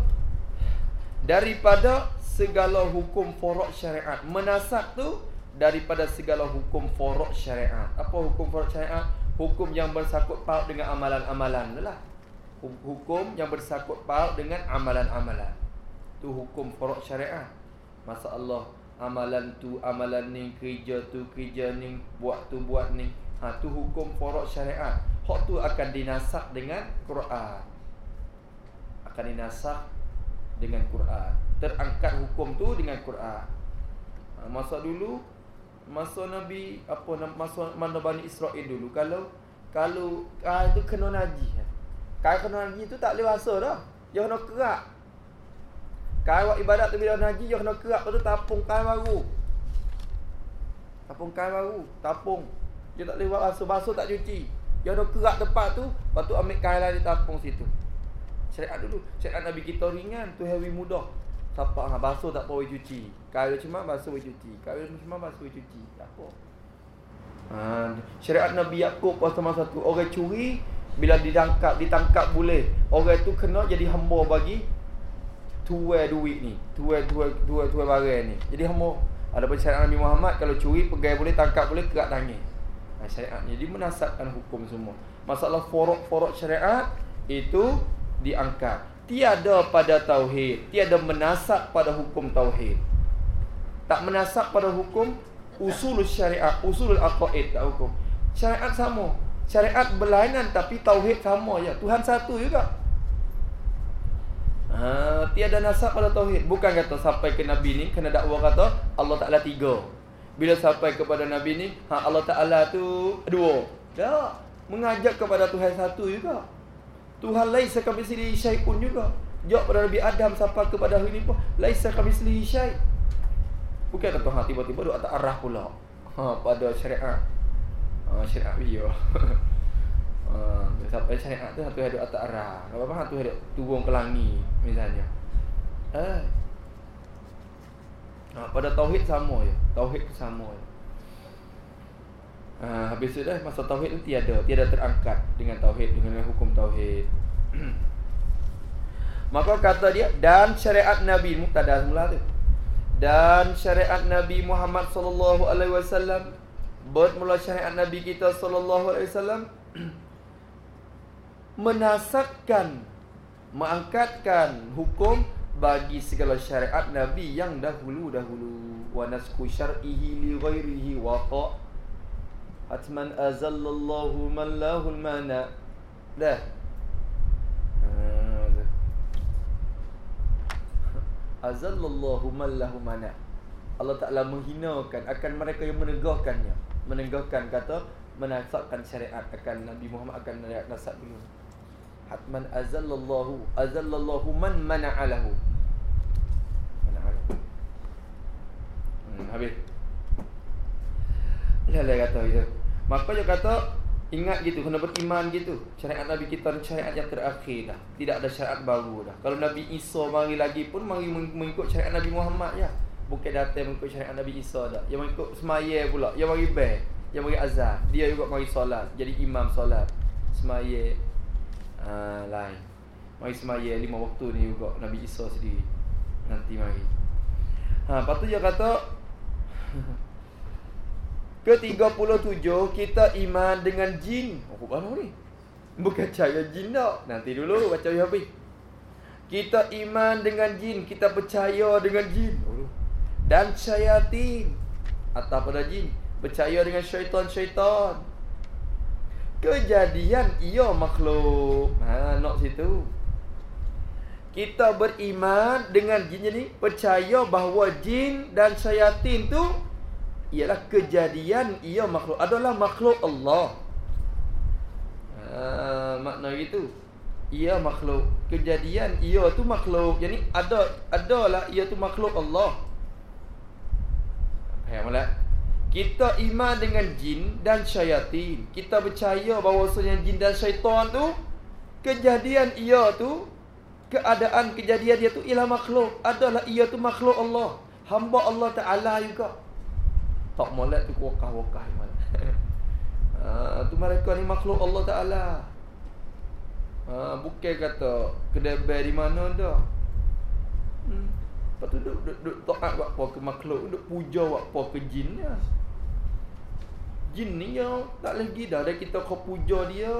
daripada segala hukum forok syariat menasak tu daripada segala hukum forok syariat. Apa hukum forok syariat? Hukum yang bersangkut paut dengan amalan-amalan lah hukum yang bersangkut paut dengan amalan-amalan. Tu hukum furuk syariah. Masa Allah amalan tu amalan ni kerja tu kerja ni buat tu buat ni. Ha tu hukum furuk syariah. Hak tu akan dinasak dengan Quran. Akan dinasak dengan Quran. Terangkat hukum tu dengan Quran. Ha, masa dulu masa Nabi apa masa mana Bani Israel dulu kalau kalau kain tu kena najis. Kain kena najis tu tak boleh basuh dah. Dia kena kerak. Buat ibadat tu bila najis dia kena kerak tu tapung kain baru. Tapung kain baru, tapung. Dia tak boleh buat basuh-basuh tak cuci. Dia kena kerak tempat tu, lepas tu ambil kain lain tapung situ. Syariat dulu, syariat Nabi kita ringan, tu heavy mudah. Siapa ha, basuh tak boleh cuci. Kalau cuma basuh boleh cuci. Kalau cuma basuh boleh cuci. Tak apa. Ha, syariat Nabi Yaakob pasal masa tu orang curi bila ditangkap ditangkap boleh. Orang tu kena jadi hamba bagi tuai duit ni. Tuai tuai tuai tuai barang ni. Jadi hamba ada pun syariat Nabi Muhammad kalau curi pegai boleh tangkap boleh kerak tangan. Ha, syariat ni jadi menasabkan hukum semua. Masalah forok-forok syariat itu diangkat tiada pada tauhid, tiada menasab pada hukum tauhid. Tak menasab pada hukum usul syariat, usul aqaid tak hukum. Syariat sama. Syariat berlainan tapi tauhid sama ya. Tuhan satu juga. Ha, tiada nasab pada tauhid. Bukan kata sampai ke nabi ni kena dakwa kata Allah Taala tiga. Bila sampai kepada nabi ni, ha Allah Taala tu dua. Tak. Mengajak kepada Tuhan satu juga. Tuhan laisa kamitslihi syai'un juga. Jawab pada Nabi Adam sampai kepada hari ini pun laisa kamitslihi syai'. Bukan kata Tuhan tiba-tiba duk atas arah pula. Ha pada syariat. Ha syariat dia. ha sampai syariat tu satu ada atas arah. Apa apa tu ada turun ke langit misalnya. Eh. Ha pada tauhid sama je. Tauhid sama je. Ha, habis itu dah masa tauhid tu tiada, tiada terangkat dengan tauhid dengan hukum tauhid. Maka kata dia dan syariat Nabi muktada semula tu. Dan syariat Nabi Muhammad sallallahu alaihi wasallam bermula syariat Nabi kita sallallahu alaihi wasallam menasakkan mengangkatkan hukum bagi segala syariat Nabi yang dahulu-dahulu wa nasku syar'ihi li ghairihi waqa' Hatman azallallahu man lahul mana. Dah. Azallallahu man lahul mana. Allah Ta'ala menghinakan akan mereka yang menegahkannya. Menegahkan kata Menasabkan syariat akan Nabi Muhammad akan nasab dulu. Hatman azallallahu Azallallahu man mana'alahu Mana'alahu hmm, Habis. Dah lah kata itu Maka dia kata Ingat gitu Kena beriman gitu. Syariat Nabi kita Syariat yang terakhir dah. Tidak ada syariat baru dah. Kalau Nabi Isa mari lagi pun Mari mengikut syariat Nabi Muhammad ya. Bukan datang mengikut syariat Nabi Isa dah. Yang mengikut semaya pula. Yang mari ber Yang mari azan. Dia juga mari solat. Jadi imam solat. Semaya uh, Lain. Mari semaya lima waktu ni juga Nabi Isa sendiri. Nanti mari. Ha, lepas tu dia kata Ke-37 kita iman dengan jin. Oh, mana ni? Bukan cara jin tak. Nanti dulu baca habis. Kita iman dengan jin, kita percaya dengan jin. Oh. Dan syaitan atau pada jin, percaya dengan syaitan-syaitan. Kejadian ia makhluk. Ha, nak situ. Kita beriman dengan jin ni, percaya bahawa jin dan syaitan tu ialah kejadian ia makhluk adalah makhluk Allah. Ha, makna gitu. Ia makhluk. Kejadian ia tu makhluk. Jadi ada adalah ia tu makhluk Allah. Faham tak? Kita iman dengan jin dan syaitan. Kita percaya bahawasanya jin dan syaitan tu kejadian ia tu keadaan kejadian dia tu ialah makhluk. Adalah ia tu makhluk Allah. Hamba Allah Taala juga tak molek tu wakah-wakah iman. ha, tu mereka ni makhluk Allah Taala. Ha, bukan kata kedai di mana dah. Hmm. Lepas tu duk, duk, duk taat buat apa ke makhluk Duk puja buat apa ke jin ya. Jin ni ya Tak lagi dah Dah kita kau puja dia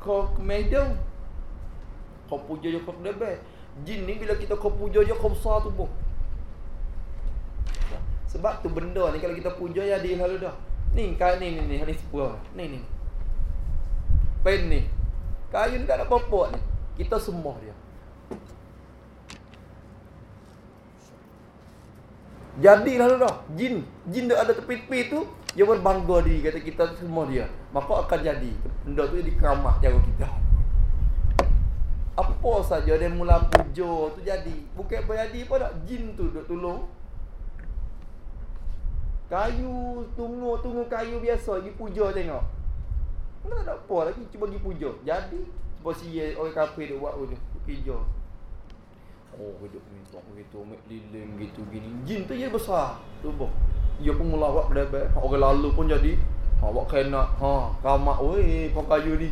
Kau ke medan Kau puja dia kau kedai Jin ni bila kita kau puja dia Kau besar tu pun sebab tu benda ni kalau kita puja ya dia lalu dah. Ni kain ni ni ni ni sepuluh. Ni ni. Pen ni. Kain tak ada apa-apa ni. Kita sembah dia. Jadi lalu dah. Jin. Jin dah ada tepi-tepi tu. Dia berbangga diri. Kata kita semua dia. Maka akan jadi. Benda tu jadi keramat cara kita. Apa saja dia mula puja tu jadi. Bukan berjadi pun tak. Jin tu duk tolong. Kayu, tunggu-tunggu kayu biasa. Pergi puja tengok. Tak ada apa lagi. Cuba pergi puja. Jadi. Sebab si orang kafir dia buat tu. Kerja. Oh hidup ni tak begitu Ambil lilin gitu gini Jin tu jadi besar Tubuh Ia pun mula buat berdebat Orang lalu pun jadi buat kena Ha kamak weh Kau kayu ni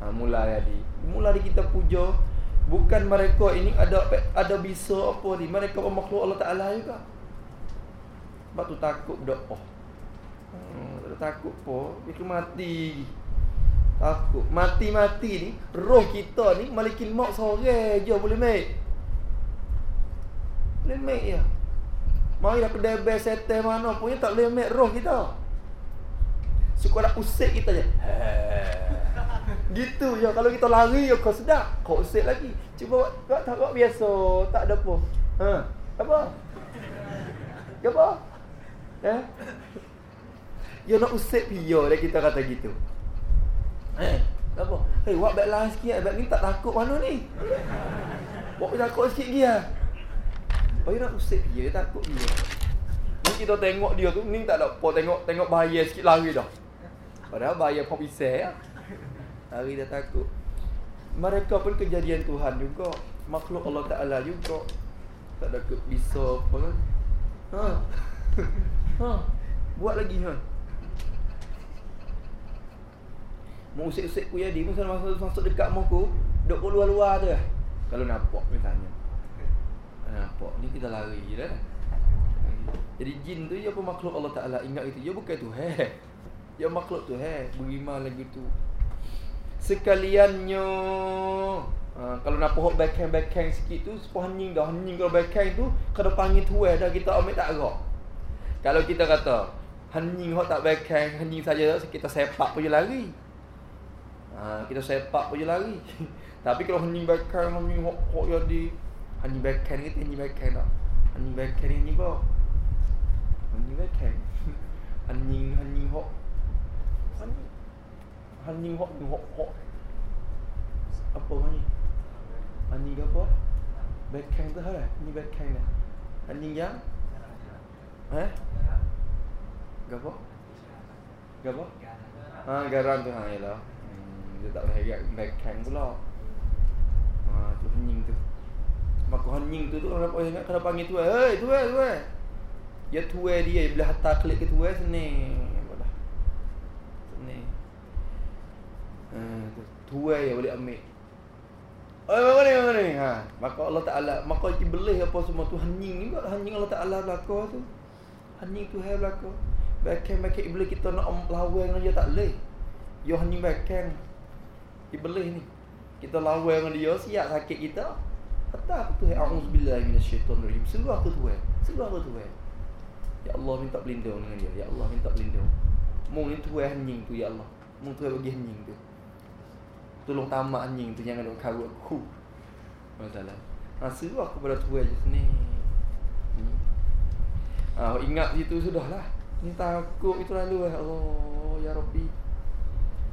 Ha mula jadi Mula di kita puja Bukan mereka ini ada ada bisa apa ni Mereka makhluk Allah Ta'ala juga Sebab tu takut berdoa hmm, Takut pun Dia mati Takut Mati-mati ni Roh kita ni Malikin maut sore je boleh make Lemek ya. Mari dah kedai best settle mana pun tak lemek roh kita. Suka nak usik kita je. gitu ya kalau kita lari ya kau sedap. Kau usik lagi. Cuba buat tak buat biasa, tak ada apa. Ha. Apa? Apa? Eh? Ya nak usik pia dah kita kata gitu. Eh, apa? Hei, buat baik lah sikit. Baik ni tak takut mana ni? Buat takut sikit dia. Bayar nak usik dia, dia takut dia. Ni kita tengok dia tu, ni tak ada apa tengok tengok bahaya sikit lari dah. Padahal bahaya pop isai ya. Lari dia takut. Mereka pun kejadian Tuhan juga. Makhluk Allah Ta'ala juga. Tak ada bisa apa kan. Ha. Ha. Buat lagi ha. Mau usik-usik ku jadi, masa masuk, masuk dekat muka, duk luar-luar tu lah. Kalau nampak misalnya. Nampak ni kita lari je dah. Jadi jin tu dia pun makhluk Allah Taala ingat itu. Dia bukan tu he. Dia makhluk tu he. Beriman lagi tu. Sekaliannya ha, kalau nak pohon backhand backhand sikit tu sepuh hening dah hening kalau backhand tu kena panggil tu dah kita ambil tak gerak. Kalau kita kata hening hok tak backhand hening saja kita sepak pun je lari. Ha, kita sepak pun je lari. Tapi kalau hening backhand hening hok hok jadi Honey backhand ke honey backhand tak? Honey backhand ni apa? Honey backhand Honey, honey hot Honey Honey hot, hot, hot Apa? Honey ke apa? Backhand tu lah Honey backhand lah Honey yang? Eh? Gapa? Gapa? Ha, garam tu ha, yalah hmm, Dia tak boleh backhand pula Ha, tu hening tu Maka hening tu tu apa ingat kena panggil tuai. Hei tuai tuai. Ya tuai dia bila hantar klik ke tuai sini. Apalah. Sini. Ha tu tuai yang boleh ambil. Oh, mana ni, mana ni? Ha, maka Allah Taala, maka iblis apa semua tu hening juga hening Allah Taala belaka tu. Hening tu hai belaka. Bahkan bahkan iblis kita nak lawan dengan dia tak leh. Yo hening bahkan iblis ni. Kita lawan dengan dia siap sakit kita. Kata aku tu? A'udzubillah minasyaitonirrajim. Seluruh aku tu Seluruh aku tu Ya Allah minta pelindung dengan dia. Ya Allah minta pelindung. Mung ni tu anjing tu Ya Allah. Mung tu bagi anjing tu. Tolong tamak anjing tu Jangan ada karut. Aku Masalah. Ha, Seluruh aku pada tu je sini ha, Ingat situ sudah lah Ni takut itu lalu ya Allah Ya Rabbi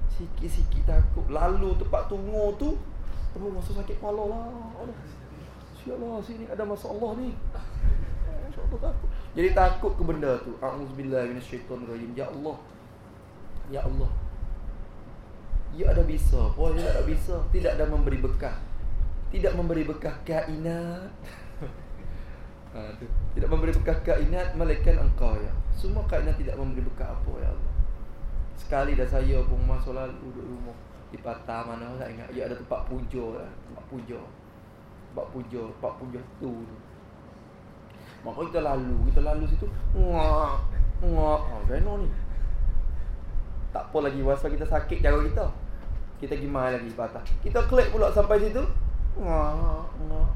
Sikit-sikit takut Lalu tempat tunggu tu Terus masuk sakit kepala lah Allah. Allah sini ada masalah ni. Jadi takut ke benda tu. Auzubillahi minasyaitonirrajim. Ya Allah. Ya Allah. Ya ada bisa. Oh, ya ada bisa. Tidak ada memberi bekah. Tidak memberi bekah kainat. Ha. Tidak memberi bekah kainat malaikat engkau ya. Semua kainat tidak memberi bekah apa ya Allah. Sekali dah saya pun masa lalu duduk rumah di patah mana saya ingat ya ada tempat puja tempat puja bab puja, bab puja tu. Maka kita lalu, kita lalu situ. Ngak. Ngak. Ha, kena ni. Tak apa lagi masa kita sakit jaga kita. Kita mai lagi patah. Kita klik pula sampai situ. Ngak. Ngak.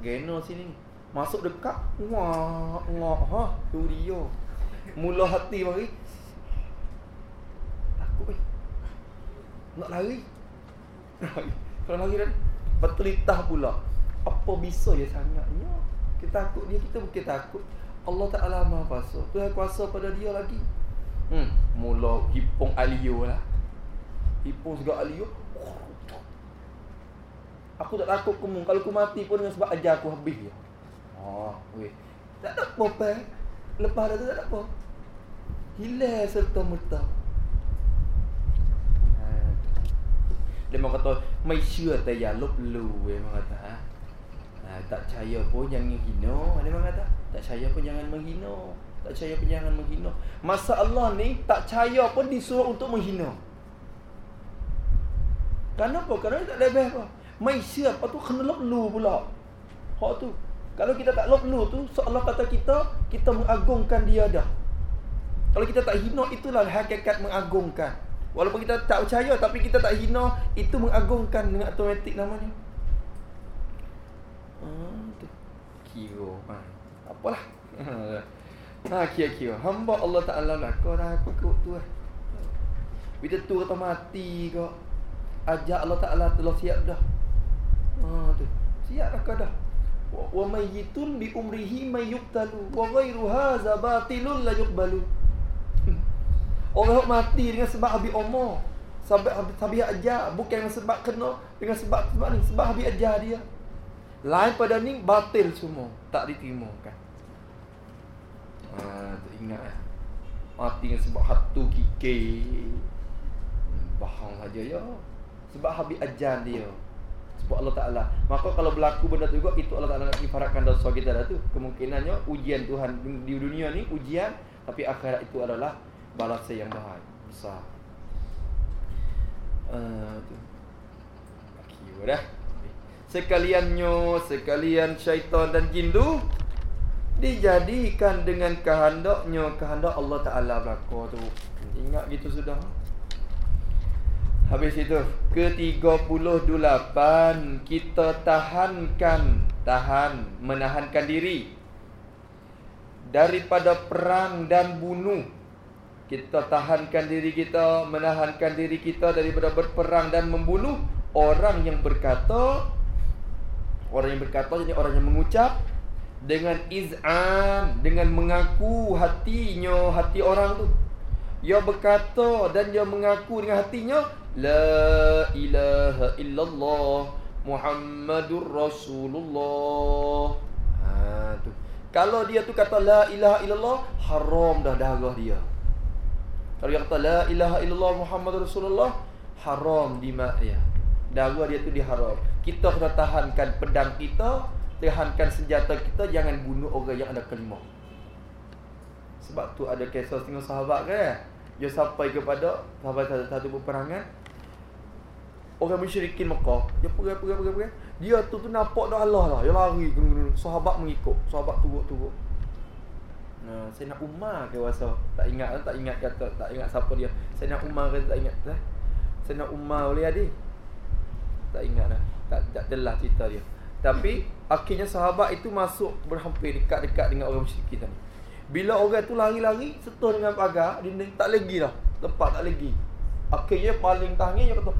Geno sini. Masuk dekat. Ngak. Ngak. Ha, dia. Mula hati mari. Takut eh. Nak lari. Kalau lari dah bertelitah pula apa bisa ya sangatnya Kita takut dia, kita bukan takut. Allah Ta'ala maha kuasa. Tuhan kuasa pada dia lagi. Hmm, mula hipung alio lah. Hipung segala alio. Aku tak takut kamu. Kalau aku mati pun dengan sebab ajar aku habis je. Oh, weh. Tak ada apa-apa. Lepas dah tu tak ada apa. Hilang serta merta. Dia memang kata Mai sure tak ya lup lu Dia memang kata ha? ha, Tak percaya pun jangan hina Dia memang kata Tak percaya pun jangan menghina Tak percaya pun jangan menghina Masa Allah ni Tak percaya pun disuruh untuk menghina Kenapa? Kerana tak lebih apa Mai sure apa tu kena lup lu pula Hak tu Kalau kita tak lup lu tu So Allah kata kita Kita mengagungkan dia dah kalau kita tak hina itulah hakikat mengagungkan Walaupun kita tak percaya tapi kita tak hina, itu mengagungkan dengan automatik namanya. Ah, tu. Kira. Ha. Apalah. ha, kira-kira. Hamba Allah Ta'ala lah. Kau dah aku ikut tu lah. Bila tu kata mati kau. Ajak Allah Ta'ala telah siap dah. Ha, tu. Siap dah kau. Wa mayyitun bi umrihi may yuqtalu wa ghairu hadza batilun la yuqbalu. Orang mati dengan sebab habis umur. Sebab habis, habis ajar. Bukan dengan sebab kena. Dengan sebab sebab ni. Sebab habis ajar dia. Lain pada ni batil semua. Tak diterima kan. Ha, ingat ya. Mati dengan sebab hatu kikir. Hmm, bahang saja ya. Sebab habis ajar dia. Sebab Allah Ta'ala. Maka kalau berlaku benda tu juga. Itu Allah Ta'ala nak ifaratkan dosa kita dah tu. Kemungkinannya ujian Tuhan di dunia ni. Ujian. Tapi akhirat itu adalah balasan yang mahal besar. Uh, tu. dah. Sekaliannya, sekalian syaitan dan jin tu dijadikan dengan kehendaknya, kehendak Allah Taala berlaku tu. Ingat gitu sudah. Habis itu ke-38 kita tahankan, tahan, menahankan diri daripada perang dan bunuh kita tahankan diri kita, menahankan diri kita daripada berperang dan membunuh orang yang berkata orang yang berkata jadi orang yang mengucap dengan iz'an, dengan mengaku hatinya, hati orang tu. Dia berkata dan dia mengaku dengan hatinya la ilaha illallah Muhammadur Rasulullah. Ha tu. Kalau dia tu kata la ilaha illallah, haram dah darah dia. Kalau dia kata la ilaha illallah Muhammad Rasulullah haram di dia. Darah dia tu diharam. Kita kena tahankan pedang kita, tahankan senjata kita jangan bunuh orang yang ada kelima. Sebab tu ada kisah setengah sahabat kan. Dia sampai kepada sahabat satu, satu peperangan. Orang musyrikin Mekah Dia pergi, pergi, pergi, pergi Dia tu tu nampak dah Allah lah. Dia lari Sahabat mengikut Sahabat turut-turut. Uh, saya nak Umar ke rasa? Tak ingat tak ingat kata tak ingat siapa dia. Saya nak Umar ke tak ingat lah saya nak Umar boleh adik tak ingat dah. Tak tak jelas cerita dia. Tapi akhirnya sahabat itu masuk berhampir dekat-dekat dengan orang musyrik tadi bila orang tu lari-lari setuh dengan pagar dinding tak lagi dah. Tempat tak lagi. Akhirnya paling tangi dia kata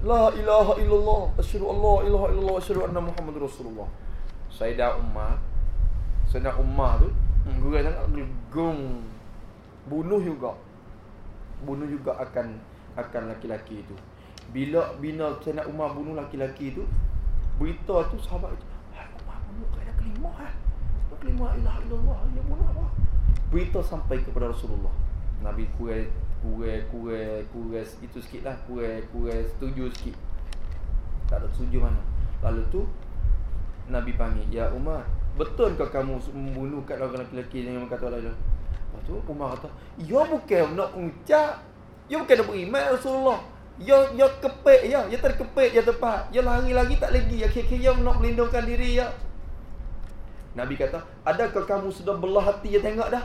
la ilaha illallah asyhadu Allah ilaha illallah asyhadu anna muhammadur rasulullah. Sayyidah Umar Sayyidah Umar tu Gerai sangat gegung. Bunuh juga. Bunuh juga akan Akan laki-laki itu. Bila Bina Sayyidina Umar bunuh laki-laki itu Berita tu sahabat itu Umar bunuh Kaya kelima ha? Kelima ilah ilallah Dia bunuh apa Berita sampai kepada Rasulullah. Nabi kue Kue Kue Kue Itu sikit lah. Kue Kue Setuju sikit. Tak ada setuju mana. Lalu tu Nabi panggil Ya Umar Betul ke kamu membunuh kat orang lelaki yang kata Allah Lepas tu Umar kata Ya bukan nak mengucap. Ya bukan nak beriman Rasulullah. Ya ya kepek ya. Ya terkepek ya tepat. Ya lari lagi tak lagi. Ya kira-kira nak melindungkan diri ya Nabi kata Adakah kamu sudah belah hati ya tengok dah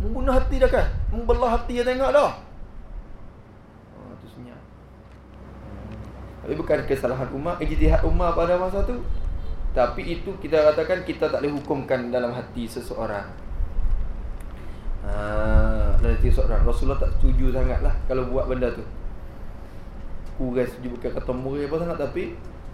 Membunuh hati dah kan Membelah hati ya tengok dah oh, Itu senyap Tapi bukan kesalahan Umar Ijtihad Umar pada masa tu tapi itu kita katakan kita tak boleh hukumkan dalam hati seseorang. Ha, dalam hati seseorang. Rasulullah tak setuju sangat lah kalau buat benda tu. Kurang setuju bukan kata murid apa sangat tapi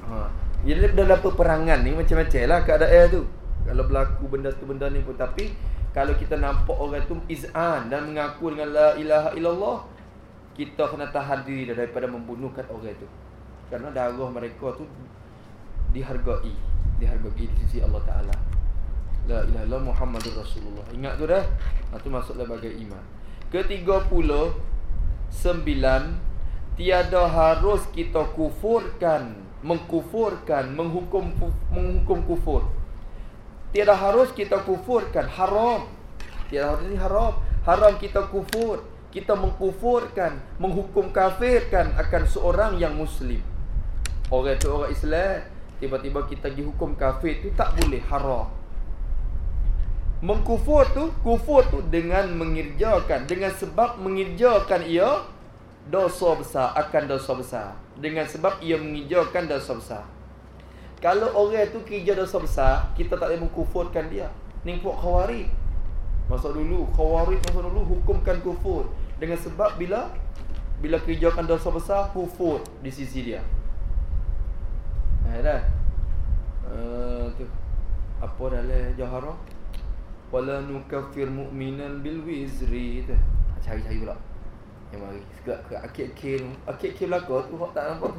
ha, Jadi dalam peperangan ni macam-macam lah keadaan tu. Kalau berlaku benda tu benda ni pun tapi kalau kita nampak orang tu iz'an dan mengaku dengan la ilaha illallah kita kena tahan diri daripada membunuhkan orang tu. Kerana darah mereka tu dihargai, dihargai di sisi Allah Taala. La ilaha illallah Muhammadur Rasulullah. Ingat tu dah. Itu ha, masuklah bagai iman. Ketiga puluh sembilan tiada harus kita kufurkan mengkufurkan menghukum menghukum kufur. Tiada harus kita kufurkan haram. Tiada harus ini haram. Haram kita kufur. Kita mengkufurkan menghukum kafirkan akan seorang yang muslim. Orang itu orang Islam tiba-tiba kita dihukum kafir itu tak boleh haram. Mengkufur tu kufur tu dengan mengirjakan dengan sebab mengirjakan ia dosa besar akan dosa besar dengan sebab ia mengijaukan dosa besar. Kalau orang tu kerja dosa besar, kita tak boleh mengkufurkan dia. Ni puak khawarij. Masa dulu khawarij masa dulu hukumkan kufur dengan sebab bila bila kerjakan dosa besar kufur di sisi dia. Ha dah. Uh. Apa dalam jahara? Wala nukaffir mu'minan bil wizri. Cari-cari pula. Mari. Sekejap ke akhir-akhir Akhir-akhir belakang tu Hak tak nampak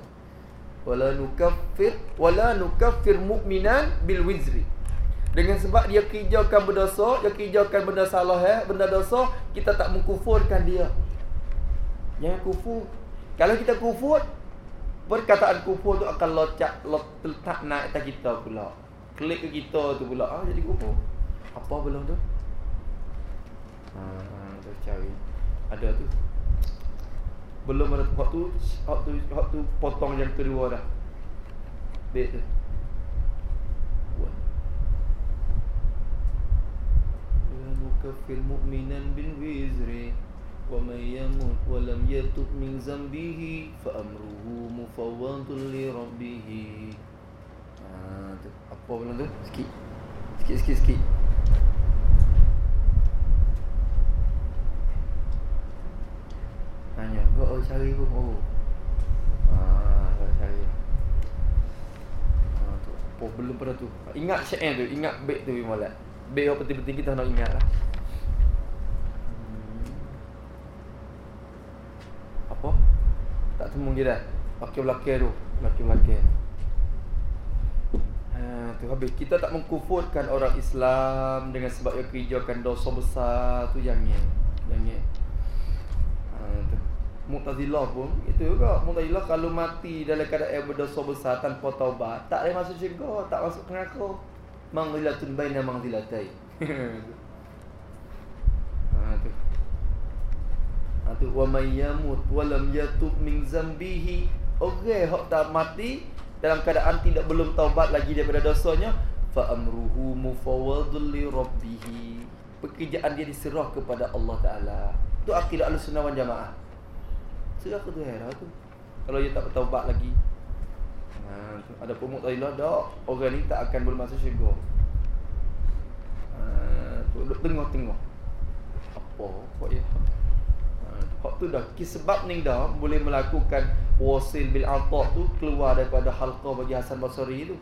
Wala nukafir Wala nukafir mu'minan bil wizri. Dengan sebab dia kerjakan berdosa Dia kerjakan benda salah eh, Benda dosa Kita tak mengkufurkan dia. Jangan kufur. Kalau kita kufur Perkataan kufur tu akan locak Letak naik atas kita pula. Klik ke kita tu pula. Ah, Jadi kufur. Apa belum tu? Haa, cari. Ada tu belum ada waktu waktu waktu potong yang kedua dah. Baik tu. Buat. Nukafir mu'minan bin wizri wa may yamut wa lam yatub min zambihi fa amruhu mufawwadun li rabbih. Ah. Apa belum tu? Sikit. Sikit sikit sikit. Tanya Kau oh, cari pun Oh Haa cari. Haa tu. Oh belum pada tu. Ingat syair tu Ingat bait tu Molat Bait yang penting-penting kita nak ingat lah. Hmm. Apa? Tak temu dah? Belakang-belakang tu? Belakang-belakang Ha, tu habis. Kita tak mengkufurkan orang Islam dengan sebab ia kerjakan dosa besar tu yang ni yang ni ha, tu Mu'tazilah pun itu juga. Mu'tazilah kalau mati dalam keadaan berdosa besar tanpa taubat tak boleh masuk syurga tak masuk neraka. Mangzilatun baina mangzilatai. Ha tu. Ha tu. Wa may yamut wa lam yatub min zambihi. Okay, hok tak mati dalam keadaan tidak belum taubat lagi daripada dosanya fa amruhu mufawwadul li rabbih pekerjaan dia diserah kepada Allah taala. Tu akidah al-sunnah wal jamaah Serah ke tu hera tu? Kalau dia tak bertaubat lagi. Ha, Ada pun mu'tahilah Tak Orang ni tak akan boleh masuk syurga. Ha, Duduk tengok-tengok Apa? Apa ya ha, tu dah. Sebab ni dah Boleh melakukan Wasil bil antak tu Keluar daripada halqa bagi Hasan Basari tu.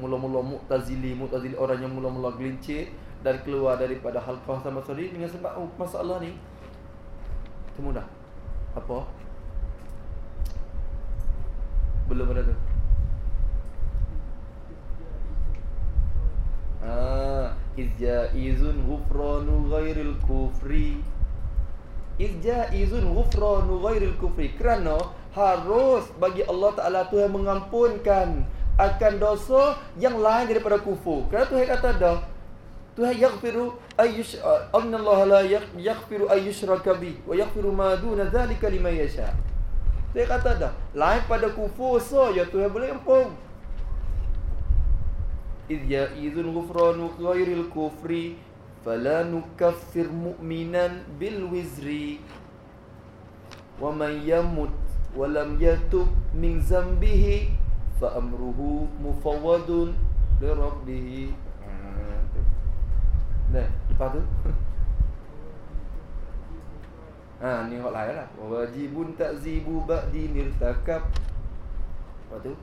Mula-mula mu'tazili Mu'tazili orang yang mula-mula gelincir Dan keluar daripada halqa Hasan Basari Dengan sebab oh, masalah ni. Itu mudah Apa belum ada tu. Ah, izjaizun ghufranu ghairil kufri. Izjaizun ghufranu ghairil kufri. Kerana harus bagi Allah Ta'ala Tuhan mengampunkan Akan dosa yang lain daripada kufur. Kerana Tuhan kata dah Tuhan yaghfiru ayyush Allah la yaghfiru ayyushraka bi Wa yaghfiru ma duna dhalika lima yasha' Dia kata dah Lain pada kufur so Ya Tuhan boleh ampun Idh ya'idhun gufranu khairil kufri Fala nukaffir mu'minan bil wizri. Wa man yamut Walam yatub min zambihi Fa amruhu mufawwadun Li rabbihi. Nah, lepas tu Ha ni hak lain lah. Wajibun takzibu ba'di nirtakab. Apa tu?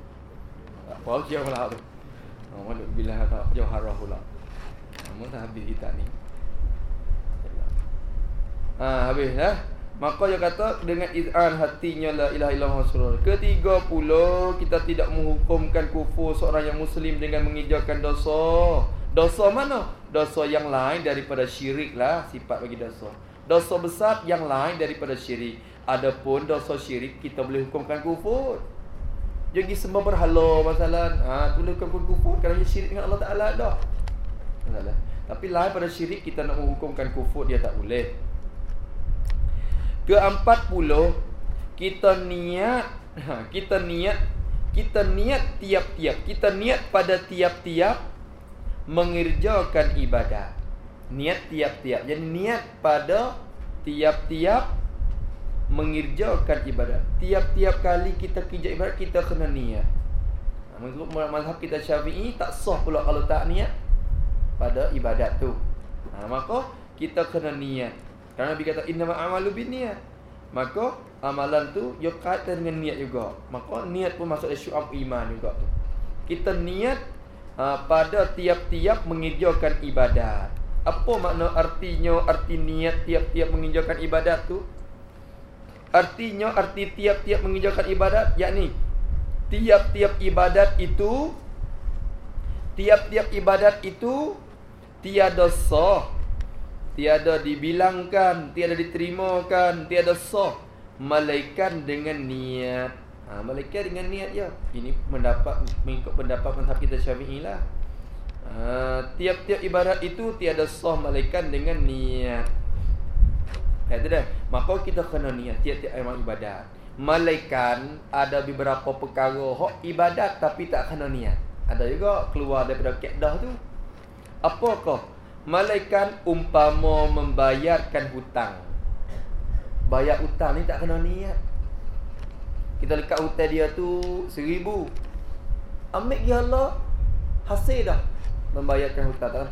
Apa kira pula tu? Oh, mana bila tak jauh harah pula. Kamu dah habis kita ni. Ha, habis dah. Maka dia kata dengan izan hatinya la ilaha illallah rasulullah. Ketiga pula kita tidak menghukumkan kufur seorang yang muslim dengan mengijakan dosa. Dosa mana? Dosa yang lain daripada syirik lah sifat bagi dosa. Dosa besar yang lain daripada syirik. Adapun dosa syirik kita boleh hukumkan kufur. Jadi sembah berhala masalah. Ha, tu boleh hukumkan kufur kerana syirik dengan Allah Taala dah. Tapi lain pada syirik kita nak menghukumkan kufur dia tak boleh. Keempat puluh Kita niat ha, Kita niat Kita niat tiap-tiap Kita niat pada tiap-tiap Mengerjakan ibadah Niat tiap-tiap Jadi niat pada Tiap-tiap Mengerjakan ibadah Tiap-tiap kali kita kerja ibadah Kita kena niat ha, Menurut mazhab kita syafi'i Tak sah pula kalau tak niat Pada ibadat tu ha, Maka kita kena niat kerana Nabi kata inna amalu niat. Maka amalan tu yo kaitan dengan niat juga. Maka niat pun masuk syu'ab iman juga tu. Kita niat uh, pada tiap-tiap mengerjakan ibadat. Apa makna artinya arti niat tiap-tiap mengerjakan ibadat tu? Artinya arti tiap-tiap mengerjakan ibadat yakni tiap-tiap ibadat itu tiap-tiap ibadat itu tiada sah tiada dibilangkan, tiada diterimakan, tiada sah malaikat dengan niat. Ha, malaikat dengan niat ya. Ini mendapat mengikut pendapat mazhab kita Syafi'i lah. Ha, tiap-tiap ibarat itu tiada sah malaikat dengan niat. Kata dah. Maka kita kena niat tiap-tiap amal ibadat. Malaikat ada beberapa perkara hak ibadat tapi tak kena niat. Ada juga keluar daripada kaedah tu. Apakah Malaikat umpama membayarkan hutang Bayar hutang ni tak kena niat Kita lekat hutang dia tu Seribu Ambil ya Allah Hasil dah Membayarkan hutang tak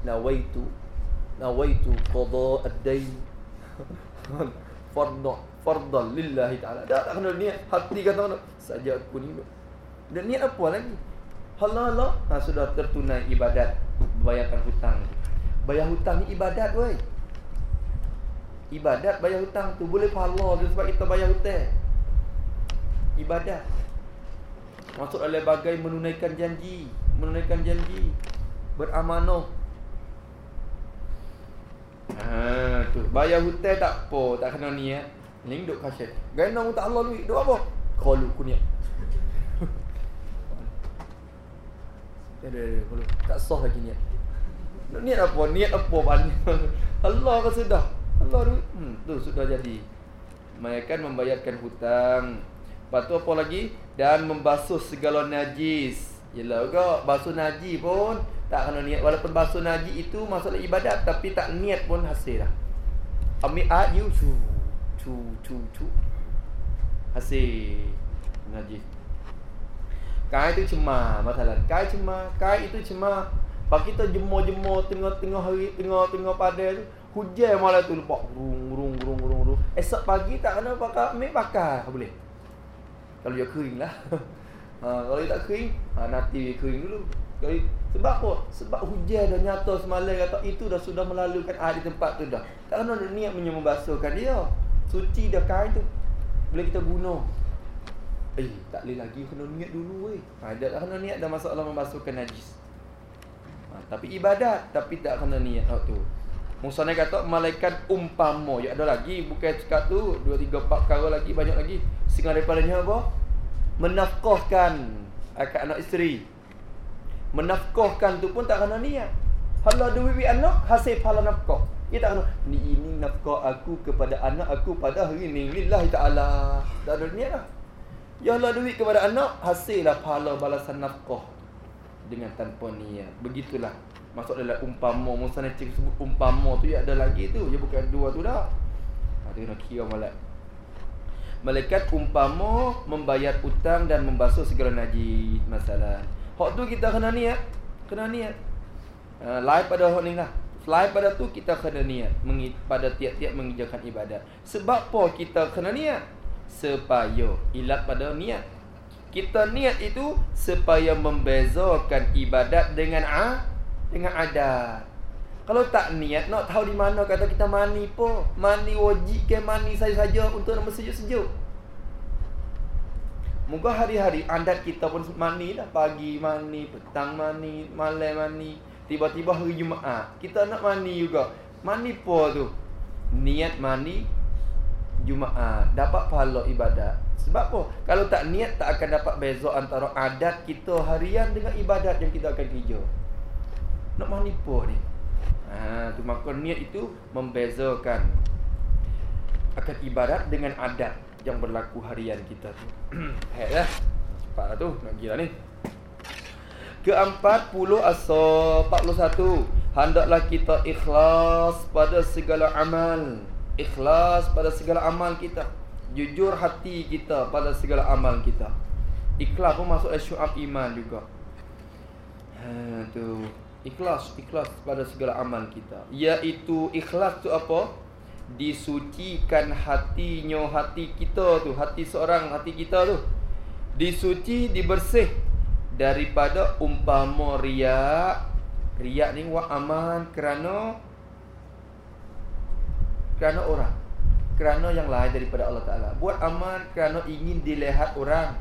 Nawaitu Nawaitu Qadha ad-dain Fardah Fardah lillahi ta'ala. Tak tak kena niat Hati kata Saja aku ni. Dan niat apa lagi? Allah ha, Sudah tertunai ibadat. Bayarkan hutang. Bayar hutang ni ibadat weh Ibadat bayar hutang tu Boleh pahala tu sebab kita bayar hutang. Ibadat. Masuk dalam bagai menunaikan janji Menunaikan janji Beramanah Ha tu bayar hutang tak apa tak kena niat. Ning duk kasyat. Gana mu tak Allah duit duk apa? Kalau ku niat. Ada ada Tak sah lagi niat. Niat apa? Niat apa banyak? Allah kan sudah. Allah tu, hmm, tu sudah jadi. Mereka membayarkan hutang. Lepas tu apa lagi? Dan membasuh segala najis. Yelah juga basuh najis pun tak kena niat. Walaupun basuh najis itu masalah ibadat. Tapi tak niat pun hasil lah. Ambil air you. Cu, cu, cu, cu. Hasil. Najis. Kai itu cemar masalah. Kai cemar. Kai itu cemar. Pak kita jemur-jemur tengah-tengah hari, tengah-tengah pada tu, hujan malam tu lepak rung rung rung rung rung. Esok pagi tak kena pakai, ambil pakai. Boleh. Kalau dia kering lah. ha, kalau dia tak kering, ha, nanti dia kering dulu. Kalau, sebab apa? Sebab hujan dah nyata semalam kata itu dah sudah melalukan di tempat tu dah. Tak kena niat menyembahkan dia. Suci dah kain tu. Boleh kita guna. Eh, tak boleh lagi kena niat dulu weh. Ha, dah kena niat dah masalah membasuhkan najis. Ha, tapi ibadat tapi tak kena niat hak tu. Musa ni kata malaikat umpama. Ya ada lagi bukan cakap tu, dua tiga empat perkara lagi banyak lagi. Setengah daripadanya apa? Menafkahkan akak anak isteri. Menafkahkan tu pun tak kena niat. Hala duit anak hasil pahala nafkah. Tak kena ni ini nafkah aku kepada anak aku pada hari ini lillahi taala. Tak ada niat lah. Ya Allah duit kepada anak Hasillah pahala balasan nafkah Dengan tanpa niat Begitulah Masuk dalam umpama Musa Necik sebut umpama tu Ya ada lagi tu Ya bukan dua tu dah Ada kena kira malak Malaikat umpama Membayar hutang dan membasuh segala najis Masalah. Hak tu kita kena niat Kena niat. Uh, Lain pada hak ni lah. Selain pada tu kita kena niat Pada tiap-tiap mengijakan ibadat. Sebab apa kita kena niat? Supaya ilat pada niat. Kita niat itu supaya membezakan ibadat dengan ah dengan adat. Kalau tak niat nak tahu di mana kata kita mani po, mani wajib ke mani saja saja untuk nama sejuk-sejuk. Muka hari-hari adat kita pun mani dah pagi mani, petang mani, malam mani, tiba-tiba hari Jumaat kita nak mani juga. Mani po tu. Niat mani Jumaat dapat pahala ibadat. Sebab apa? Kalau tak niat tak akan dapat beza antara adat kita harian dengan ibadat yang kita akan kerja. Nak mani po ni. Ha, tu maka niat itu membezakan akan ibadat dengan adat yang berlaku harian kita tu. Hei lah. Cepatlah tu nak kira ni. Keempat puluh asal 41 Hendaklah kita ikhlas pada segala amal Ikhlas pada segala amal kita Jujur hati kita pada segala amal kita Ikhlas pun masuk syu'ab iman juga ha, tu Ikhlas, ikhlas pada segala amal kita. Iaitu ikhlas tu apa? Disucikan hatinya hati kita tu Hati seorang, hati kita tu. Disuci, dibersih Daripada umpama riak. Riak ni wa aman kerana Kerana orang. Kerana yang lain daripada Allah Ta'ala. Buat aman kerana ingin dilihat orang.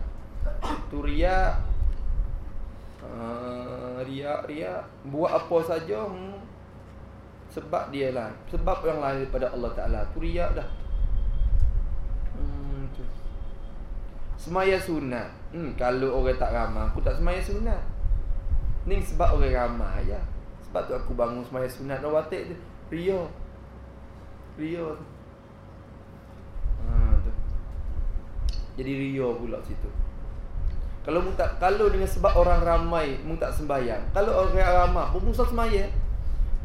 Tu riak Ah, riak-riak buat apa saja hmm, sebab dia lah. Sebab yang lain daripada Allah Taala. Tu riak dah. Hmm, tu. semaya sunat. Hmm, kalau orang tak ramah aku tak semaya sunat. Ni sebab orang ramah ya. Sebab tu aku bangun semaya sunat. Dah watik tu ria ria tu. Ha, tu. Jadi ria pula situ kalau mu tak kalau dengan sebab orang ramai mu tak sembahyang. Kalau orang ramai pun mu sembahyang.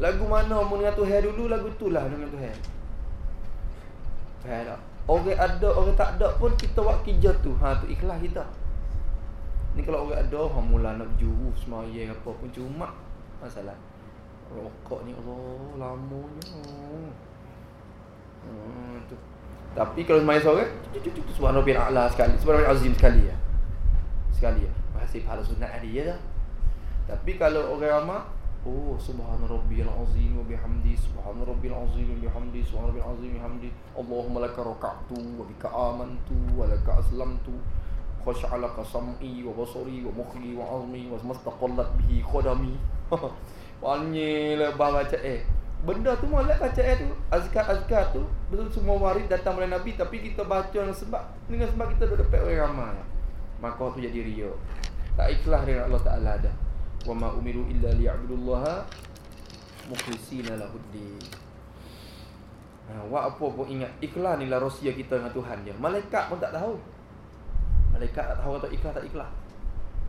Lagu mana mu dengan Tuhan dulu lagu itulah dengan Tuhan. Faham? Orang ada orang tak ada pun kita buat kerja tu. Ha tu ikhlas kita. Ni kalau orang ada ha mula nak juru sembahyang apa pun cuma masalah. Rokok ni Allah lamanya. Hmm, tu. Tapi kalau sembahyang sore, subhanallah a'la sekali, subhanallah azim sekali ya sekali. Masih pahala sunat hari ya dah. Tapi kalau orang ramai Oh subhana rabbiyal azim wa bihamdi subhana rabbiyal azim wa bihamdi subhana rabbiyal azim wa bihamdi. Allahumma laka raka'tu wa bika amantu wa laka aslamtu. Khash'a laka sam'i wa basari wa mukhi wa azmi wa mastaqallat bihi qadami Panggil baca eh Benda tu molek baca eh tu Azkar-azkar tu. Betul semua waris datang oleh Nabi Tapi kita baca dengan sebab Dengan sebab kita dekat orang ramai maka tu jadi ria tak ikhlas dengan Allah Taala dah. Wa ma umiru illa liya'budullaha mukhlisina lahuddin ha, wa apa pun ingat ikhlas ni lah rahsia kita dengan Tuhan dia. Malaikat pun tak tahu. Malaikat tak tahu atau ikhlas tak ikhlas.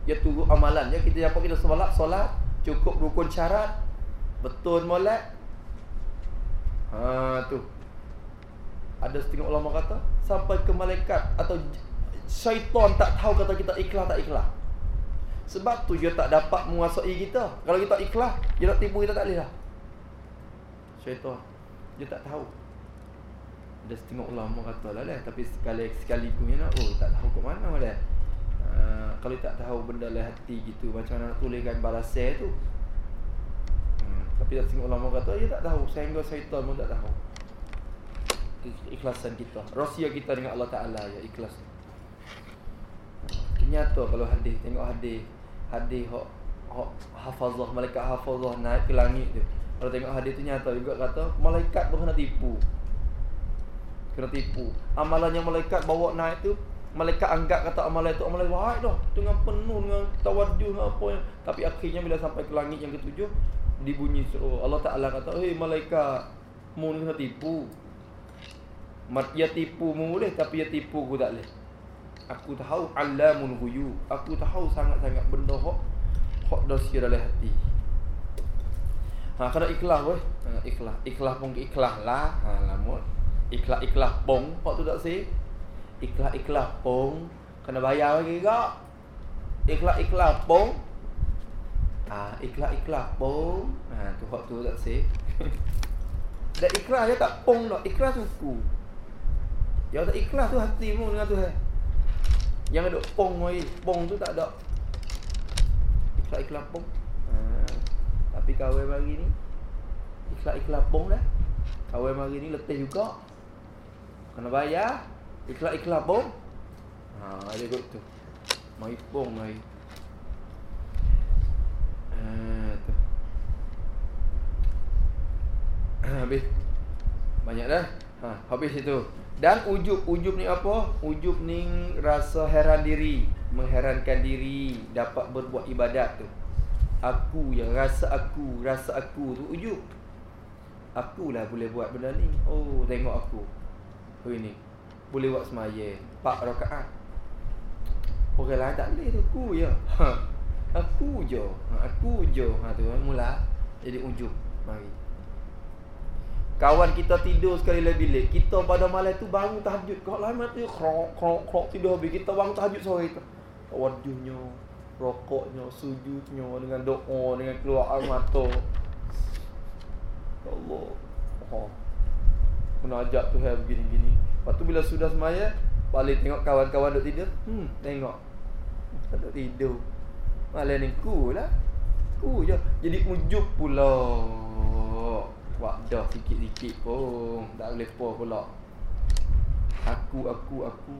Dia tunggu amalan ya kita apa kita solat solat cukup rukun syarat betul molek. Ha tu. Ada setengah ulama kata sampai ke malaikat atau syaitan tak tahu kata kita ikhlas tak ikhlas. Sebab tu dia tak dapat menguasai kita. Kalau kita ikhlas, dia nak tipu kita tak boleh lah. Syaitan. Dia tak tahu. Ada setengah ulama kata lah lah. Tapi sekali sekali pun nak, oh tak tahu ke mana lah. Uh, kalau tak tahu benda lah hati gitu, macam mana nak tuliskan balasnya tu. Hmm. Tapi setengah ulama kata, dia tak tahu. Sehingga syaitan pun tak tahu. Ikhlasan kita. Rahsia kita dengan Allah Ta'ala ya ikhlas. Nyata kalau hadis Tengok hadis. Hadis hok, hok hafazah Malaikat hafazah naik ke langit tu. Kalau tengok hadis tu nyata juga kata Malaikat pun kena tipu. Kena tipu. Amalan yang malaikat bawa naik tu Malaikat anggap kata amalan itu amalan baik dah. Dengan penuh dengan tawajuh dengan apa yang Tapi akhirnya bila sampai ke langit yang ketujuh Dibunyi suruh. Allah Ta'ala kata Hei malaikat Mu kena tipu. Ya tipu mu boleh Tapi ya tipu ku tak boleh Aku tahu alamun huyu Aku tahu sangat-sangat benda hok Hok dosia dalam hati Ha, kena ikhlas weh. Ha, ikhlas. Ikhlas pun ikhlas lah. Ha, lama. Ikhlas ikhlas pun. Hok tu tak sih. Ikhlas ikhlas pun. Kena bayar lagi ke? Ikhlas ikhlas pun. Ha, ikhlas ikhlas pun. Ha, tu hok tu tak sih. Dan ikhlas dia tak pong dah. Ikhlas suku. Yang tak ikhlas tu hatimu dengan Tuhan. Yang ada pong mai, pong tu tak ada. Ikhlas-ikhlas pong. Ha. Tapi kahwin hari ni ikhlas-ikhlas pong dah. Kahwin hari ni letih juga. Kena bayar. Ikhlas-ikhlas pong. Ha, dia kot tu. Mai pong mai. Ha, habis. Banyak dah. Ha, habis itu. Dan ujub-ujub ni apa? Ujub ni rasa heran diri, mengherankan diri dapat berbuat ibadat tu. Aku yang rasa aku, rasa aku tu ujub. Akulah boleh buat benda ni. Oh, tengok aku. Oh ini. Boleh buat semaya 4 rakaat. Orang lain tak boleh tu aku ya. Ha. Aku je. Ha, aku je. Ha tu mula jadi ujub. Mari. Kawan kita tidur sekali lagi bilik Kita pada malam tu bangun tahajud. Kau lain mati krok krok krok tidur habis. Kita bangun tahajud sore tu. Waduhnya Rokoknya Sujudnya Dengan doa Dengan keluar air mata. Ya Allah. Oh. Menajak tu hai begini-gini. Lepas tu bila sudah semaya Balik tengok kawan-kawan duk tidur. Hmm tengok. Tak tidur. Malam ni ku lah. Ku je. Jadi ujub pula Wah dah sikit-sikit pun. Tak boleh puas pula. Aku, aku, aku.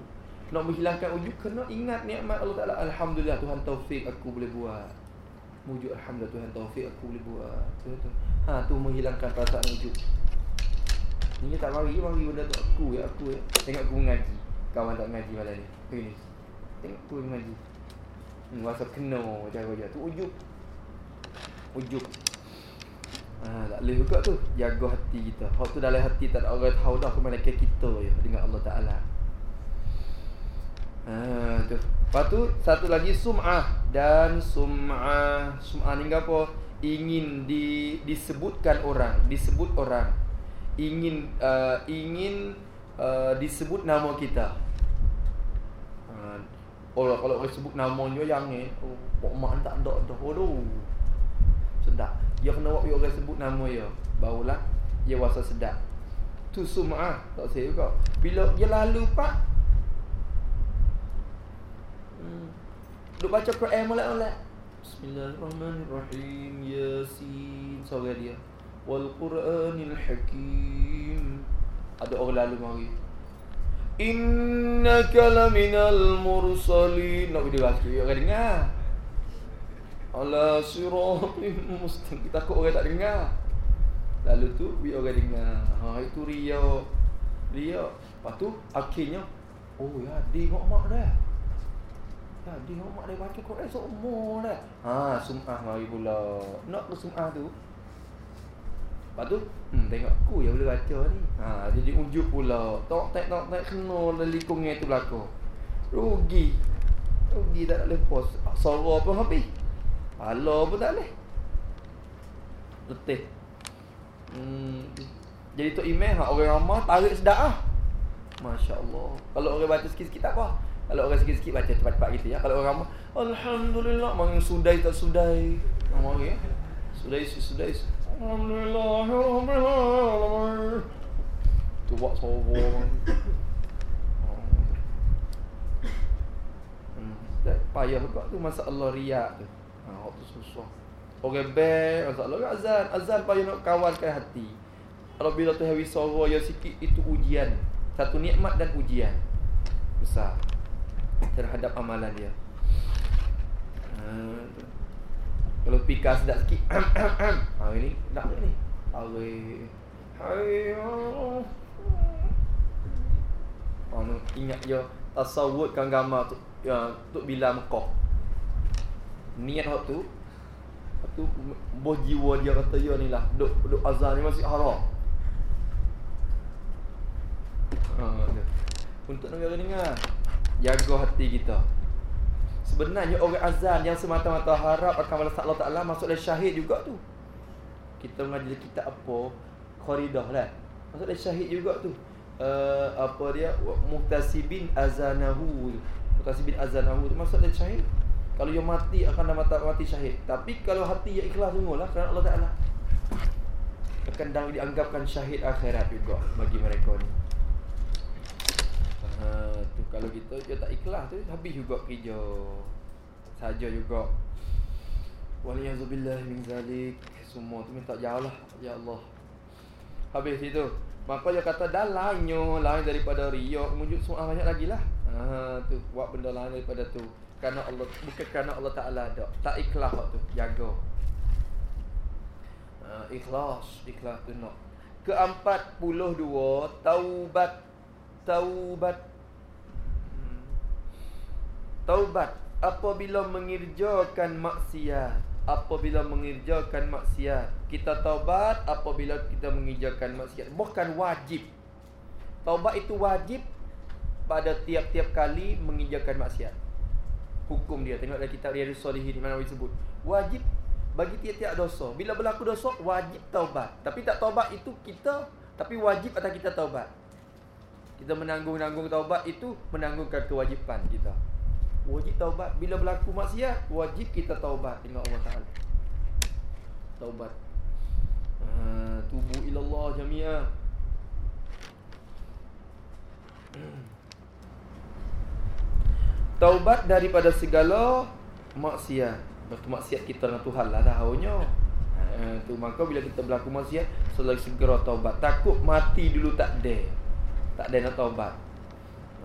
Nak menghilangkan ujub Kena ingat nikmat Allah Ta'ala. Alhamdulillah Tuhan taufik aku boleh buat. Wujud Alhamdulillah Tuhan taufik aku boleh buat. Ha tu menghilangkan perasaan ujub Ni tak mari Mari benda tu. Aku ya aku ya. Tengok aku mengaji. Kawan tak mengaji malam ni? Ini Tengok aku mengaji. Hmm, rasa kena dia tu ujub. Ujub Ha, tak boleh juga tu. Jaga hati kita. Hak tu dalam hati tak ada orang tahu dah Kemana ke kita je Dengan Allah Ta'ala. Ha, tu. Lepas tu Satu lagi Sum'ah. Dan Sum'ah Sum'ah ni apa? Ingin di, disebutkan orang Disebut orang. Ingin uh, Ingin uh, Disebut nama kita. Ha, Orang kalau orang sebut nama dia yang ni Oh, mak tak ada dah. Waduh. Sedap dia kena buat orang sebut nama dia. Barulah Dia rasa sedap. Tu sum'ah Tak saya juga. Bila dia lalu pak. Hmm. Duk baca Quran molek-molek. Bismillahirrahmanirrahim. Yasin. Suara dia. Wal Quranil Hakim. Ada orang lalu mari. Innaka laminal mursalin. Nak video rasa Orang dengar Ala siratim mustaqim. Kita takut orang tak dengar. Lalu tu we orang dengar. Ha itu ria. Ria. Lepas tu akhirnya oh ya di mak dah. Ya di mak dia baca Quran semua dah. Ha sumah mari pula. Nak ke sumah tu. Lepas tu hmm, tengok aku yang boleh baca ni. Ha jadi ujub pula. Tok tak tok tak kena lelikungnya tu belaka. Rugi. Rugi tak boleh pos. Suara apa habis? Pahala pun tak boleh. Letih. Hmm. Jadi Tok Imeh Orang ramah tarik sedap lah Masya Allah Kalau orang baca sikit-sikit tak apa. Kalau orang sikit-sikit baca cepat-cepat gitu ya. Kalau orang ramah Alhamdulillah Mungkin sudai tak sudai. Orang ya. Sudai sudai si Alhamdulillah Tu buat sorong hmm. Payah juga tu masalah riak tu Ha, waktu susah. Orang ber, masalah kan azan. Azan payah nak kawalkan hati. Kalau bila tu hawi suara yang sikit itu ujian. Satu nikmat dan ujian. Besar. Terhadap amalan dia. Ha, kalau pika sedap sikit. ha, ini nak ni. Hari. Hari. Oh, ingat je tasawurkan gambar tu ya, untuk bila Mekah niat hak tu boh jiwa dia kata ya ni lah duk duk azan ni masih haram. Ha, untuk negara dengar jaga hati kita. Sebenarnya orang azan yang semata-mata harap akan balas Allah Taala masuk syahid juga tu. Kita mengaji kitab apa? Qaridah lah. Masuk syahid juga tu. Uh, apa dia? Muhtasibin azanahu. Muhtasibin azanahu tu masuk syahid kalau yang mati akan mati, mati syahid Tapi kalau hati yang ikhlas sungguh lah Kerana Allah Ta'ala Akan dianggapkan syahid akhirat juga Bagi mereka ni Ha, tu kalau kita dia tak ikhlas tu habis juga kerja. Saja juga. Waliyazubillah min zalik. Semua tu minta jauh lah. Ya Allah. Habis itu. Maka dia kata dah lainnya lain daripada riak Mujud semua banyak lagi lah ha, tu Buat benda lain daripada tu Kerana Allah Bukan kerana Allah Ta'ala ada Tak ikhlas tu Jaga ha, Ikhlas Ikhlas tu nak Keempat puluh dua Taubat Taubat. Taubat Apabila mengirjakan maksiat apabila mengerjakan maksiat. Kita taubat apabila kita mengerjakan maksiat. Bukan wajib. Taubat itu wajib pada tiap-tiap kali mengerjakan maksiat. Hukum dia. Tengok dalam kitab Riyadus Solihin mana disebut. Wajib bagi tiap-tiap dosa. Bila berlaku dosa, wajib taubat. Tapi tak taubat itu kita. Tapi wajib atas kita taubat. Kita menanggung-nanggung taubat itu menanggungkan kewajipan kita. Wajib taubat Bila berlaku maksiat Wajib kita taubat Tengok Allah Ta'ala Taubat uh, Tubuh ilallah jami'ah Taubat daripada segala Maksiat Lepas maksiat kita dengan Tuhan lah Tahunya uh, tu Maka bila kita berlaku maksiat Selalu segera taubat Takut mati dulu tak ada Tak ada nak taubat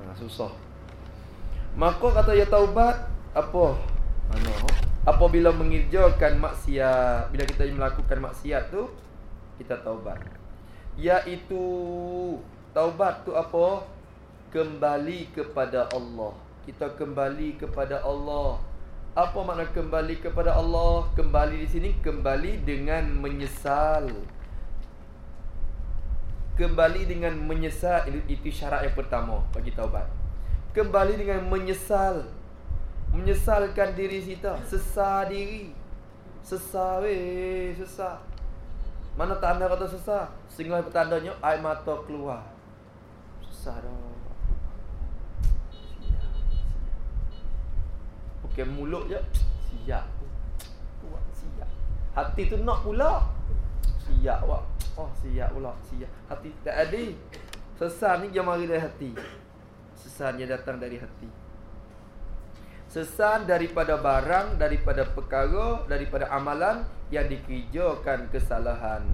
uh, Susah Maka kata ya taubat apa? Mana? Apabila mengerjakan maksiat, bila kita melakukan maksiat tu kita taubat. Iaitu taubat tu apa? Kembali kepada Allah. Kita kembali kepada Allah. Apa makna kembali kepada Allah? Kembali di sini kembali dengan menyesal. Kembali dengan menyesal itu syarat yang pertama bagi taubat. Kembali dengan menyesal. Menyesalkan diri kita sesal diri. Sesal weh sesal. Mana tanda kata sesal? Sehingga tandanya air mata keluar. Sesal dah Bukan mulut je. Siap. Kuat siap. Hati tu nak pula. Siap wak Oh siap pula. Siap. Hati tak ada. Sesal ni dia mari dari hati. Sesan yang datang dari hati. Sesan daripada barang Daripada perkara Daripada amalan Yang dikerjakan kesalahan.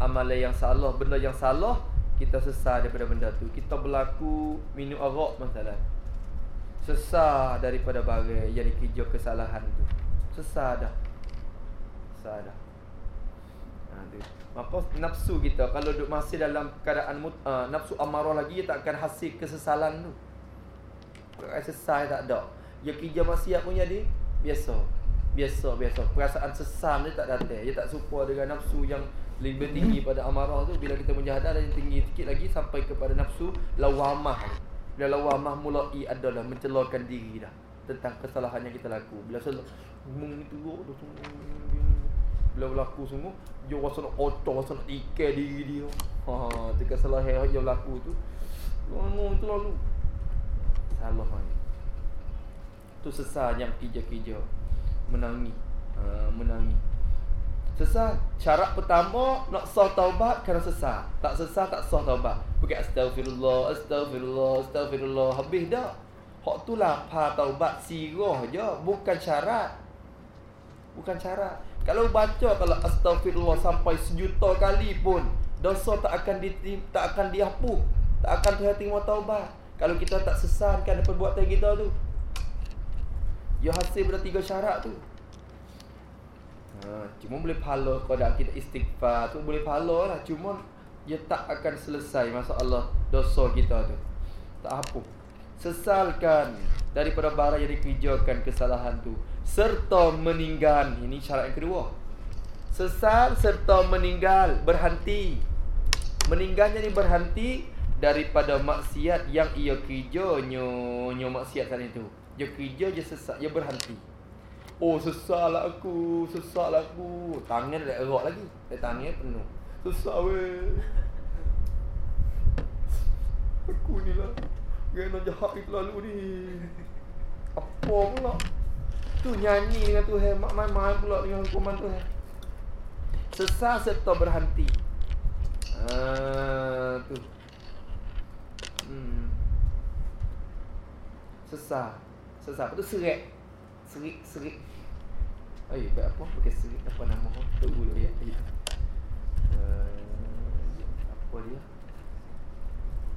Amalan yang salah Benda yang salah Kita sesat daripada benda tu. Kita berlaku Minum arak masalah Sesat daripada barang Yang dikerja kesalahan tu Sesat dah Sesat dah Maka nafsu kita kalau duduk masih dalam keadaan uh, nafsu amarah lagi dia tak akan hasil kesesalan tu. Kalau sesal tak ada. Ya kerja maksiat punya dia biasa. Biasa biasa. Perasaan sesal dia tak datang. Dia tak serupa dengan nafsu yang lebih tinggi pada amarah tu bila kita menjahadah dan tinggi sikit lagi sampai kepada nafsu lawamah. Bila lawamah mulai adalah mencelorkan diri dah tentang kesalahan yang kita laku. Bila selalu mung itu tu bila berlaku semua Dia rasa nak kotor Rasa nak ikan diri dia. Ha, Tekan salah yang berlaku tu. Ngomong tu lalu Salah kan Tu sesal yang kerja-kerja. Menangi ha, Menangi Sesal Syarat pertama Nak sah taubat Kerana sesal Tak sesal tak sah taubat. Bukan astagfirullah Astagfirullah Astagfirullah Habis dah. Hak tu lah Pa taubat Sirah je. Bukan syarat. Bukan syarat. Kalau baca kalau astagfirullah sampai sejuta kali pun dosa tak akan di, tak akan dihapus, tak akan Tuhan terima taubat. Kalau kita tak sesatkan perbuatan kita tu. Ya hasil pada tiga syarat tu. Ha, cuma boleh pahala pada kita istighfar tu boleh pahala lah. Cuma dia tak akan selesai masalah dosa kita tu. Tak hapus. Sesalkan daripada barang yang dikerjakan kesalahan tu serta meninggal. Ini syarat yang kedua. Sesal serta meninggal, berhenti. Meninggalnya ni berhenti daripada maksiat yang ia kerja nyo nyo maksiat tadi tu. Dia kerja je sesat, dia berhenti. Oh sesal lah aku, sesal lah aku. Tangan dah erat lagi. Dia tangan penuh. Sesal weh. Aku ni lah. Gaya jahat itu lalu ni. Apa pula? Tu nyanyi dengan Tuhan Mak main-main pula dengan hukuman Tuhan Sesal serta berhenti Haa tu hmm. Sesar. Sesar. Lepas tu serik. Serik, serik. Eh, buat apa? Pakai. Apa nama? Tunggu dulu ya. ya. Apa dia?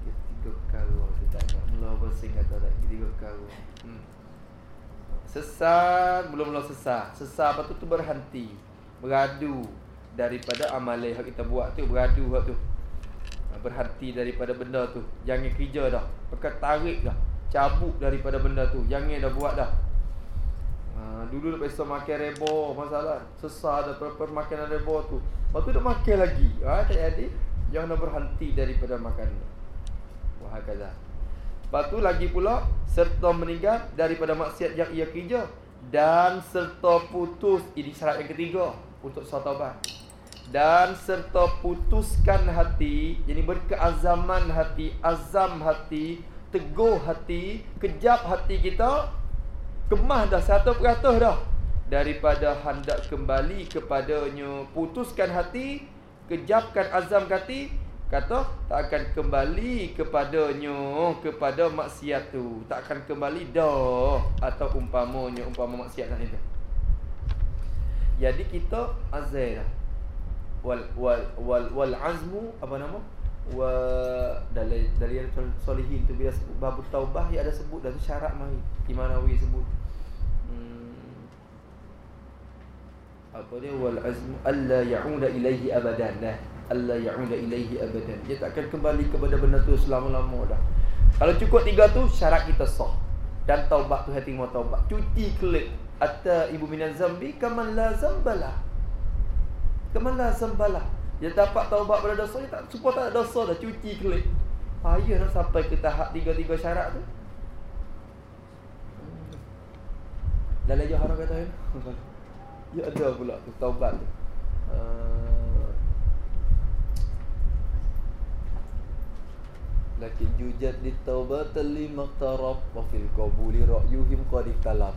Tiga karo. Saya tak ingat. Mula bersing atau tak. Tiga karo. Hmm. Sesar. Belum-belum sesar. Sesar apa tu? Tu berhenti. Beradu. Daripada amalan yang kita buat tu. Beradu tu. Ha, berhenti daripada benda tu Jangan kerja dah Pekat tarik dah Cabut daripada benda tu Jangan dah buat dah ha, Dulu dah biasa makan rebo Masalah Sesar dah per, makanan rebo tu. Lepas tu dah makan lagi. Ha, Tak jadi Jangan dah berhenti daripada makan Wah kata. Lepas tu lagi pula Serta meninggal daripada maksiat yang ia kerja Dan serta putus Ini syarat yang ketiga Untuk sotobat dan serta putuskan hati jadi berkeazaman hati azam hati teguh hati kejap hati kita kemah dah satu peratus dah. Daripada hendak kembali kepadanya putuskan hati kejapkan azam hati kata tak akan kembali kepadanya kepada maksiat tu tak akan kembali dah. Atau umpamanya umpama maksiat itu jadi kita azai dah wal wal wal wal azmu apa nama wa dari dari solihin tu bila sebut bab taubah dia ada sebut dah tu syarat mari Imam Nawawi sebut. Hmm. apa dia? Wal azmu alla ya'uda ilaihi abadan. Lah alla ya'uda ilaihi abadan. Dia tak akan kembali kepada benda tu selama-lama dah. Kalau cukup tiga tu syarat kita sah. Dan taubat tu hati mau taubat. Cuci kelip. Atau ibu minan zambi kaman la zambalah. Kemana sembalah Dia dapat taubat pada dosa Dia tak Supaya tak ada dosa dah Cuci kelik Payah nak sampai ke tahap Tiga-tiga syarat tu. Dalam je haram kata Ya ada pula tu Taubat tu. Uh, Lakin jujat di taubat lima taraf wa fil qabuli ra'yuhim qad talaf.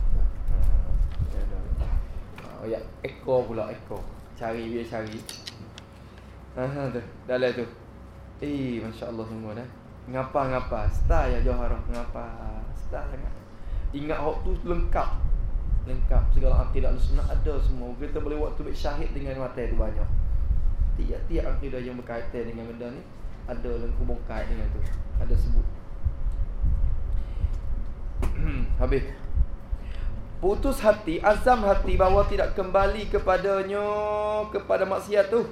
Ha ya, ekor pula ekor. Cari dia cari Aha tu. Dalam tu. Eh Masya Allah semua dah. Ngapa-ngapa? Star ya Johara Ngapa? Star sangat. Ingat hak tu lengkap. Lengkap. Segala akidah sunnah ada semua. Kita boleh waktu baik syahid dengan mata tu banyak. Tiap-tiap akidah yang berkaitan dengan benda ni Ada hubung kait dengan tu. Ada sebut. Habis. Putus hati, azam hati bahawa tidak kembali kepadanya kepada maksiat tu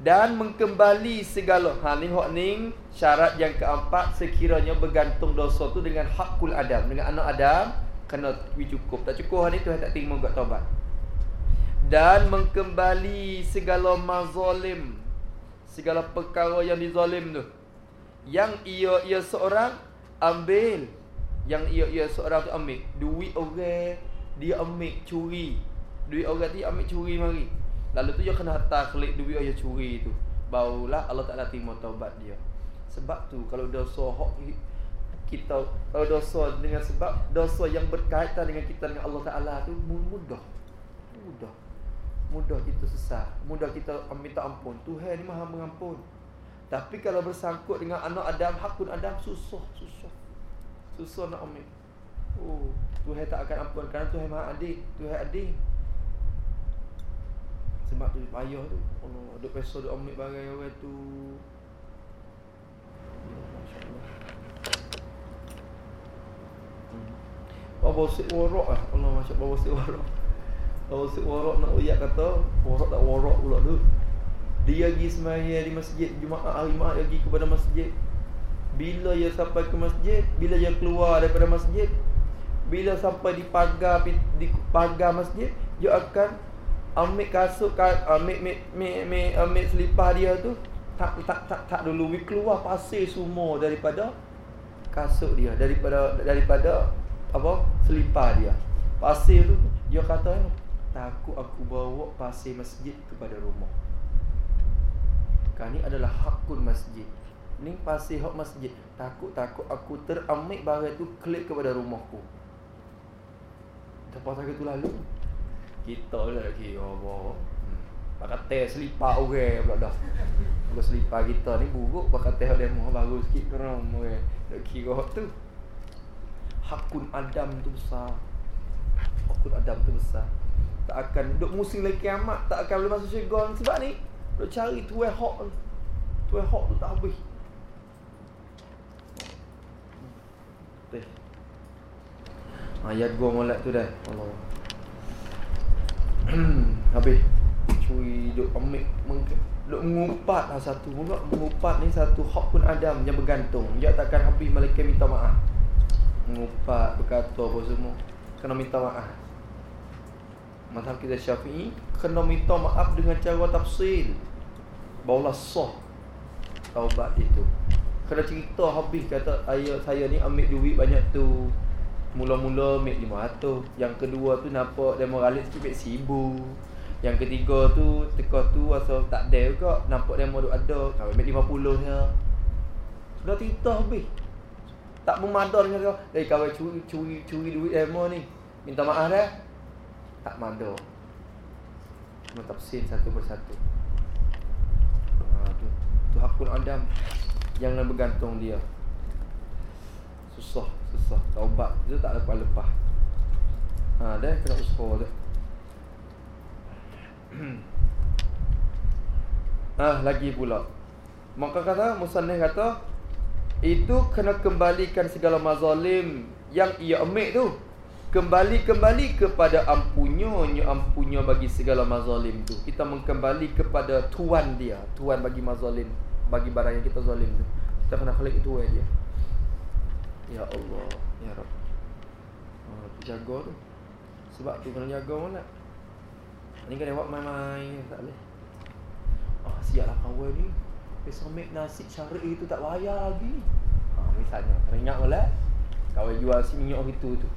dan mengkembali segala ha ni hok ning syarat yang keempat sekiranya bergantung dosa tu dengan hakul adam. Dengan anak adam kena cukup. Tak cukup hari tu tak terima buat taubat. Dan mengkembali segala mazalim segala perkara yang dizalim tu. Yang ia ia seorang ambil. Yang ia ia seorang tu ambil. Duit orang dia ambil curi. Duit orang dia ambil curi mari lalu tu dia kena hantar klik duit dia curi tu. Barulah Allah Taala terima taubat dia. Sebab tu kalau dosa hak kita kalau dosa dengan sebab dosa yang berkaitan dengan kita dengan Allah Taala tu mudah. Mudah. Mudah kita sesat. Mudah kita minta ampun. Tuhan ni Maha mengampun. Tapi kalau bersangkut dengan anak Adam hakun Adam susah susah. Susah nak ambil. Oh Tuhan tak akan ampun kerana Tuhan maha adil. Tuhan adil sebab tu payah tu Allah ada pesa duk ambil barang orang tu. Hmm. Bawa sik warak lah Allah masya bawa sik warak Bawa sik warak nak uyak kata Warak tak warak pula tu. Dia pergi semaya di masjid Jumaat hari Jumaat pergi kepada masjid. Bila ia sampai ke masjid Bila ia keluar daripada masjid Bila sampai di pagar Di pagar masjid Dia akan Ambil kasut Ambil ambil, ambil, ambil, ambil selipar dia tu tak, tak tak tak dulu. We keluar pasir semua daripada Kasut dia Daripada Daripada Apa Selipar dia. Pasir tu Dia kata Takut aku bawa pasir masjid kepada rumah. Kan ni adalah hakun masjid. Ni pasir hok masjid. Takut-takut aku terambil barang tu Klik kepada rumahku. Lepas tak tu lalu Kita lah lagi oh. Pakai selipar orang pula dah Kalau selipar kita ni buruk Pakai teh mau baru sikit keram okay. Nak kira tu hakun Adam tu besar. Hakun Adam tu besar. Tak akan duk musim lagi kiamat, tak akan boleh masuk syurga sebab ni duk cari tuai tu. Tuai hak tu tak habis. Teh. Ayat gua molek tu dah. Allah. Habis. Curi duk ambil Duk mengupat lah satu. Pula Mengupat ni satu hak pun Adam yang bergantung. Dia takkan habis malaikat minta maaf. Mengupat, berkata apa semua Kena minta maaf. Mazhab kita syafi'i Kena minta maaf dengan cara tafsir. Barulah sah Taubat itu. Kena cerita habis kata Ayah saya ni ambil duit banyak tu Mula-mula ambil RM500 Yang kedua tu nampak Demoralik sikit ambil RM1,000 yang ketiga tu Tekah tu Asal tak ada juga. Nampak demo duk ada. Kau ambil 50 nya Sudah cerita habis. Tak memadar dengan kau. Eh kau curi, curi, curi duit demo ni. Minta maaf dah Tak madar. Cuma tafsir satu persatu. Ha, tu. tu hakul Adam. Yang nak bergantung dia. Susah Susah. Taubat Itu tak lepas-lepas Ha, dah kena usaha dah ah lagi pula. Maka kata musannif kata itu kena kembalikan segala mazalim yang ia ambil tu. Kembali-kembali kepada ampunya ampunya bagi segala mazalim tu. Kita mengembali kepada tuan dia. Tuan bagi mazalim bagi barang yang kita zalim tu. Kita kena khalik itu dia ya Allah ya Rabb oh, jaga tu. Sebab tu kena jaga mana ni kena buat main-main Tak boleh? Ah, siap lah kawan ni Besok make nasi syari itu tak bayar lagi. Ha, Misalnya Ingat pula Kawan jual si minyak itu tu.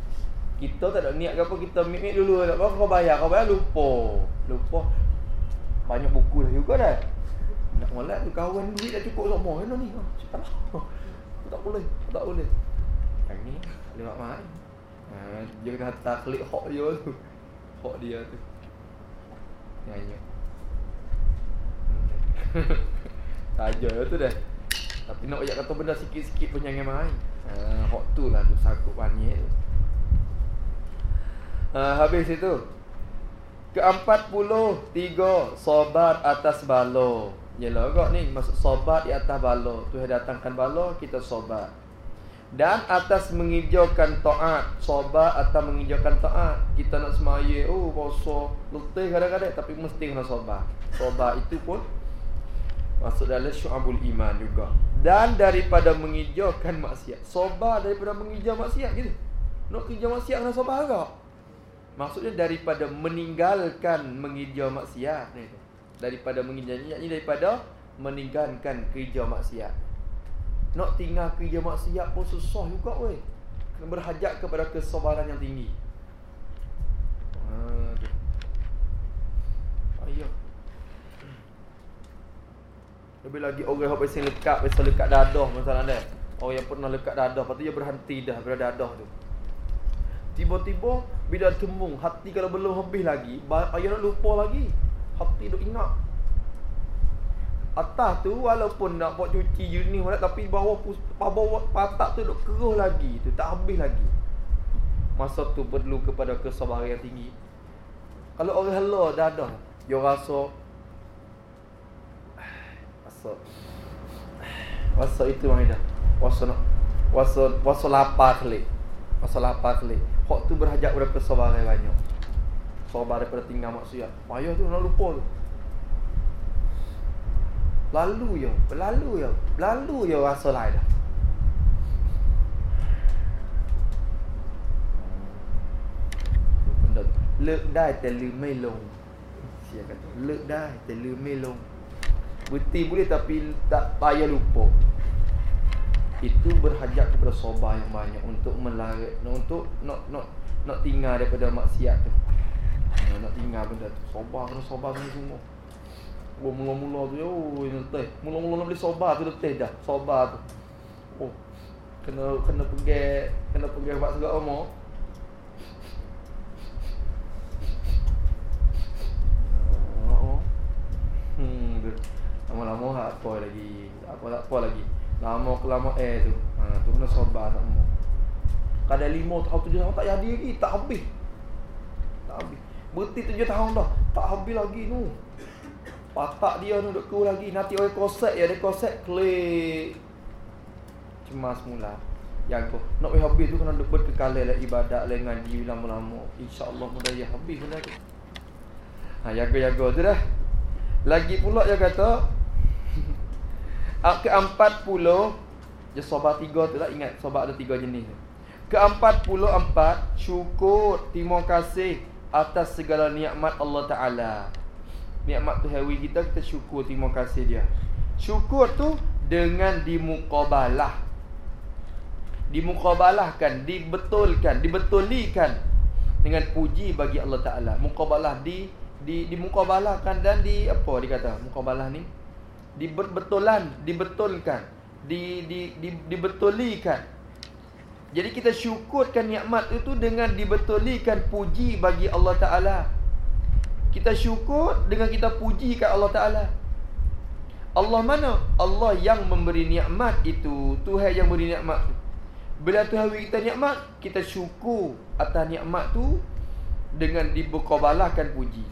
Kita tak ada niat ke apa Kita make dulu. Tak apa kau bayar. Kau bayar lupa. Lupa. Banyak buku dah juga dah. Nak molek tu kawan duit dah cukup semua. Mana ni. Ha, Tak boleh. Tak boleh ni Tak boleh main ha, Dia kata klik hok dia tu. Hok dia tu. Nyanyi. Saja tu dah. Tapi nak ajak kata benda sikit-sikit pun jangan main. Uh, Hot tu lah tu sakup banyak tu. Uh, Habis itu. Keempat puluh tiga Sobat atas balo. Yelah agak ni Maksud sobat di atas balo. Tu datangkan balo Kita sobat dan atas mengijaukan taat Sobat atas mengijaukan taat Kita nak semaya Oh puasa Letih kadang-kadang Tapi mesti kena sobat. Sobat itu pun Masuk dalam syu'abul iman juga. Dan daripada mengijaukan maksiat. Sobat daripada mengijau maksiat gitu. Nak kerja maksiat kena sobat agak Maksudnya daripada meninggalkan mengijau maksiat ni Daripada maksiat ni Daripada meninggalkan kerja maksiat nak tinggal kerja maksiat pun susah juga weh. Kena berhajat kepada kesabaran yang tinggi. Ayah. Lebih lagi orang yang biasa lekat, biasa lekat dadah masalah dia. Orang yang pernah lekat dadah, tu dia berhenti dah berada dadah tu. Tiba-tiba bila tembung hati kalau belum habis lagi, ayah nak lupa lagi. Hati duk ingat Atas tu walaupun nak buat cuci jernih mana tapi bawah bawah patak tu duk keruh lagi tu tak habis lagi. Masa tu perlu kepada kesabaran yang tinggi. Kalau orang hello dah dah dia rasa rasa rasa itu mai dah. Rasa nak rasa rasa lapar kali. Rasa lapar kali. Hak tu berhajat pada kesabaran banyak. Sabar daripada tinggal maksiat. Payah tu nak lupa tu. Lalu yo, lalu yo, lalu yo rasa lain dah. Lek te lu mai. Bukti boleh tapi tak payah lupa. Itu berhajat kepada sobat yang banyak untuk melarat, untuk nak nak nak tinggal daripada maksiat tu. Nak tinggal benda tu. Sobat kena sobat semua. Oh, mula-mula tu oh ini teh. Mula-mula nak beli soba tu teh dah. Soba tu. Oh. Kena kena pergi kena pergi buat segala. Oh. Hmm. Lama-lama apa lagi? Apa tak apa lagi? Lama ke lama eh tu. Ha tu kena soba tak mau. Kadang lima tahun, tujuh tahun tak jadi lagi. Tak habis. Tak habis. Berhenti tujuh tahun dah. Tak habis lagi tu. Patak dia tu duduk kurang lagi. Nanti orang kosek ya. Dia kosek klik. Cemas mula. Yang tu. Nak habis tu kena duduk berkekala lah ibadat lah ngaji lama-lama. InsyaAllah mudah ya habis benda tu. Ha, jaga-jaga tu dah. Lagi pula dia kata. Ke-40 dia sobat tiga tu lah ingat sobat ada tiga jenis Keempat puluh empat Syukur Terima kasih Atas segala nikmat Allah Ta'ala Nikmat tu hewi kita Kita syukur Terima kasih dia. Syukur tu Dengan dimukabalah Dimukabalahkan Dibetulkan Dibetulikan Dengan puji bagi Allah Ta'ala. Mukabalah di di dimukabalahkan dan di apa dikata mukabalah ni? Dibetulan dibetulkan di di di dibetulikan. Jadi kita syukurkan nikmat itu dengan dibetulikan puji bagi Allah Taala. Kita syukur dengan kita puji kat Allah Taala. Allah mana? Allah yang memberi nikmat itu, Tuhan yang memberi nikmat. Bila Tuhan beri kita nikmat, kita syukur atas nikmat tu dengan dibukabalahkan puji.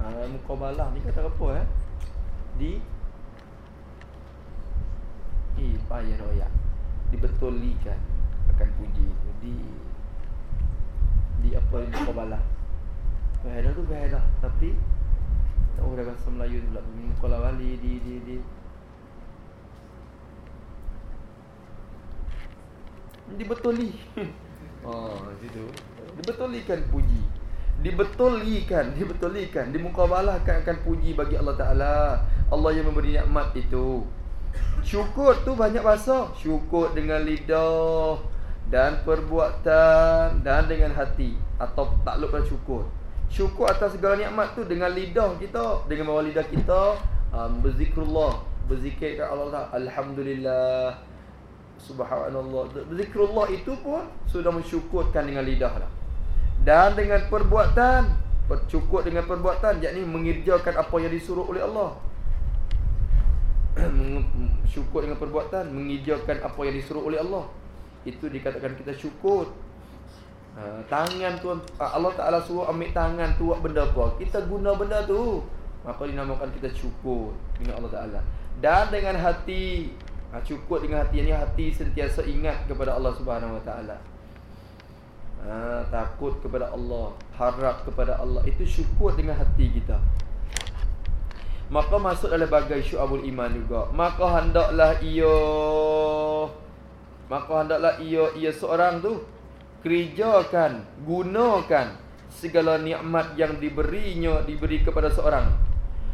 Ha, mukabalah ni kata apa eh? Di Eh, payah royak Dibetulikan Akan puji itu Di Di apa ini Bahadah tu bahadah Tapi Tak tahu dah bahasa Melayu pula. Mukola wali Di Di Di. Dibetuli. Oh situ Dibetulikan puji. Dibetulikan Dibetulikan Dimukabalahkan akan puji bagi Allah Ta'ala. Allah yang memberi nikmat itu. Syukur tu banyak bahasa. Syukur dengan lidah Dan perbuatan Dan dengan hati. Atau tak lupa syukur Syukur atas segala nikmat tu Dengan lidah kita Dengan bawah lidah kita. Um, Berzikrullah Berzikir ke Allah Alhamdulillah. Subhanallah. Berzikrullah itu pun Sudah mensyukurkan dengan lidah lah Dan dengan perbuatan Bersyukur dengan perbuatan Yakni mengerjakan apa yang disuruh oleh Allah. Syukur dengan perbuatan mengijakan apa yang disuruh oleh Allah. Itu dikatakan kita syukur ha, tangan tu Allah Taala suruh ambil tangan tu buat benda apa? Kita guna benda tu. Maka dinamakan kita syukur dengan Allah Taala. Dan dengan hati ha, syukur dengan hati ini hati sentiasa ingat kepada Allah Subhanahu Wa Taala. Ha, takut kepada Allah harap kepada Allah. Itu syukur dengan hati kita. Maka masuk dalam bagai syu'abul iman juga. Maka hendaklah ia Maka hendaklah ia Ia seorang tu Kerjakan Gunakan Segala nikmat yang diberinya Diberi kepada seorang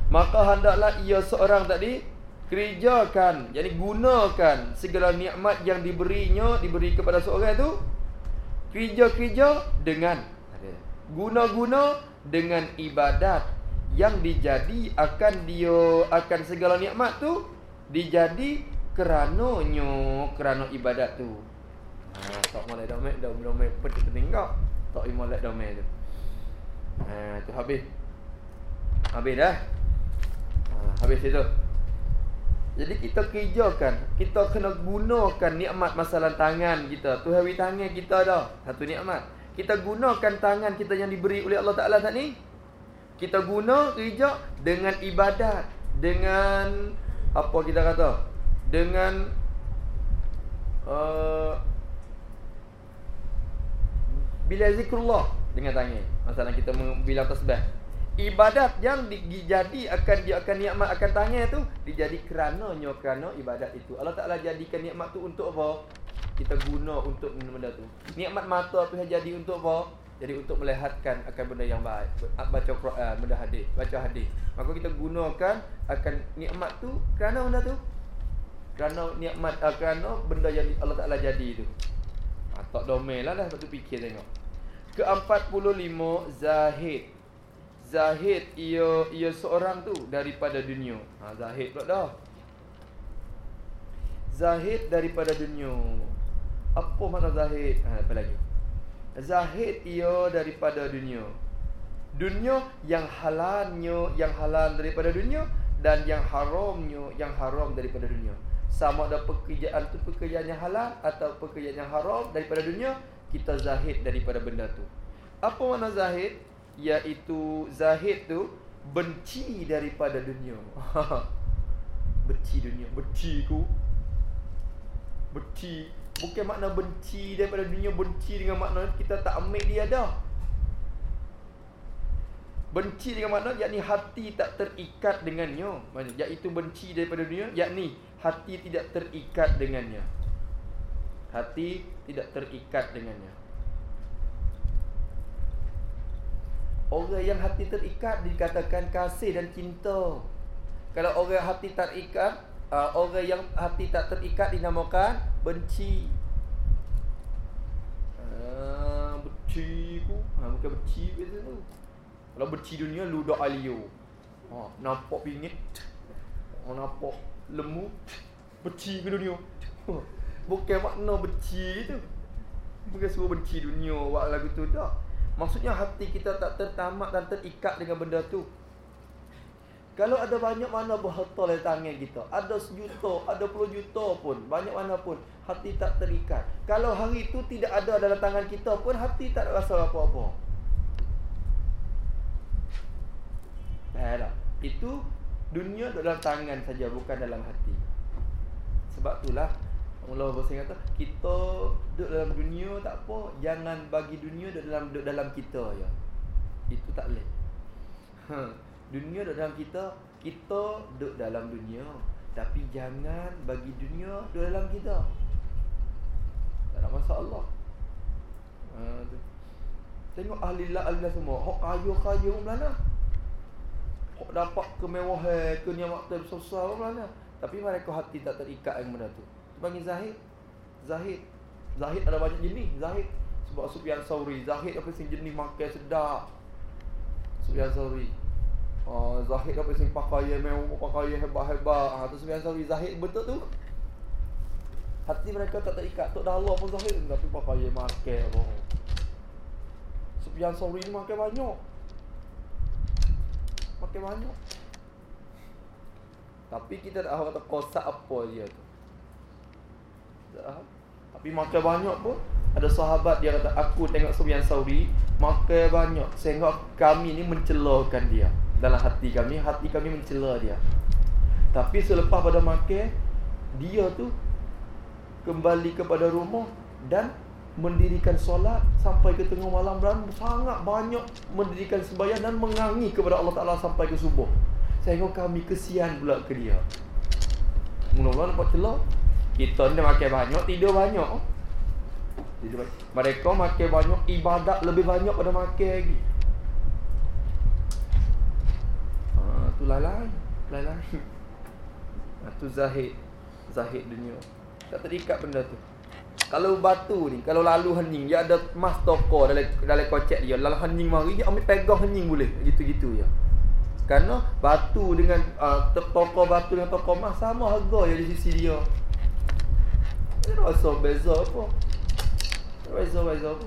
Maka hendaklah ia seorang tadi Kerjakan Jadi gunakan Segala nikmat yang diberinya Diberi kepada seorang tu Kerja-kerja Dengan Guna-guna Dengan ibadat yang dijadi akan dia akan segala nikmat tu dijadi kerananya kerana ibadat tu. Ha tak molek dah mek dah belum mek peti penting kau. Tak molek dah mek tu. Ha tu habis. Habis dah. Ha habis itu. Jadi kita kerjakan, kita kena gunakan nikmat masalah tangan kita. Tu hari tangan kita dah. Satu nikmat. Kita gunakan tangan kita yang diberi oleh Allah Taala tadi kita guna hijab dengan ibadat dengan apa kita kata dengan uh, bila zikrullah dengan tangan masalah kita bilang tasbih ibadat yang dijadi akan dia akan nikmat akan tangan tu dijadi kerana nyo kerana ibadat itu. Allah Taala jadikan nikmat tu untuk apa? Kita guna untuk benda tu. Nikmat mata tu jadi untuk apa? Jadi untuk melihatkan akan benda yang baik. Baca Quran, benda hadis Baca hadis. Maka kita gunakan akan nikmat tu Kerana benda tu? Kerana nikmat uh, Kerana benda yang Allah Ta'ala jadi tu ha, Tak domel lah dah Lepas tu fikir tengok Ke-45 Zahid Zahid ia ia seorang tu daripada dunia. Ha Zahid pula dah. Zahid daripada dunia. Apa makna Zahid? Ha apa lagi? Zahid ia daripada dunia Dunia yang halalnya Yang halal daripada dunia Dan yang haramnya Yang haram daripada dunia sama ada pekerjaan tu pekerjaan yang halal atau pekerjaan yang haram daripada dunia kita zahid daripada benda tu. Apa makna zahid? Iaitu zahid tu benci daripada dunia. Benci dunia. Benci ku. Benci. Bukan makna benci daripada dunia benci dengan makna kita tak ambil dia dah. Benci dengan makna yakni hati tak terikat dengannya. Iaitu benci daripada dunia yakni hati tidak terikat dengannya. Hati tidak terikat dengannya. Orang yang hati terikat dikatakan kasih dan cinta. Kalau orang hati terikat, uh, orang yang hati tak terikat dinamakan benci. Uh, benci ku, ha, bukan benci biasa tu. Kalau benci dunia lu dak alio. Ha, nampak bingit. Ha, nampak lemu benci ke dunia? Bukan makna benci tu. Bukan suruh benci dunia buat lagu tu tak. Maksudnya hati kita tak tertamak dan terikat dengan benda tu. Kalau ada banyak mana berharta dalam tangan kita Ada sejuta, ada puluh juta pun Banyak mana pun Hati tak terikat. Kalau hari itu tidak ada dalam tangan kita pun Hati tak rasa apa-apa. Baiklah Itu Dunia dalam tangan saja bukan dalam hati. Sebab itulah Allah Rasul kata, kita duduk dalam dunia tak apa, jangan bagi dunia duduk dalam duduk dalam kita ya. Itu tak boleh. Ha, dunia duduk dalam kita, kita duduk dalam dunia, tapi jangan bagi dunia duduk dalam kita. Tak ada masalah. Ha, tu. Tengok ahli la ahli semua, hok kaya-kaya mana? Dapat kemewahan ke niamat terbesar mana? Tapi mereka hati tak terikat dengan benda tu. Panggil Zahid. Zahid. Zahid ada banyak jenis. Zahid. Sebab Sufyan Sauri. Zahid apa sih jenis makan sedap. Sufyan Sauri. Uh, Zahid apa sih pakai mewah, pakai hebat-hebat. Ha, tu Sufyan Sauri. Zahid betul tu. Hati mereka tak terikat. Tok dah Allah pun Zahid. Tapi pakai makan apa. Sufyan Sauri ni makan banyak. Makin banyak Tapi kita tak tahu kata kosak apa dia tu. Tak Tapi makan banyak pun Ada sahabat dia kata Aku tengok Sufyan Sauri Makan banyak. Sehingga kami ni mencelahkan dia. Dalam hati kami Hati kami mencelah dia. Tapi selepas pada makan Dia tu Kembali kepada rumah Dan mendirikan solat sampai ke tengah malam dan sangat banyak mendirikan sembahyang dan mengangi kepada Allah Taala sampai ke subuh. Sehingga kami kesian pula ke dia. Mula-mula nampak celah. Kita ni makan banyak, tidur banyak. Tidur banyak. Mereka makan banyak, ibadat lebih banyak pada makan lagi. Ha, tu lain-lain. Lain-lain. Ha, tu zahid. Zahid dunia. Tak terikat benda tu. Kalau batu ni, kalau lalu hening, dia ada mas toko dalam dalam kocek dia. Lalu hening mari, dia ambil pegang hening boleh. Gitu-gitu ya. Kerana batu dengan uh, toko batu dengan toko mas sama harga ya di sisi dia. Dia rasa beza apa? Beza beza apa?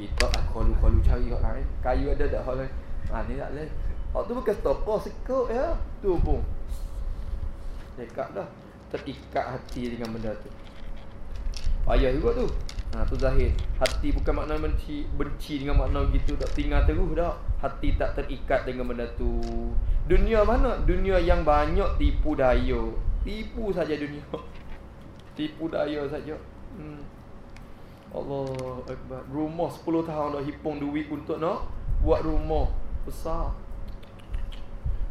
Kita lah kalau-kalau cari kat lain. Kayu ada tak hal lain? Ha, ni tak lain. Hak tu bukan toko sekut ya. Tu pun. Dekat dah. Terikat hati dengan benda tu. Payah juga tu. Ha tu zahir. Hati bukan makna benci Benci dengan makna gitu Tak tinggal terus dah. Hati tak terikat dengan benda tu. Dunia mana? Dunia yang banyak tipu daya. Tipu saja dunia. Tipu daya saja. Hmm. Allah Akbar. Rumah 10 tahun dah hipung duit untuk nak Buat rumah Besar.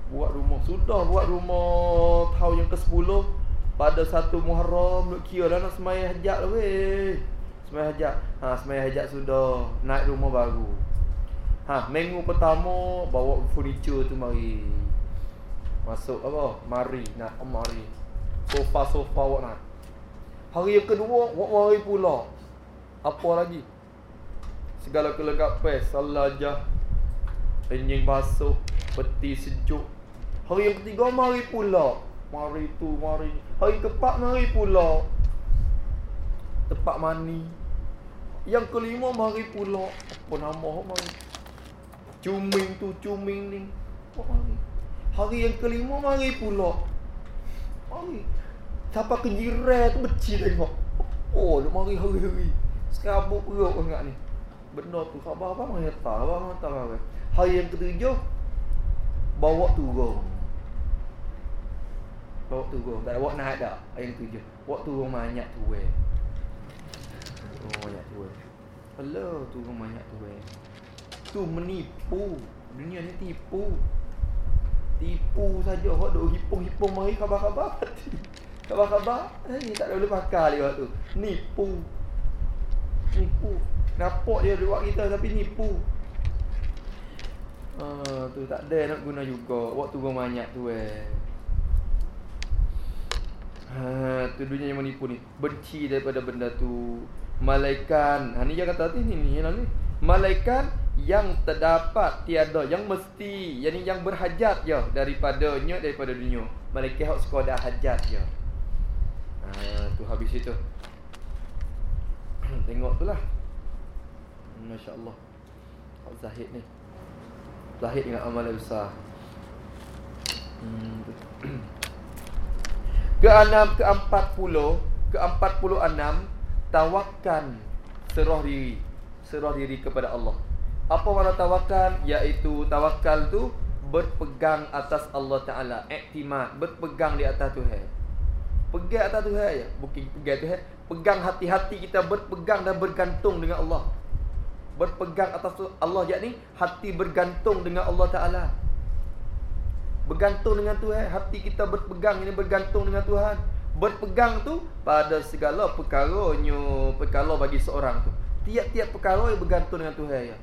Buat rumah. Sudah buat rumah Tahun yang ke 10 pada satu Muharram nak kira dah nak sembahyang hajat lah weh. Sembahyang hajat. Ha sembahyang hajat sudah naik rumah baru. Ha minggu pertama bawa furniture tu mari. Masuk apa? Mari nak mari. Sofa-sofa awak nak. Hari yang kedua awak mari pula. Apa lagi? Segala kelengkapan salajah Penying basuh Peti sejuk Hari yang ketiga mari pula Mari tu mari. Hari keempat mari pula. Tempat mani. Yang kelima mari pula. Apa nama mari? Cuming tu cuming ni. Mari? Hari yang kelima mari pula. Mari. Siapa kenjiran tu benci tengok. Oh, dia mari hari-hari. Serabut perut ingat ni. Benda tu khabar apa? Tahu apa. Hari yang ketujuh bawa turun. Bawa turun. Tak ada bawa naik dah. Hari yang ketujuh. Bawa turun banyak tu eh. Oh, banyak tu. Hello, turun banyak tu. Tu menipu. Dunia ni tipu. Tipu saja hok duk hipung-hipung mari khabar-khabar. Khabar-khabar eh, ni tak boleh pakai dia tu. Nipu. Nipu. Nampak dia buat kita tapi nipu. Ah tu tak ada nak guna juga. Waktu gua banyak tu eh. Ha tu dunia yang menipu ni. Benci daripada benda tu. Malaikat. Ha ni dia kata ni ni ni ni. Malaikat yang terdapat tiada yang mesti yang yang berhajat je daripadanya daripada dunia. Malaikat hak sekadar hajat je. Ha, tu habis itu. Tengok tu lah. Masya Allah. Hak Zahid ni. Zahid dengan amal besar. Hmm. Ke-6 ke-40 ke-46 tawakal serah diri serah diri kepada Allah. Apa makna tawakal? Iaitu tawakal tu berpegang atas Allah Taala, iktimad, berpegang di atas Tuhan. Pegang atas Tuhan ya. Bukan pegang Tuhan. Pegang hati-hati kita berpegang dan bergantung dengan Allah. Berpegang atas Allah yakni hati bergantung dengan Allah Taala. Bergantung dengan Tuhan, hati kita berpegang ini bergantung dengan Tuhan. Berpegang tu pada segala perkara-nya, perkara bagi seorang tu. Tiap-tiap perkara yang bergantung dengan Tuhan ya.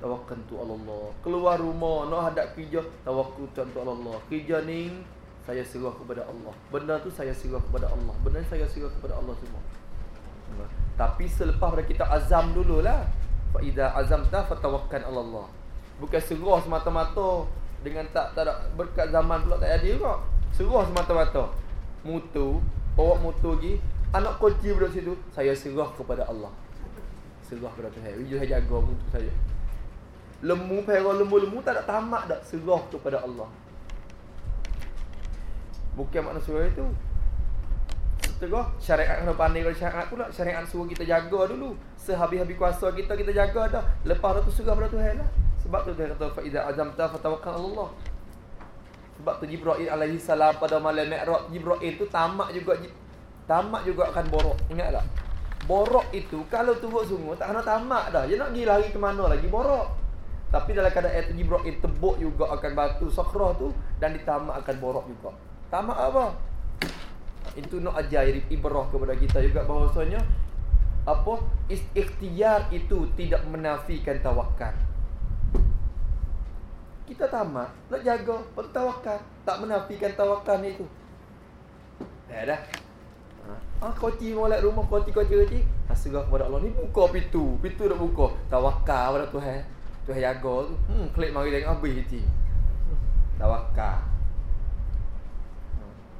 Tawakal tu Allah. Keluar rumah nak hadap kerja, tawakal tu Allah. Kerja ni saya serah kepada Allah. Benda tu saya serah kepada Allah. Benda saya serah kepada Allah semua. Tapi selepas pada kita azam dululah. Fa idza azamta fatawakkal ala Allah. Bukan serah semata-mata dengan tak tak ada berkat zaman pula tak ada juga. Serah semata-mata. Mutu, bawa mutu lagi, anak kunci duduk situ, saya serah kepada Allah. Serah kepada Tuhan. Wujud saya jaga mutu saya. Lemu, pera, lembu-lembu tak ada tamat dah. Serah kepada Allah. Bukan makna suruh itu Setelah syariat kena pandai kalau syariat pula Syariat suruh kita jaga dulu Sehabis-habis kuasa kita, kita jaga dah Lepas tu surah pada Tuhan lah Sebab tu Tuhan kata Fa'idha azamta fatawakal Allah Sebab tu Jibra'il alaihi salam pada malam Mi'raj Jibra'il tu tamak juga Tamak juga akan borok Ingat tak? Borok itu kalau turut sungguh tak kena tamak dah Dia nak pergi lari ke mana lagi borok Tapi dalam keadaan itu Jibra'il tebuk juga akan batu sakrah tu Dan ditamak akan borok juga Tamak apa? Itu nak ajar ibrah kepada kita juga bahawasanya apa? Ikhtiar itu tidak menafikan tawakal. Kita tamak nak jaga tawakal, tak menafikan tawakal itu. Dah dah. Ha, ah, koti molek rumah koti koti koti. Hasrah kepada Allah ni buka pintu. Pintu dah buka. Tawakal pada Tuhan. Tuhan jaga tu. Hmm, klik mari tengok habis itu. Tawakal.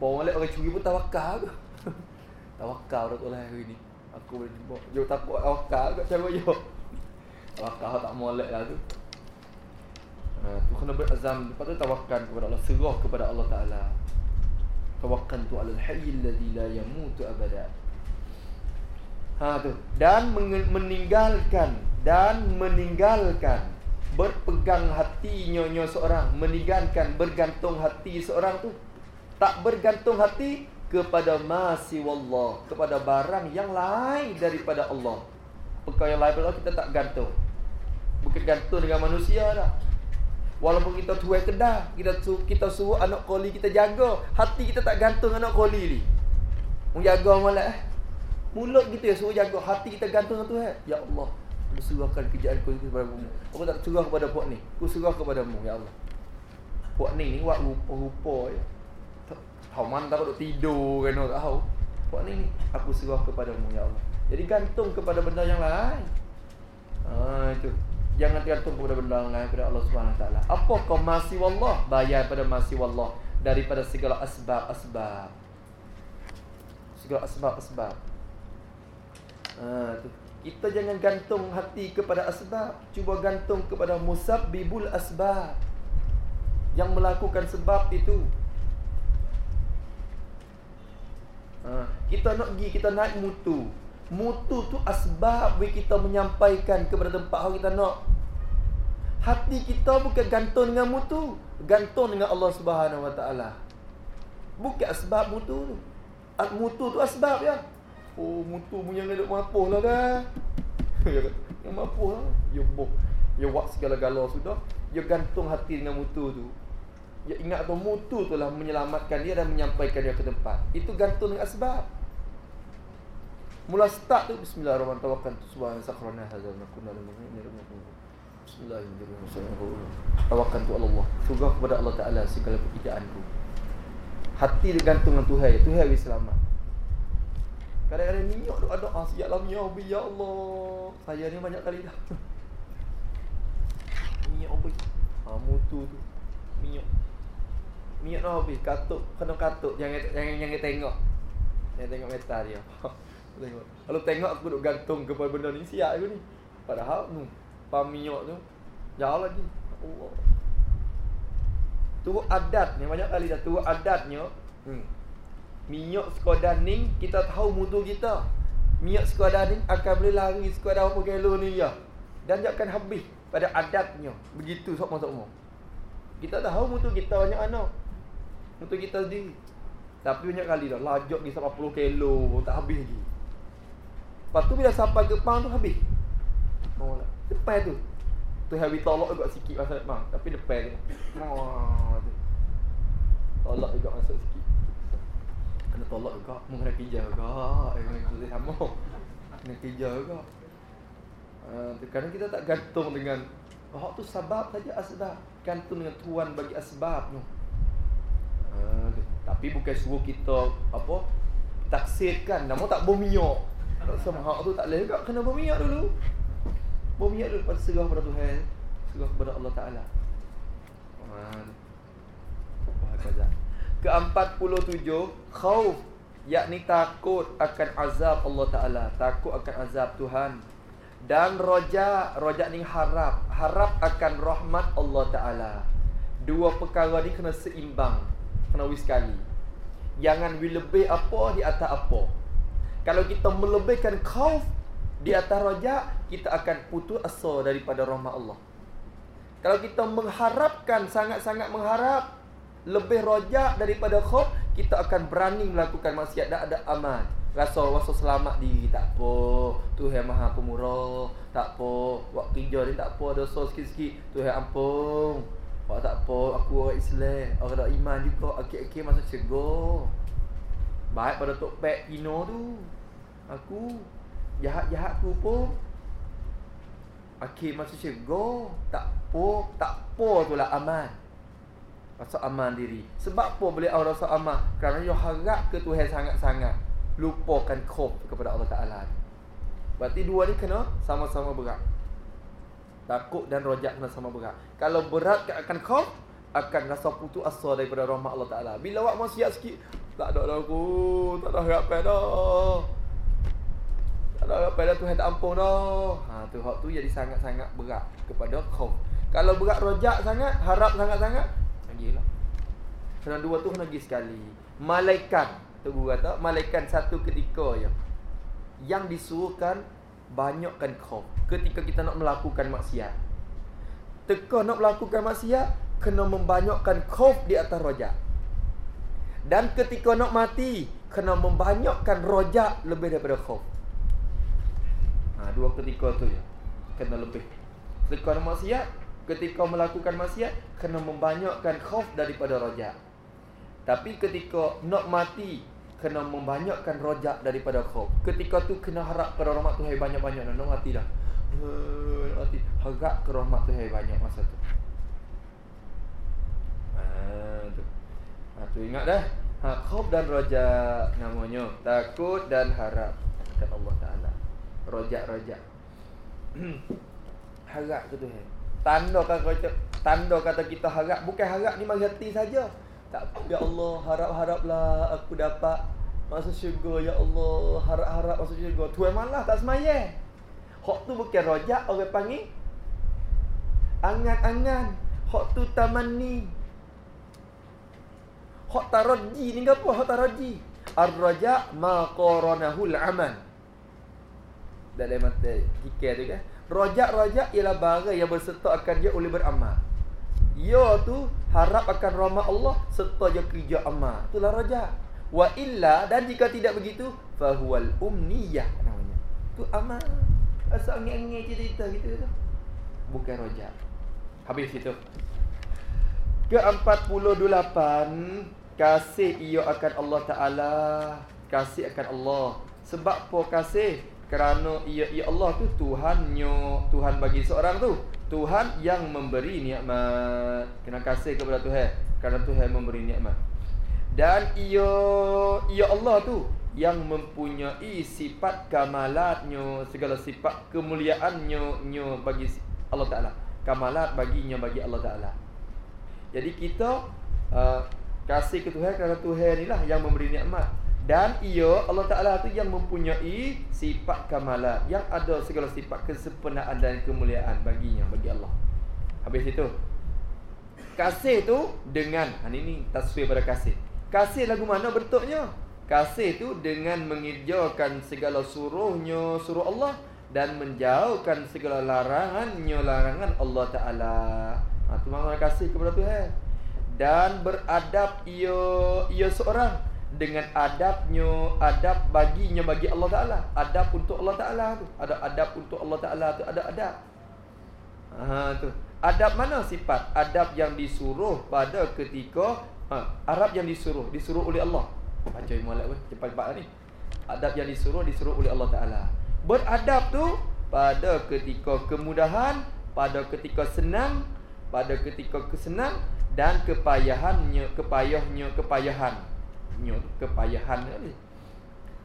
Bawa balik orang curi pun tawakal ke? tawakal dah tu lah hari ni. Aku boleh jumpa. Jo takut tawakal ke cara jo. Tawakal tak molek lah tu. Ha, tu kena berazam. Lepas tu tawakal kepada Allah. Serah kepada Allah Ta'ala. Tawakal tu ala al-hayy alladhi la yamutu abada. Ha tu. Dan meninggalkan dan meninggalkan berpegang hatinya seorang meninggalkan bergantung hati seorang tu tak bergantung hati kepada masih wallah kepada barang yang lain daripada Allah perkara yang lain Allah kita tak gantung bukan gantung dengan manusia dah walaupun kita tuai kedah kita su kita suruh anak koli kita jaga hati kita tak gantung anak koli ni mau jaga malah eh mulut kita ya suruh jaga hati kita gantung dengan Tuhan ya Allah aku serahkan kerjaan aku kepada mu aku tak serah kepada puak ni aku serah kepada mu ya Allah puak ni ni buat rupa-rupa ya Tahu mana tak tidur kan tak tahu. Buat ni ni aku serah kepadamu ya Allah. Jadi gantung kepada benda yang lain. Ha itu. Jangan tergantung kepada benda lain kepada Allah Subhanahu Wa Taala. Apa kau masih wallah? Bayar pada masih wallah daripada segala asbab-asbab. Segala asbab-asbab. Ha tu. Kita jangan gantung hati kepada asbab. Cuba gantung kepada musabbibul asbab. Yang melakukan sebab itu Ha, kita nak pergi, kita naik mutu. Mutu tu asbab bagi kita menyampaikan kepada tempat yang kita nak. Hati kita bukan gantung dengan mutu, gantung dengan Allah Subhanahu Wa Taala. Bukan asbab mutu tu. Mutu tu asbab ya. Oh, mutu punya nak duk mapuh lah dah. Yang mapuh lah. Ya boh. Ya buat segala-gala sudah. Ya gantung hati dengan mutu tu. Ya ingat tu mutu tu lah menyelamatkan dia dan menyampaikan dia ke tempat. Itu gantung dengan asbab. Mula start tu bismillahirrahmanirrahim tawakkal subhanahu sakrana hadzal nakuna lil mu'minin Bismillahirrahmanirrahim. Tawakkal tu Allah. Syukur kepada Allah Taala segala pekerjaanku. Hati dia gantung dengan Tuhan. Tuhan bagi selamat. Kadang-kadang minyak tu ada ah siap lah minyak ya Allah. Saya ni banyak kali dah. minyak apa? Ha mutu tu. Minyak. Minyak dah habis. Katuk kena katuk jangan jangan jangan tengok. Jangan tengok mata dia. tengok. Kalau tengok aku duk gantung kepada benda ni siap aku ni. Padahal nu pam minyak tu jauh lagi. Allah. Tu adat ni banyak kali dah tu adatnya. Hmm. Minyak sekadar ni kita tahu mutu kita. Minyak sekadar ni akan boleh lari sekadar berapa kilo ni ya. Dan dia akan habis pada adatnya. Begitu sok-sok Kita tahu mutu kita banyak anak. Mutu kita sendiri. Tapi banyak kali dah lajak ni 40 kilo tak habis lagi. Lepas tu bila sampai ke pang tu habis. Oh, depan tu. Tu Harry tolak juga sikit masa bang. Tapi depan tu. Oh, tu. Tolak juga masuk sikit. Kena tolak juga. Mu kena kerja juga. Eh, tu sama. Kena kerja juga. Uh, kadang kita tak gantung dengan Oh tu sebab saja asbab Gantung dengan tuan bagi asbab tu uh, Tapi bukan suruh kita Apa Taksirkan Nama tak berminyak Sama hak tu tak boleh. Juga Kena berminyak dulu. Berminyak dulu Lepas serah kepada Tuhan. Serah kepada Allah Ta'ala. Ke-47 Khauf Yakni takut akan azab Allah Ta'ala. Takut akan azab Tuhan. Dan roja Roja ni harap. Harap akan rahmat Allah Ta'ala. Dua perkara ni kena seimbang. Kena wis sekali. Jangan lebih apa di atas apa Kalau kita melebihkan khauf Di atas roja Kita akan putus asa daripada rahmat Allah. Kalau kita mengharapkan Sangat-sangat mengharap lebih rojak daripada khauf kita akan berani melakukan maksiat. Tak ada aman rasa rasa selamat diri. Tak apa. Tuhan Maha Pemurah. Tak apa. Buat kerja ni tak apa. Dosa sikit-sikit. Tuhan ampun. Buat tak apa. Aku orang Islam. Orang ada iman juga. Akhir-akhir masa cegah baik pada tok pek Pino tu aku jahat-jahat aku pun akhir masa cegah tak apa tak apa tu lah aman rasa aman diri. Sebab apa boleh orang rasa aman? Kerana dia harap ke Tuhan sangat-sangat. Lupakan khuf kepada Allah Ta'ala. Berarti dua ni kena sama-sama berat. Takut dan rojak kena sama berat. Kalau berat akan khuf, akan rasa putus asa daripada rahmat Allah Ta'ala. Bila awak maksiat sikit, tak ada dah aku. Tak ada harapan dah. Tak ada harapan dah Tuhan tak ampun dah. Ha, tu hak tu jadi sangat-sangat berat kepada khuf. Kalau berat rojak sangat, harap sangat-sangat, lah. Kerana dua tu kena pergi sekali Malaikat Tu guru kata Malaikat satu ketika je Yang disuruhkan Banyakkan kau Ketika kita nak melakukan maksiat Teka nak melakukan maksiat Kena membanyakkan kau di atas rojak Dan ketika nak mati Kena membanyakkan rojak Lebih daripada kau ha, Dua ketika tu je Kena lebih Ketika maksiat ketika melakukan maksiat kena membanyakkan khauf daripada rojak. Tapi ketika nak mati kena membanyakkan rojak daripada khauf. Ketika tu kena harap kepada rahmat Tuhan banyak-banyak nak mati dah. Mati. Harap ke rahmat Tuhan banyak masa tu. Ha, tu. Ha, tu ingat dah. Ha, khauf dan rojak namanya. Takut dan harap. Kata Allah Ta'ala. Rojak-rojak. harap ke Tuhan. Tanda kata tanda kata kita harap bukan harap ni mari hati saja. Tak ya Allah harap-haraplah aku dapat masuk syurga ya Allah harap-harap masuk syurga. Tuan malah tak semaya. Hak tu bukan rojak orang panggil angan-angan. Hak tu taman ni. Hak taraji ni apa? Hak taraji. Ar-raja ma qaranahu al-amal. Dalam mata jika tu kan. Rojak-rojak ialah barang yang berserta akan dia oleh beramal. Ya tu harap akan rahmat Allah serta je kerja amal. Itulah rojak. Wa illa dan jika tidak begitu fahuwal umniyah namanya. Tu amal. Asal ngeng-ngeng cerita gitu tu. Bukan rojak. Habis itu. Ke-48 kasih ia akan Allah Taala, kasih akan Allah. Sebab apa kasih? Kerana ia ia Allah tu Tuhannya, Tuhan bagi seorang tu. Tuhan yang memberi nikmat. Kena kasih kepada Tuhan kerana Tuhan memberi nikmat. Dan ia ia Allah tu yang mempunyai sifat kamalatnya, segala sifat kemuliaannya nya bagi Allah Taala. Kamalat baginya bagi Allah Taala. Jadi kita uh, kasih ke Tuhan kerana Tuhan inilah yang memberi nikmat dan ia Allah Taala tu yang mempunyai sifat kamalat yang ada segala sifat kesempurnaan dan kemuliaan baginya bagi Allah. Habis itu kasih tu dengan ha, ini taswir pada kasih. Kasih lagu mana bentuknya? Kasih tu dengan mengerjakan segala suruhnya suruh Allah dan menjauhkan segala larangannya larangan Allah Taala. Ha, tu makna kasih kepada Tuhan. Dan beradab ia ia seorang dengan adabnya, adab baginya bagi Allah Taala. Adab untuk Allah Taala tu. Ada adab untuk Allah Taala tu, ada adab. Ha tu. Adab mana sifat? Adab yang disuruh pada ketika ha, Arab yang disuruh, disuruh oleh Allah. Baca molek pun cepat-cepat ni. Adab yang disuruh disuruh oleh Allah Taala. Beradab tu pada ketika kemudahan, pada ketika senang, pada ketika kesenang dan kepayahannya kepayahnya kepayahan nyo kepayahan ni.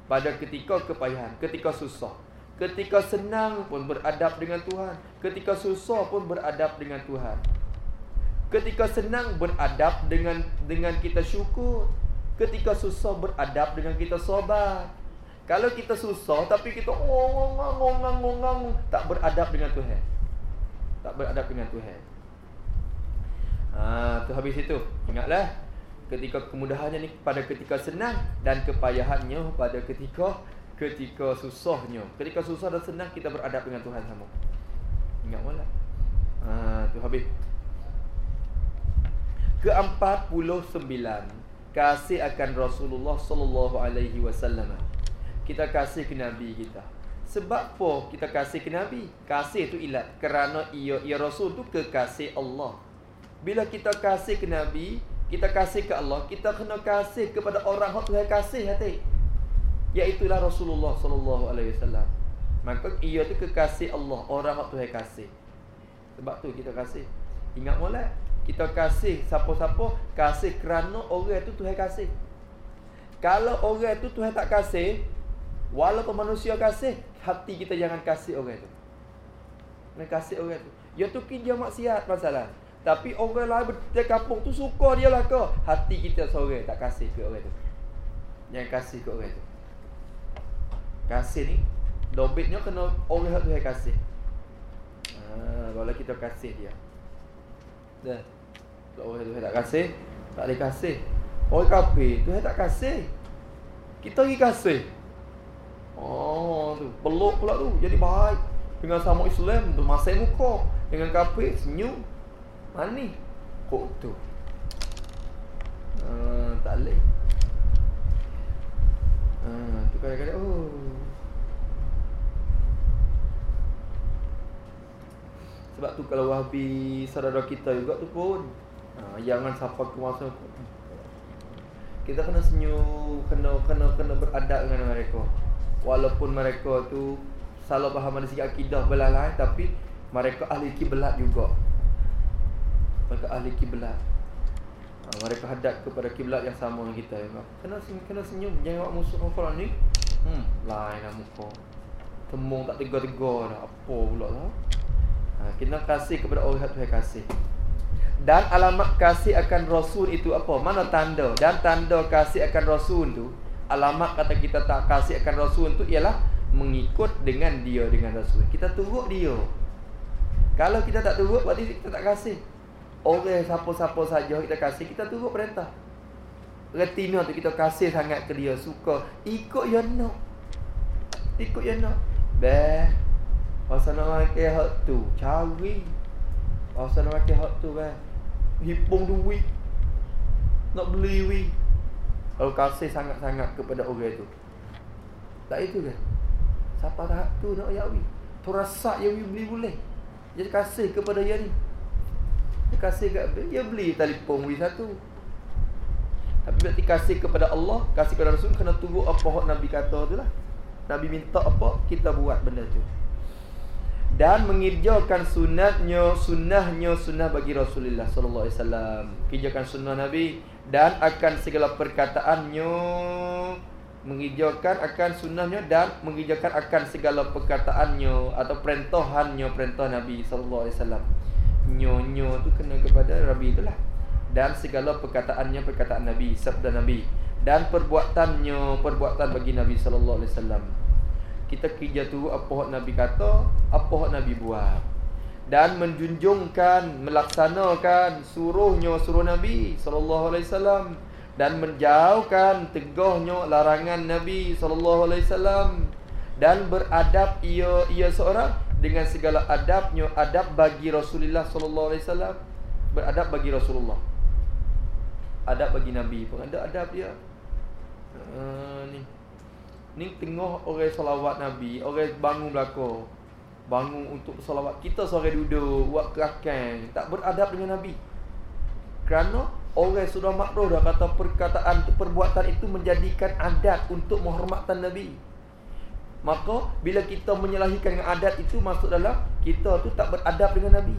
Pada ketika kepayahan ketika susah. Ketika senang pun beradab dengan Tuhan. Ketika susah pun beradab dengan Tuhan. Ketika senang beradab dengan dengan kita syukur. Ketika susah beradab dengan kita sabar kalau kita susah tapi kita ngong ngong ngong ngong tak beradab dengan Tuhan. Tak beradab dengan Tuhan. Ha, tu habis itu. Ingatlah ketika kemudahannya ni pada ketika senang dan kepayahannya pada ketika ketika susahnya. Ketika susah dan senang kita beradab dengan Tuhan sama. Ingat malah. Ha, tu habis. Ke-49 kasih akan Rasulullah sallallahu alaihi wasallam. Kita kasih ke nabi kita. Sebab apa kita kasih ke nabi? Kasih tu ilat kerana ia ia rasul tu kekasih Allah. Bila kita kasih ke Nabi Kita kasih ke Allah Kita kena kasih kepada orang yang Tuhan kasih hati Iaitulah Rasulullah Sallallahu Alaihi Wasallam. Maka ia tu kekasih Allah Orang yang Tuhan kasih. Sebab tu kita kasih. Ingat mulai Kita kasih siapa-siapa Kasih kerana orang tu Tuhan kasih. Kalau orang tu Tuhan tak kasih Walaupun manusia kasih Hati kita jangan kasih orang tu. Jangan kasih orang tu. Ya tu kerja maksiat masalah tapi orang lain di kampung tu suka dia lah ke Hati kita sore tak kasih ke orang tu? Yang kasih ke orang tu. Kasih ni Dobitnya kena orang tu yang kasih. Ha, Kalau kita kasih dia. Dah. Kalau orang tu tak kasih Tak boleh kasih. Orang kapi tu tak kasih. Kita lagi kasih. Oh tu. Peluk pula tu. Jadi baik. Dengan sama Islam Bermasai muka. Dengan kapi Senyum mana Kok tu? Uh, Tak boleh. Uh, Tu kadang-kadang Oh. Sebab tu kalau wahabi Saudara kita juga tu pun uh, Jangan siapa kuasa Kita kena senyum Kena kena kena beradab dengan mereka. Walaupun mereka tu Salah faham dari segi akidah belah lain Tapi mereka ahli kiblat juga mereka ahli kiblat. Ha, mereka hadap kepada kiblat yang sama dengan kita. Kena senyum, kena senyum jangan musuh orang ni. Hmm, lain lah muka. Temung tak tegar-tegar dah. Apa pula lah. Ha, kita kasih kepada orang Tuhan kasih. Dan alamat kasih akan Rasul itu apa? Mana tanda? Dan tanda kasih akan Rasul tu Alamat kata kita tak kasih akan Rasul tu Ialah mengikut dengan dia dengan Rasul Kita turut dia Kalau kita tak turut Berarti kita tak kasih Orang siapa-siapa saja kita kasih Kita turut perintah. Retina tu kita kasih sangat ke dia suka. Ikut yang nak. Ikut yang nak. Beh pasal nak makan hak tu cari. Pasal nak makan hak tu beh. Hipung duit. Nak beli wi kalau kasih sangat-sangat kepada orang tu. Tak itu ke siapa tak tu nak ya wi tu rasa ya beli boleh. Jadi kasih kepada dia ni dia kasih kat dia beli telefon wi satu tapi bila kasih kepada Allah, kasih kepada Rasul kena tunggu apa hak Nabi kata tu lah. Nabi minta apa, kita buat benda tu. Dan mengerjakan sunatnya, sunnahnya sunnah bagi Rasulullah sallallahu alaihi wasallam. Kerjakan sunnah Nabi dan akan segala perkataannya mengerjakan akan sunnahnya dan mengerjakan akan segala perkataannya atau perintahannya perintah Nabi sallallahu alaihi wasallam. Nyo-nyo tu kena kepada Nabi itulah dan segala perkataannya perkataan Nabi sabda Nabi. Dan perbuatannya perbuatan bagi Nabi sallallahu alaihi wasallam. Kita kerja tu apa hak Nabi kata apa hak Nabi buat. Dan menjunjungkan melaksanakan suruhnya suruh Nabi sallallahu alaihi wasallam. Dan menjauhkan tegahnya larangan Nabi sallallahu alaihi wasallam dan beradab ia ia seorang dengan segala adabnya adab bagi Rasulullah sallallahu alaihi wasallam beradab bagi Rasulullah adab bagi Nabi pun ada adab dia. Uh, ni. Ni tengok orang salawat Nabi, orang bangun belakang. Bangun untuk salawat. Kita sore duduk, buat kerakan. Tak beradab dengan Nabi. Kerana orang sudah makruh dah kata perkataan, perbuatan itu menjadikan adat untuk menghormatkan Nabi. Maka bila kita menyalahikan dengan adat itu masuk dalam kita tu tak beradab dengan Nabi.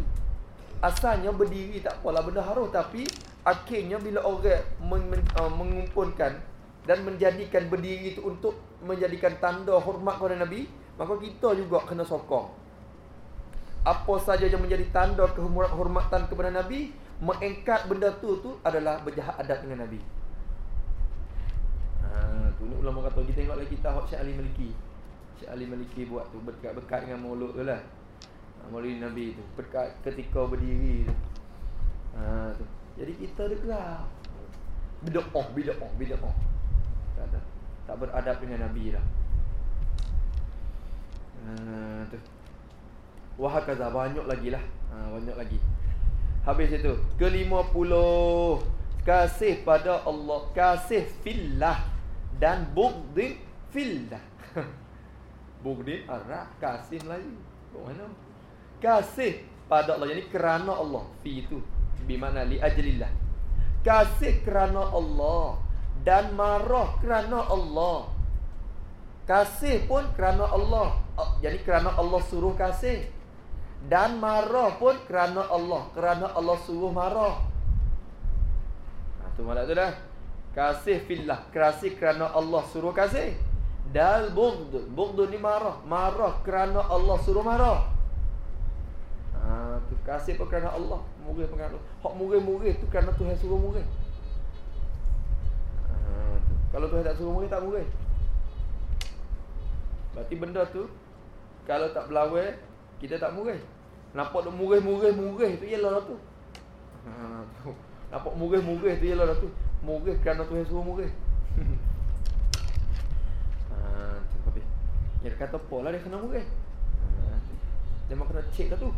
Asalnya berdiri tak apalah benda haruh tapi akhirnya bila orang men, men, uh, mengumpulkan dan menjadikan berdiri itu untuk menjadikan tanda hormat kepada Nabi, maka kita juga kena sokong. Apa saja yang menjadi tanda kehormatan kepada Nabi, mengangkat benda tu tu adalah berjahat adab dengan Nabi. Ha, tu ni ulama kata kita tengok lagi kita hak Syekh Ali Maliki. Syekh Ali Maliki buat tu berkat-berkat dengan mulut tu lah. Ha, Maulid Nabi tu berkat ketika berdiri tu. Ha, tu. Jadi kita dengar Bid'ah, bid'ah, bid'ah Kata Tak beradab dengan Nabi dah uh, tu. Wahakaza, banyak lagi lah uh, Banyak lagi Habis itu Kelima puluh Kasih pada Allah Kasih fillah Dan bugdin fillah Bugdin arah Kasih lagi Mana Kasih pada Allah. Jadi kerana Allah. Fi itu Bimana li ajlillah. Kasih kerana Allah. Dan marah kerana Allah. Kasih pun kerana Allah. Oh, Jadi kerana Allah suruh kasih. Dan marah pun kerana Allah. Kerana Allah suruh marah. Itu ha, maksud tu dah. Kasih fillah. Kasih kerana Allah suruh kasih Dan bugd Bugd ni marah Marah kerana Allah suruh marah. Ha, tu kasih pun kerana Allah Murih pun kerana Allah. Hak murih-murih tu kerana Tuhan suruh murih ha, tu. Kalau Tuhan tak suruh murih tak murih Berarti benda tu Kalau tak berlawai Kita tak murih Nampak tu murih-murih-murih tu ialah lah tu. Ha, tu. Nampak murih-murih tu ialah lah tu. Murih kerana Tuhan suruh murih ha, tu habis Dia kata apa lah dia kena murih. Ha, Dia mahu kena cek lah tu.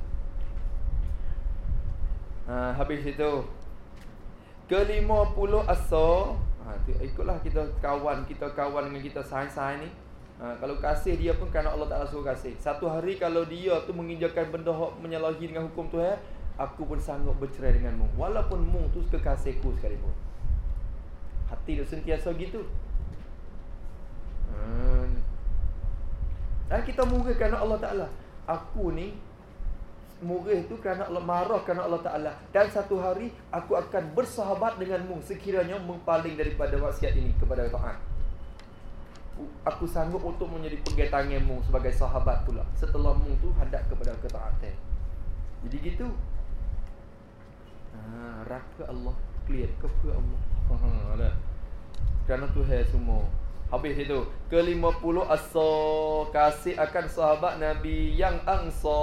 Ha, Habis itu Kelima puluh asal ha, Ikutlah kita kawan Kita kawan dengan kita sains-sains ni. Ha, Kalau kasih dia pun kerana Allah Ta'ala suruh kasih. Satu hari kalau dia tu menginjakan benda Menyalahi dengan hukum tu eh, Aku pun sanggup bercerai denganmu. Walaupun mu tu kekasihku sekalipun. Hati dia sentiasa gitu. Hmm. Dan kita murah kerana Allah Ta'ala Aku ni murih tu kerana Allah marah kerana Allah Taala dan satu hari aku akan bersahabat denganmu sekiranya mempaling daripada maksiat ini kepada taat. Aku sanggup untuk menjadi pegang tanganmu sebagai sahabat pula setelah mu tu hadap kepada ketaatan. Jadi gitu. Ha, raka Allah clear ke Allah. Ha. Kerana Tuhan semua Habis itu Kelima puluh asal Kasih akan sahabat Nabi Yang angsa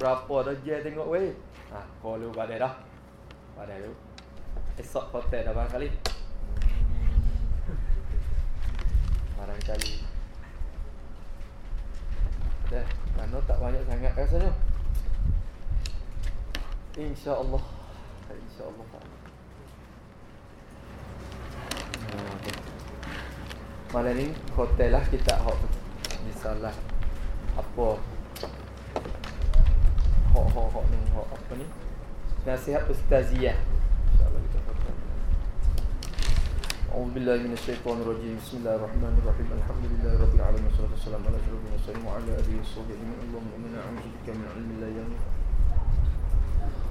Berapa dah je tengok weh? Ha Kau lu pada dah. Pada lu Esok hotel dah barangkali. Hmm. barangkali. Dah mana tak banyak sangat rasanya insyaallah. Insyaallah Malam ni hotel lah kita hok tu. Misalnya apa hok hok hok ni hok apa ni? Nasihat ustaziyah. Insyaallah kita hotel. أعوذ بالله من الشيطان الرجيم بسم الله الرحمن الرحيم الحمد لله رب العالمين والصلاة والسلام على أشرف المرسلين وعلى آله وصحبه أجمعين اللهم إنا نعوذ بك من علم لا ينفع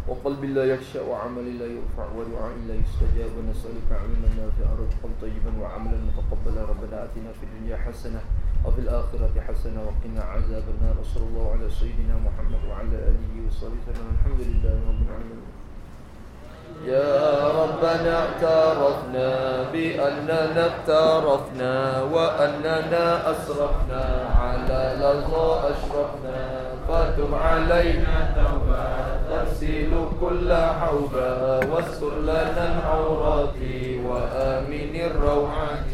وقلب لا يخشى وعمل لا يرفع ودعاء لا يستجاب ونسألك علما نافعا رزقا طيبا وعملا متقبلا ربنا آتنا في الدنيا حسنة وفي الآخرة حسنة وقنا عذاب النار وصلى الله على سيدنا محمد وعلى آله وصحبه وسلم. الحمد لله رب العالمين. يا ربنا اعترفنا بأننا اعترفنا وأننا أسرفنا على لظى أشرفنا. فتب علينا توبة تغسل كل حوبة واستر لنا العورات وآمن الروعات